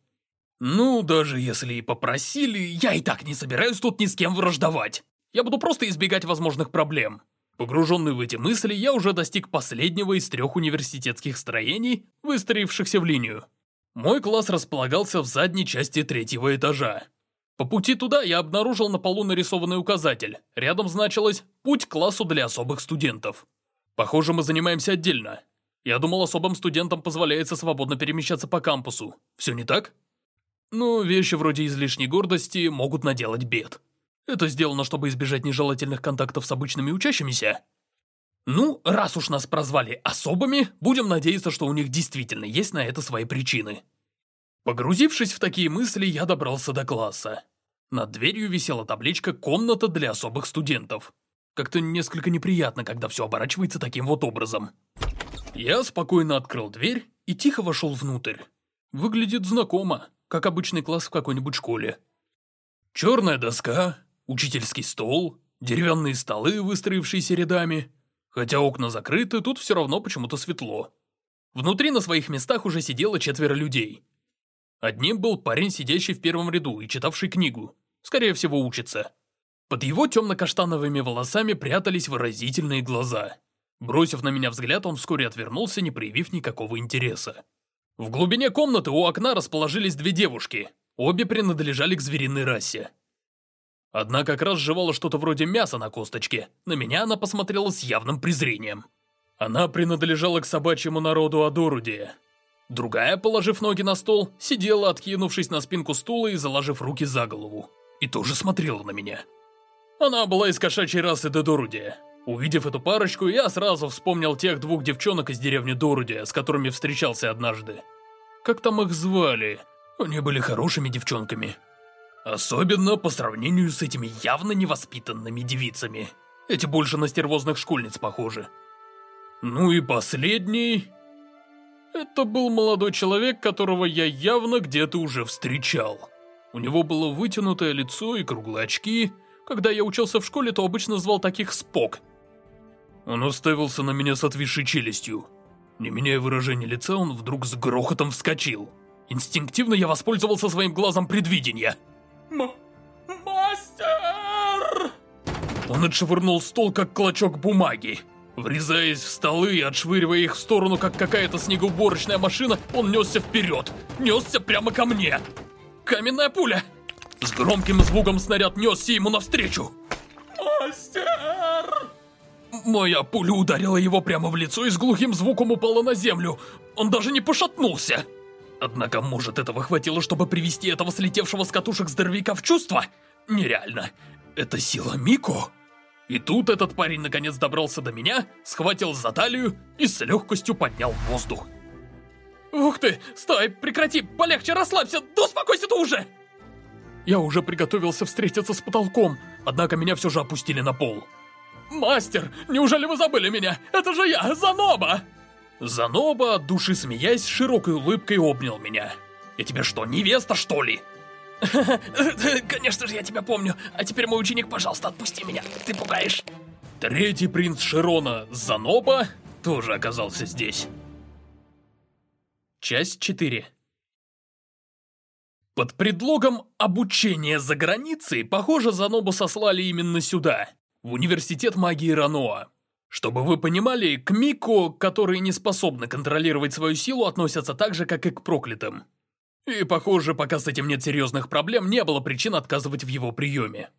Ну, даже если и попросили, я и так не собираюсь тут ни с кем враждовать. Я буду просто избегать возможных проблем. Погруженный в эти мысли, я уже достиг последнего из трех университетских строений, выстроившихся в линию. Мой класс располагался в задней части третьего этажа. По пути туда я обнаружил на полу нарисованный указатель. Рядом значилось «Путь к классу для особых студентов». Похоже, мы занимаемся отдельно. Я думал, особым студентам позволяется свободно перемещаться по кампусу. Все не так? Ну, вещи вроде излишней гордости могут наделать бед. Это сделано, чтобы избежать нежелательных контактов с обычными учащимися. Ну, раз уж нас прозвали особыми, будем надеяться, что у них действительно есть на это свои причины. Погрузившись в такие мысли, я добрался до класса. Над дверью висела табличка «Комната для особых студентов». Как-то несколько неприятно, когда все оборачивается таким вот образом. Я спокойно открыл дверь и тихо вошел внутрь. Выглядит знакомо, как обычный класс в какой-нибудь школе. Черная доска, учительский стол, деревянные столы, выстроившиеся рядами. Хотя окна закрыты, тут все равно почему-то светло. Внутри на своих местах уже сидело четверо людей. Одним был парень, сидящий в первом ряду и читавший книгу. Скорее всего, учится. Под его темно-каштановыми волосами прятались выразительные глаза. Бросив на меня взгляд, он вскоре отвернулся, не проявив никакого интереса. В глубине комнаты у окна расположились две девушки. Обе принадлежали к звериной расе. Одна как раз жевала что-то вроде мяса на косточке. На меня она посмотрела с явным презрением. Она принадлежала к собачьему народу Адорудия. Другая, положив ноги на стол, сидела, откинувшись на спинку стула и заложив руки за голову. И тоже смотрела на меня. Она была из кошачьей расы Дедорудия. Увидев эту парочку, я сразу вспомнил тех двух девчонок из деревни Дорудия, с которыми встречался однажды. Как там их звали? Они были хорошими девчонками. Особенно по сравнению с этими явно невоспитанными девицами. Эти больше на стервозных школьниц похожи. Ну и последний... Это был молодой человек, которого я явно где-то уже встречал. У него было вытянутое лицо и круглые очки. Когда я учился в школе, то обычно звал таких Спок. Он уставился на меня с отвисшей челюстью. Не меняя выражения лица, он вдруг с грохотом вскочил. Инстинктивно я воспользовался своим глазом предвидения. М Мастер! Он отшвырнул стол, как клочок бумаги. Врезаясь в столы и отшвыривая их в сторону, как какая-то снегоуборочная машина, он несся вперед. Несся прямо ко мне. Каменная пуля! С громким звуком снаряд несся ему навстречу. Мастер! Моя пуля ударила его прямо в лицо и с глухим звуком упала на землю. Он даже не пошатнулся. Однако, может, этого хватило, чтобы привести этого слетевшего с катушек здоровяка в чувство? Нереально. Это сила Мико? И тут этот парень наконец добрался до меня, схватил за талию и с легкостью поднял в воздух. «Ух ты! Стой! Прекрати! Полегче, расслабься! Да успокойся ты уже!» Я уже приготовился встретиться с потолком, однако меня все же опустили на пол. «Мастер, неужели вы забыли меня? Это же я, Заноба!» Заноба, от души смеясь, широкой улыбкой обнял меня. «Я тебе что, невеста, что ли?» [laughs] «Конечно же я тебя помню. А теперь, мой ученик, пожалуйста, отпусти меня. Ты пугаешь». Третий принц Широна, Заноба, тоже оказался здесь. Часть 4 Под предлогом обучения за границей, похоже, Занобу сослали именно сюда, в Университет магии Раноа. Чтобы вы понимали, к Мико, которые не способны контролировать свою силу, относятся так же, как и к проклятым. И, похоже, пока с этим нет серьезных проблем, не было причин отказывать в его приеме.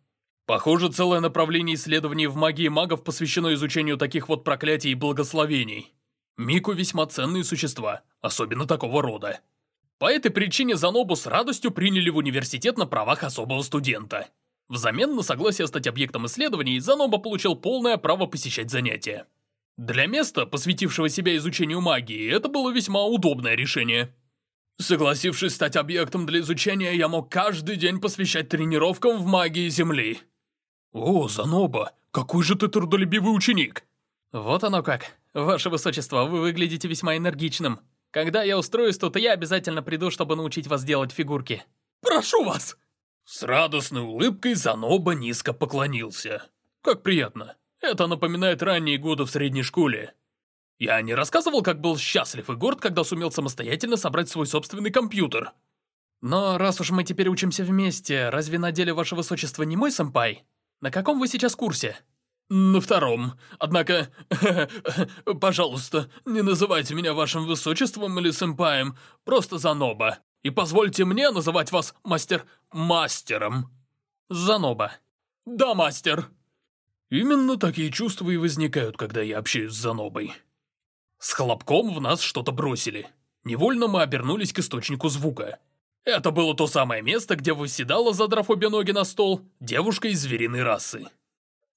Похоже, целое направление исследований в магии магов посвящено изучению таких вот проклятий и благословений. Мику весьма ценные существа, особенно такого рода. По этой причине Занобу с радостью приняли в университет на правах особого студента. Взамен на согласие стать объектом исследований, Заноба получил полное право посещать занятия. Для места, посвятившего себя изучению магии, это было весьма удобное решение. Согласившись стать объектом для изучения, я мог каждый день посвящать тренировкам в магии Земли. О, Заноба, какой же ты трудолюбивый ученик! Вот оно как. Ваше Высочество, вы выглядите весьма энергичным. Когда я устроюсь тут, я обязательно приду, чтобы научить вас делать фигурки. Прошу вас! С радостной улыбкой Заноба низко поклонился. Как приятно. Это напоминает ранние годы в средней школе. Я не рассказывал, как был счастлив и горд, когда сумел самостоятельно собрать свой собственный компьютер. Но раз уж мы теперь учимся вместе, разве на деле ваше высочество не мой сэмпай? На каком вы сейчас курсе? На втором. Однако, [laughs] пожалуйста, не называйте меня вашим высочеством или сэмпаем, просто Заноба. И позвольте мне называть вас мастер... мастером. Заноба. Да, мастер. Именно такие чувства и возникают, когда я общаюсь с Занобой. С хлопком в нас что-то бросили. Невольно мы обернулись к источнику звука. Это было то самое место, где выседала, задрав обе ноги на стол, девушка из звериной расы.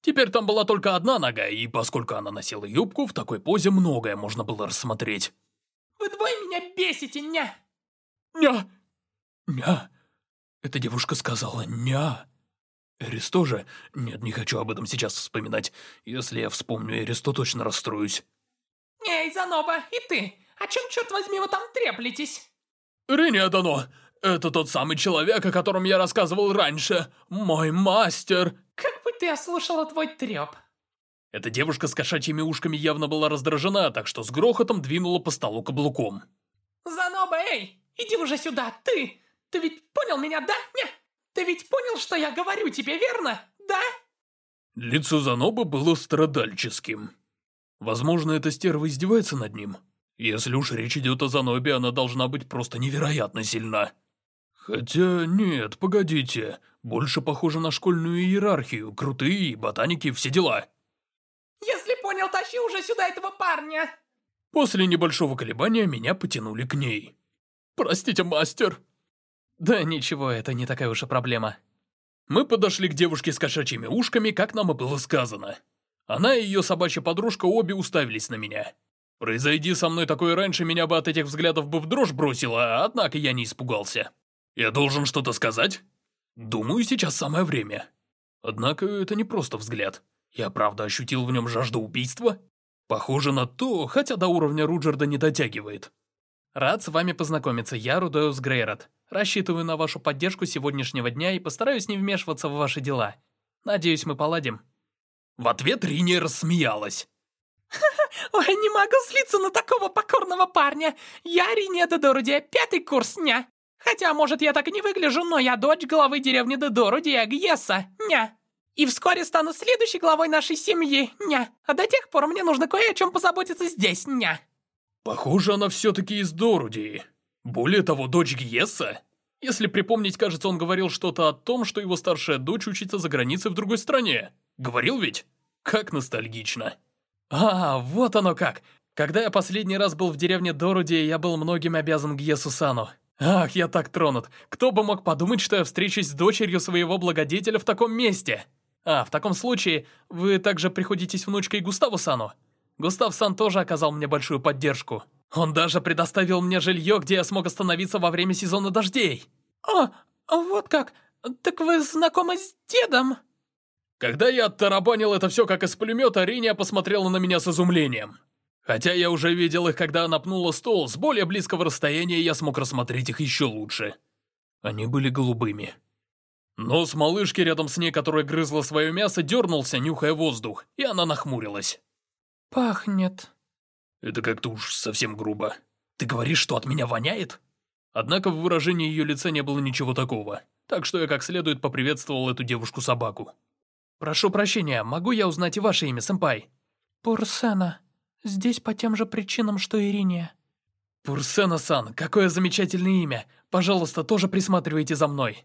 Теперь там была только одна нога, и поскольку она носила юбку, в такой позе многое можно было рассмотреть. Вы двое меня бесите, ня! Ня! Ня! Эта девушка сказала «ня». Эрис тоже? Нет, не хочу об этом сейчас вспоминать. Если я вспомню Эрис, то точно расстроюсь. Эй, Заноба, и ты? О чем, черт возьми, вы там треплетесь? Риня Дано, это тот самый человек, о котором я рассказывал раньше. Мой мастер. Как бы ты ослушала твой треп? Эта девушка с кошачьими ушками явно была раздражена, так что с грохотом двинула по столу каблуком. Заноба, эй, иди уже сюда, ты! Ты ведь понял меня, да? Не? Ты ведь понял, что я говорю тебе, верно? Да? Лицо Занобы было страдальческим. Возможно, эта стерва издевается над ним. Если уж речь идет о Занобе, она должна быть просто невероятно сильна. Хотя, нет, погодите. Больше похоже на школьную иерархию. Крутые, ботаники, все дела. Если понял, тащи уже сюда этого парня. После небольшого колебания меня потянули к ней. Простите, мастер. Да ничего, это не такая уж и проблема. Мы подошли к девушке с кошачьими ушками, как нам и было сказано. Она и ее собачья подружка обе уставились на меня. Произойди со мной такое раньше, меня бы от этих взглядов бы в дрожь бросило, однако я не испугался. Я должен что-то сказать? Думаю, сейчас самое время. Однако это не просто взгляд. Я правда ощутил в нем жажду убийства? Похоже на то, хотя до уровня Руджерда не дотягивает. Рад с вами познакомиться, я Рудеус Грейрот. Рассчитываю на вашу поддержку сегодняшнего дня и постараюсь не вмешиваться в ваши дела. Надеюсь, мы поладим». В ответ Рини рассмеялась. [laughs] Ой, не могу слиться на такого покорного парня. Я Рине Дедорудия, пятый курс, ня. Хотя, может, я так и не выгляжу, но я дочь главы деревни Дедорудия, Гьеса, ня. И вскоре стану следующей главой нашей семьи, ня. А до тех пор мне нужно кое о чем позаботиться здесь, ня. Похоже, она все-таки из Дорудии. Более того, дочь Гьеса. Если припомнить, кажется, он говорил что-то о том, что его старшая дочь учится за границей в другой стране. Говорил ведь? Как ностальгично. А, вот оно как. Когда я последний раз был в деревне Доруди, я был многим обязан Гьесу Сану. Ах, я так тронут. Кто бы мог подумать, что я встречусь с дочерью своего благодетеля в таком месте? А, в таком случае, вы также приходитесь внучкой Густаву Сану? Густав Сан тоже оказал мне большую поддержку. Он даже предоставил мне жилье, где я смог остановиться во время сезона дождей. О, вот как. Так вы знакомы с дедом? Когда я оттарабанил это все как из пулемета, Риния посмотрела на меня с изумлением. Хотя я уже видел их, когда она пнула стол, с более близкого расстояния я смог рассмотреть их еще лучше. Они были голубыми. Нос малышки рядом с ней, которая грызла свое мясо, дернулся, нюхая воздух, и она нахмурилась. «Пахнет». «Это как-то уж совсем грубо. Ты говоришь, что от меня воняет?» Однако в выражении ее лица не было ничего такого, так что я как следует поприветствовал эту девушку-собаку. «Прошу прощения, могу я узнать и ваше имя, сэмпай?» «Пурсена. Здесь по тем же причинам, что и Риния». «Пурсена-сан, какое замечательное имя! Пожалуйста, тоже присматривайте за мной!»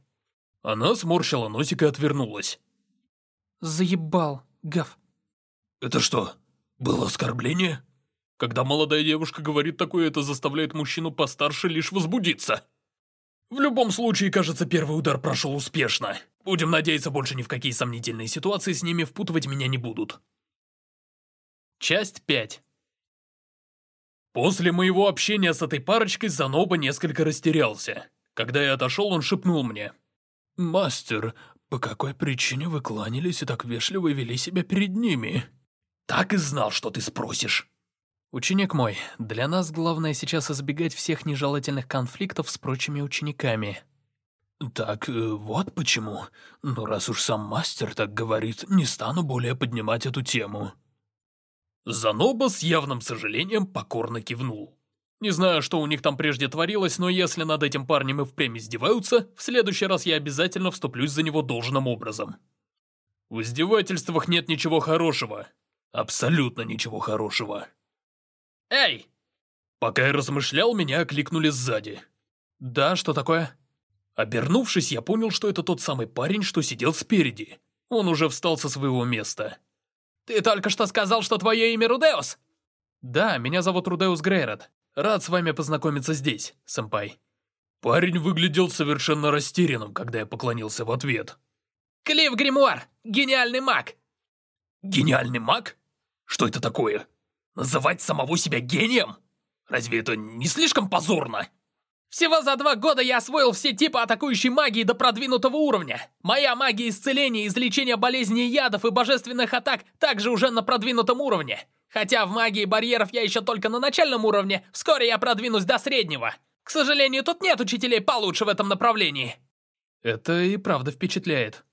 Она сморщила носик и отвернулась. «Заебал, Гав». «Это что, было оскорбление?» Когда молодая девушка говорит такое, это заставляет мужчину постарше лишь возбудиться. В любом случае, кажется, первый удар прошел успешно. Будем надеяться, больше ни в какие сомнительные ситуации с ними впутывать меня не будут. Часть 5 После моего общения с этой парочкой Заноба несколько растерялся. Когда я отошел, он шепнул мне. «Мастер, по какой причине вы кланялись и так вежливо вели себя перед ними?» «Так и знал, что ты спросишь». «Ученик мой, для нас главное сейчас избегать всех нежелательных конфликтов с прочими учениками». «Так, э, вот почему. Но раз уж сам мастер так говорит, не стану более поднимать эту тему». Заноба с явным сожалением покорно кивнул. Не знаю, что у них там прежде творилось, но если над этим парнем и впрямь издеваются, в следующий раз я обязательно вступлюсь за него должным образом. В издевательствах нет ничего хорошего. Абсолютно ничего хорошего. «Эй!» Пока я размышлял, меня окликнули сзади. «Да, что такое?» Обернувшись, я понял, что это тот самый парень, что сидел спереди. Он уже встал со своего места. «Ты только что сказал, что твое имя Рудеус?» «Да, меня зовут Рудеус Грейрот. Рад с вами познакомиться здесь, сэмпай». Парень выглядел совершенно растерянным, когда я поклонился в ответ. «Клифф Гримуар! Гениальный маг!» «Гениальный маг? Что это такое? Называть самого себя гением? Разве это не слишком позорно?» Всего за два года я освоил все типы атакующей магии до продвинутого уровня. Моя магия исцеления, излечения болезней ядов и божественных атак также уже на продвинутом уровне. Хотя в магии барьеров я еще только на начальном уровне, вскоре я продвинусь до среднего. К сожалению, тут нет учителей получше в этом направлении. Это и правда впечатляет.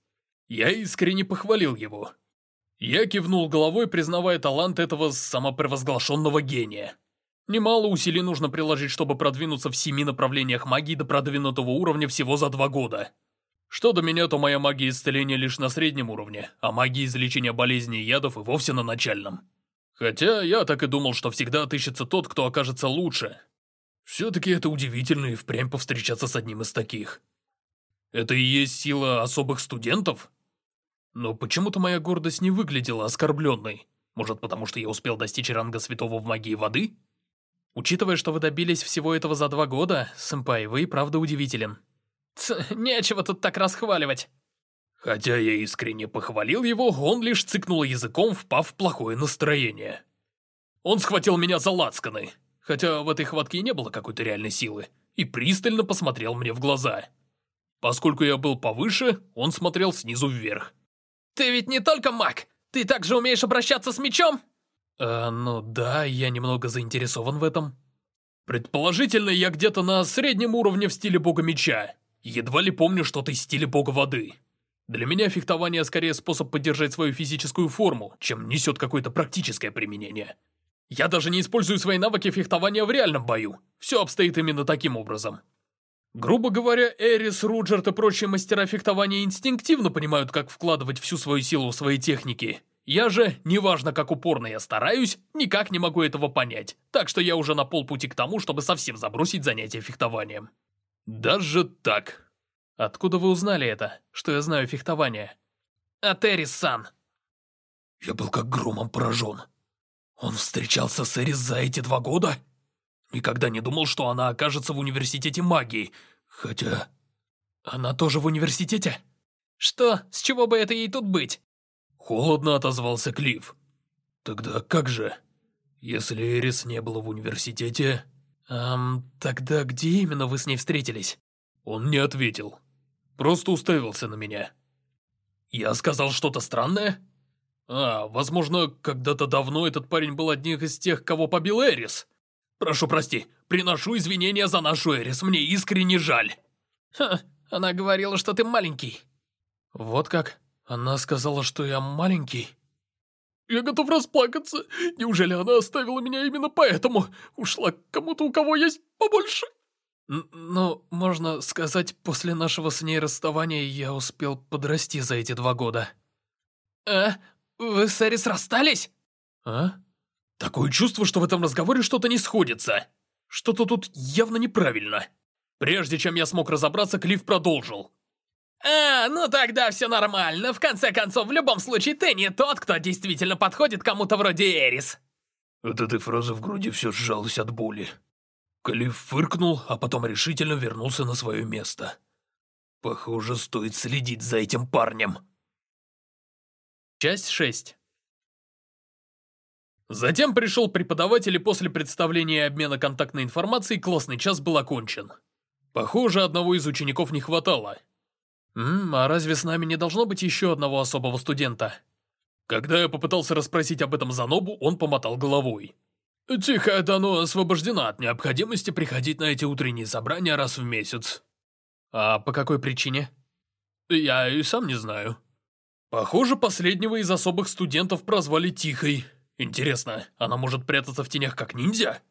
Я искренне похвалил его. Я кивнул головой, признавая талант этого самопревозглашенного гения. Немало усилий нужно приложить, чтобы продвинуться в семи направлениях магии до продвинутого уровня всего за два года. Что до меня, то моя магия исцеления лишь на среднем уровне, а магия излечения болезней и ядов и вовсе на начальном. Хотя я так и думал, что всегда отыщется тот, кто окажется лучше. Все-таки это удивительно и впрямь повстречаться с одним из таких. Это и есть сила особых студентов? Но почему-то моя гордость не выглядела оскорбленной. Может, потому что я успел достичь ранга святого в магии воды? Учитывая, что вы добились всего этого за два года, сэмпай, вы и правда удивителен. Ц, нечего тут так расхваливать. Хотя я искренне похвалил его, он лишь цыкнул языком, впав в плохое настроение. Он схватил меня за лацканы, хотя в этой хватке не было какой-то реальной силы, и пристально посмотрел мне в глаза. Поскольку я был повыше, он смотрел снизу вверх. «Ты ведь не только маг! Ты также умеешь обращаться с мечом?» «Э, ну да, я немного заинтересован в этом». Предположительно, я где-то на среднем уровне в стиле бога меча. Едва ли помню что-то из стиля бога воды. Для меня фехтование скорее способ поддержать свою физическую форму, чем несет какое-то практическое применение. Я даже не использую свои навыки фехтования в реальном бою. Все обстоит именно таким образом. Грубо говоря, Эрис, Руджерт и прочие мастера фехтования инстинктивно понимают, как вкладывать всю свою силу в свои техники. Я же, неважно как упорно я стараюсь, никак не могу этого понять, так что я уже на полпути к тому, чтобы совсем забросить занятия фехтованием. Даже так. Откуда вы узнали это, что я знаю фехтование? От Эрис-сан. Я был как громом поражен. Он встречался с Эрис за эти два года? Никогда не думал, что она окажется в университете магии, хотя... Она тоже в университете? Что? С чего бы это ей тут быть? Холодно отозвался Клифф. Тогда как же? Если Эрис не было в университете... Эм, тогда где именно вы с ней встретились? Он не ответил. Просто уставился на меня. Я сказал что-то странное? А, возможно, когда-то давно этот парень был одним из тех, кого побил Эрис. Прошу прости, приношу извинения за нашу Эрис, мне искренне жаль. Ха, она говорила, что ты маленький. Вот как? Она сказала, что я маленький. Я готов расплакаться. Неужели она оставила меня именно поэтому? Ушла к кому-то, у кого есть побольше? Ну, можно сказать, после нашего с ней расставания я успел подрасти за эти два года. А? Вы с Эрис расстались? А? Такое чувство, что в этом разговоре что-то не сходится. Что-то тут явно неправильно. Прежде чем я смог разобраться, Клифф продолжил. «А, ну тогда все нормально. В конце концов, в любом случае, ты не тот, кто действительно подходит кому-то вроде Эрис». От этой фразы в груди все сжалось от боли. Калиф фыркнул, а потом решительно вернулся на свое место. Похоже, стоит следить за этим парнем. Часть 6 Затем пришел преподаватель, и после представления и обмена контактной информацией классный час был окончен. Похоже, одного из учеников не хватало, «Ммм, а разве с нами не должно быть еще одного особого студента?» Когда я попытался расспросить об этом Занобу, он помотал головой. «Тихая Дано освобождена от необходимости приходить на эти утренние собрания раз в месяц». «А по какой причине?» «Я и сам не знаю». Похоже, последнего из особых студентов прозвали Тихой. Интересно, она может прятаться в тенях как ниндзя?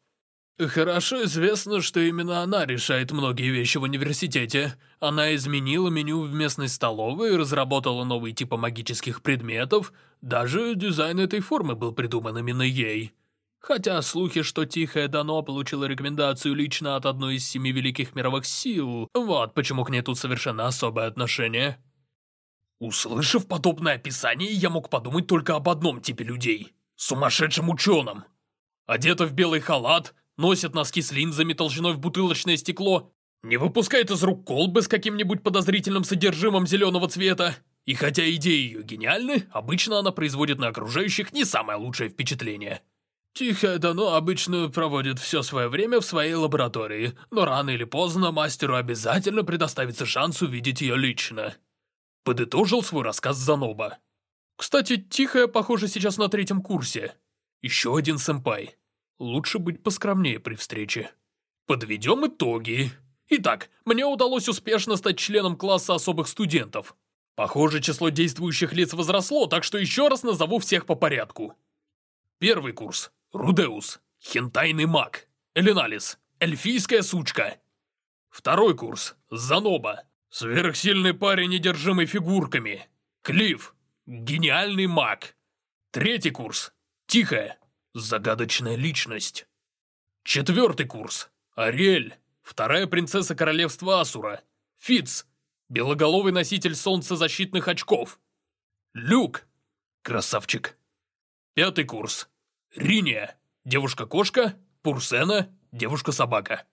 Хорошо известно, что именно она решает многие вещи в университете. Она изменила меню в местной столовой, разработала новые типы магических предметов. Даже дизайн этой формы был придуман именно ей. Хотя слухи, что Тихая Дано получила рекомендацию лично от одной из семи великих мировых сил, вот почему к ней тут совершенно особое отношение. Услышав подобное описание, я мог подумать только об одном типе людей – сумасшедшем ученом. Одета в белый халат, носит носки с линзами толщиной в бутылочное стекло, не выпускает из рук колбы с каким-нибудь подозрительным содержимым зеленого цвета. И хотя идеи ее гениальны, обычно она производит на окружающих не самое лучшее впечатление. Тихая Дано обычно проводит все свое время в своей лаборатории, но рано или поздно мастеру обязательно предоставится шанс увидеть ее лично. Подытожил свой рассказ Заноба. Кстати, Тихая, похоже, сейчас на третьем курсе. Еще один сэмпай. Лучше быть поскромнее при встрече. Подведем итоги. Итак, мне удалось успешно стать членом класса особых студентов. Похоже, число действующих лиц возросло, так что еще раз назову всех по порядку. Первый курс. Рудеус. Хентайный маг. Элиналис. Эльфийская сучка. Второй курс. Заноба. Сверхсильный парень, недержимый фигурками. Клифф. Гениальный маг. Третий курс. Тихая. Загадочная личность. Четвертый курс. Ариэль. Вторая принцесса королевства Асура. Фиц. Белоголовый носитель солнцезащитных очков. Люк. Красавчик. Пятый курс. Риния. Девушка-кошка. Пурсена. Девушка-собака.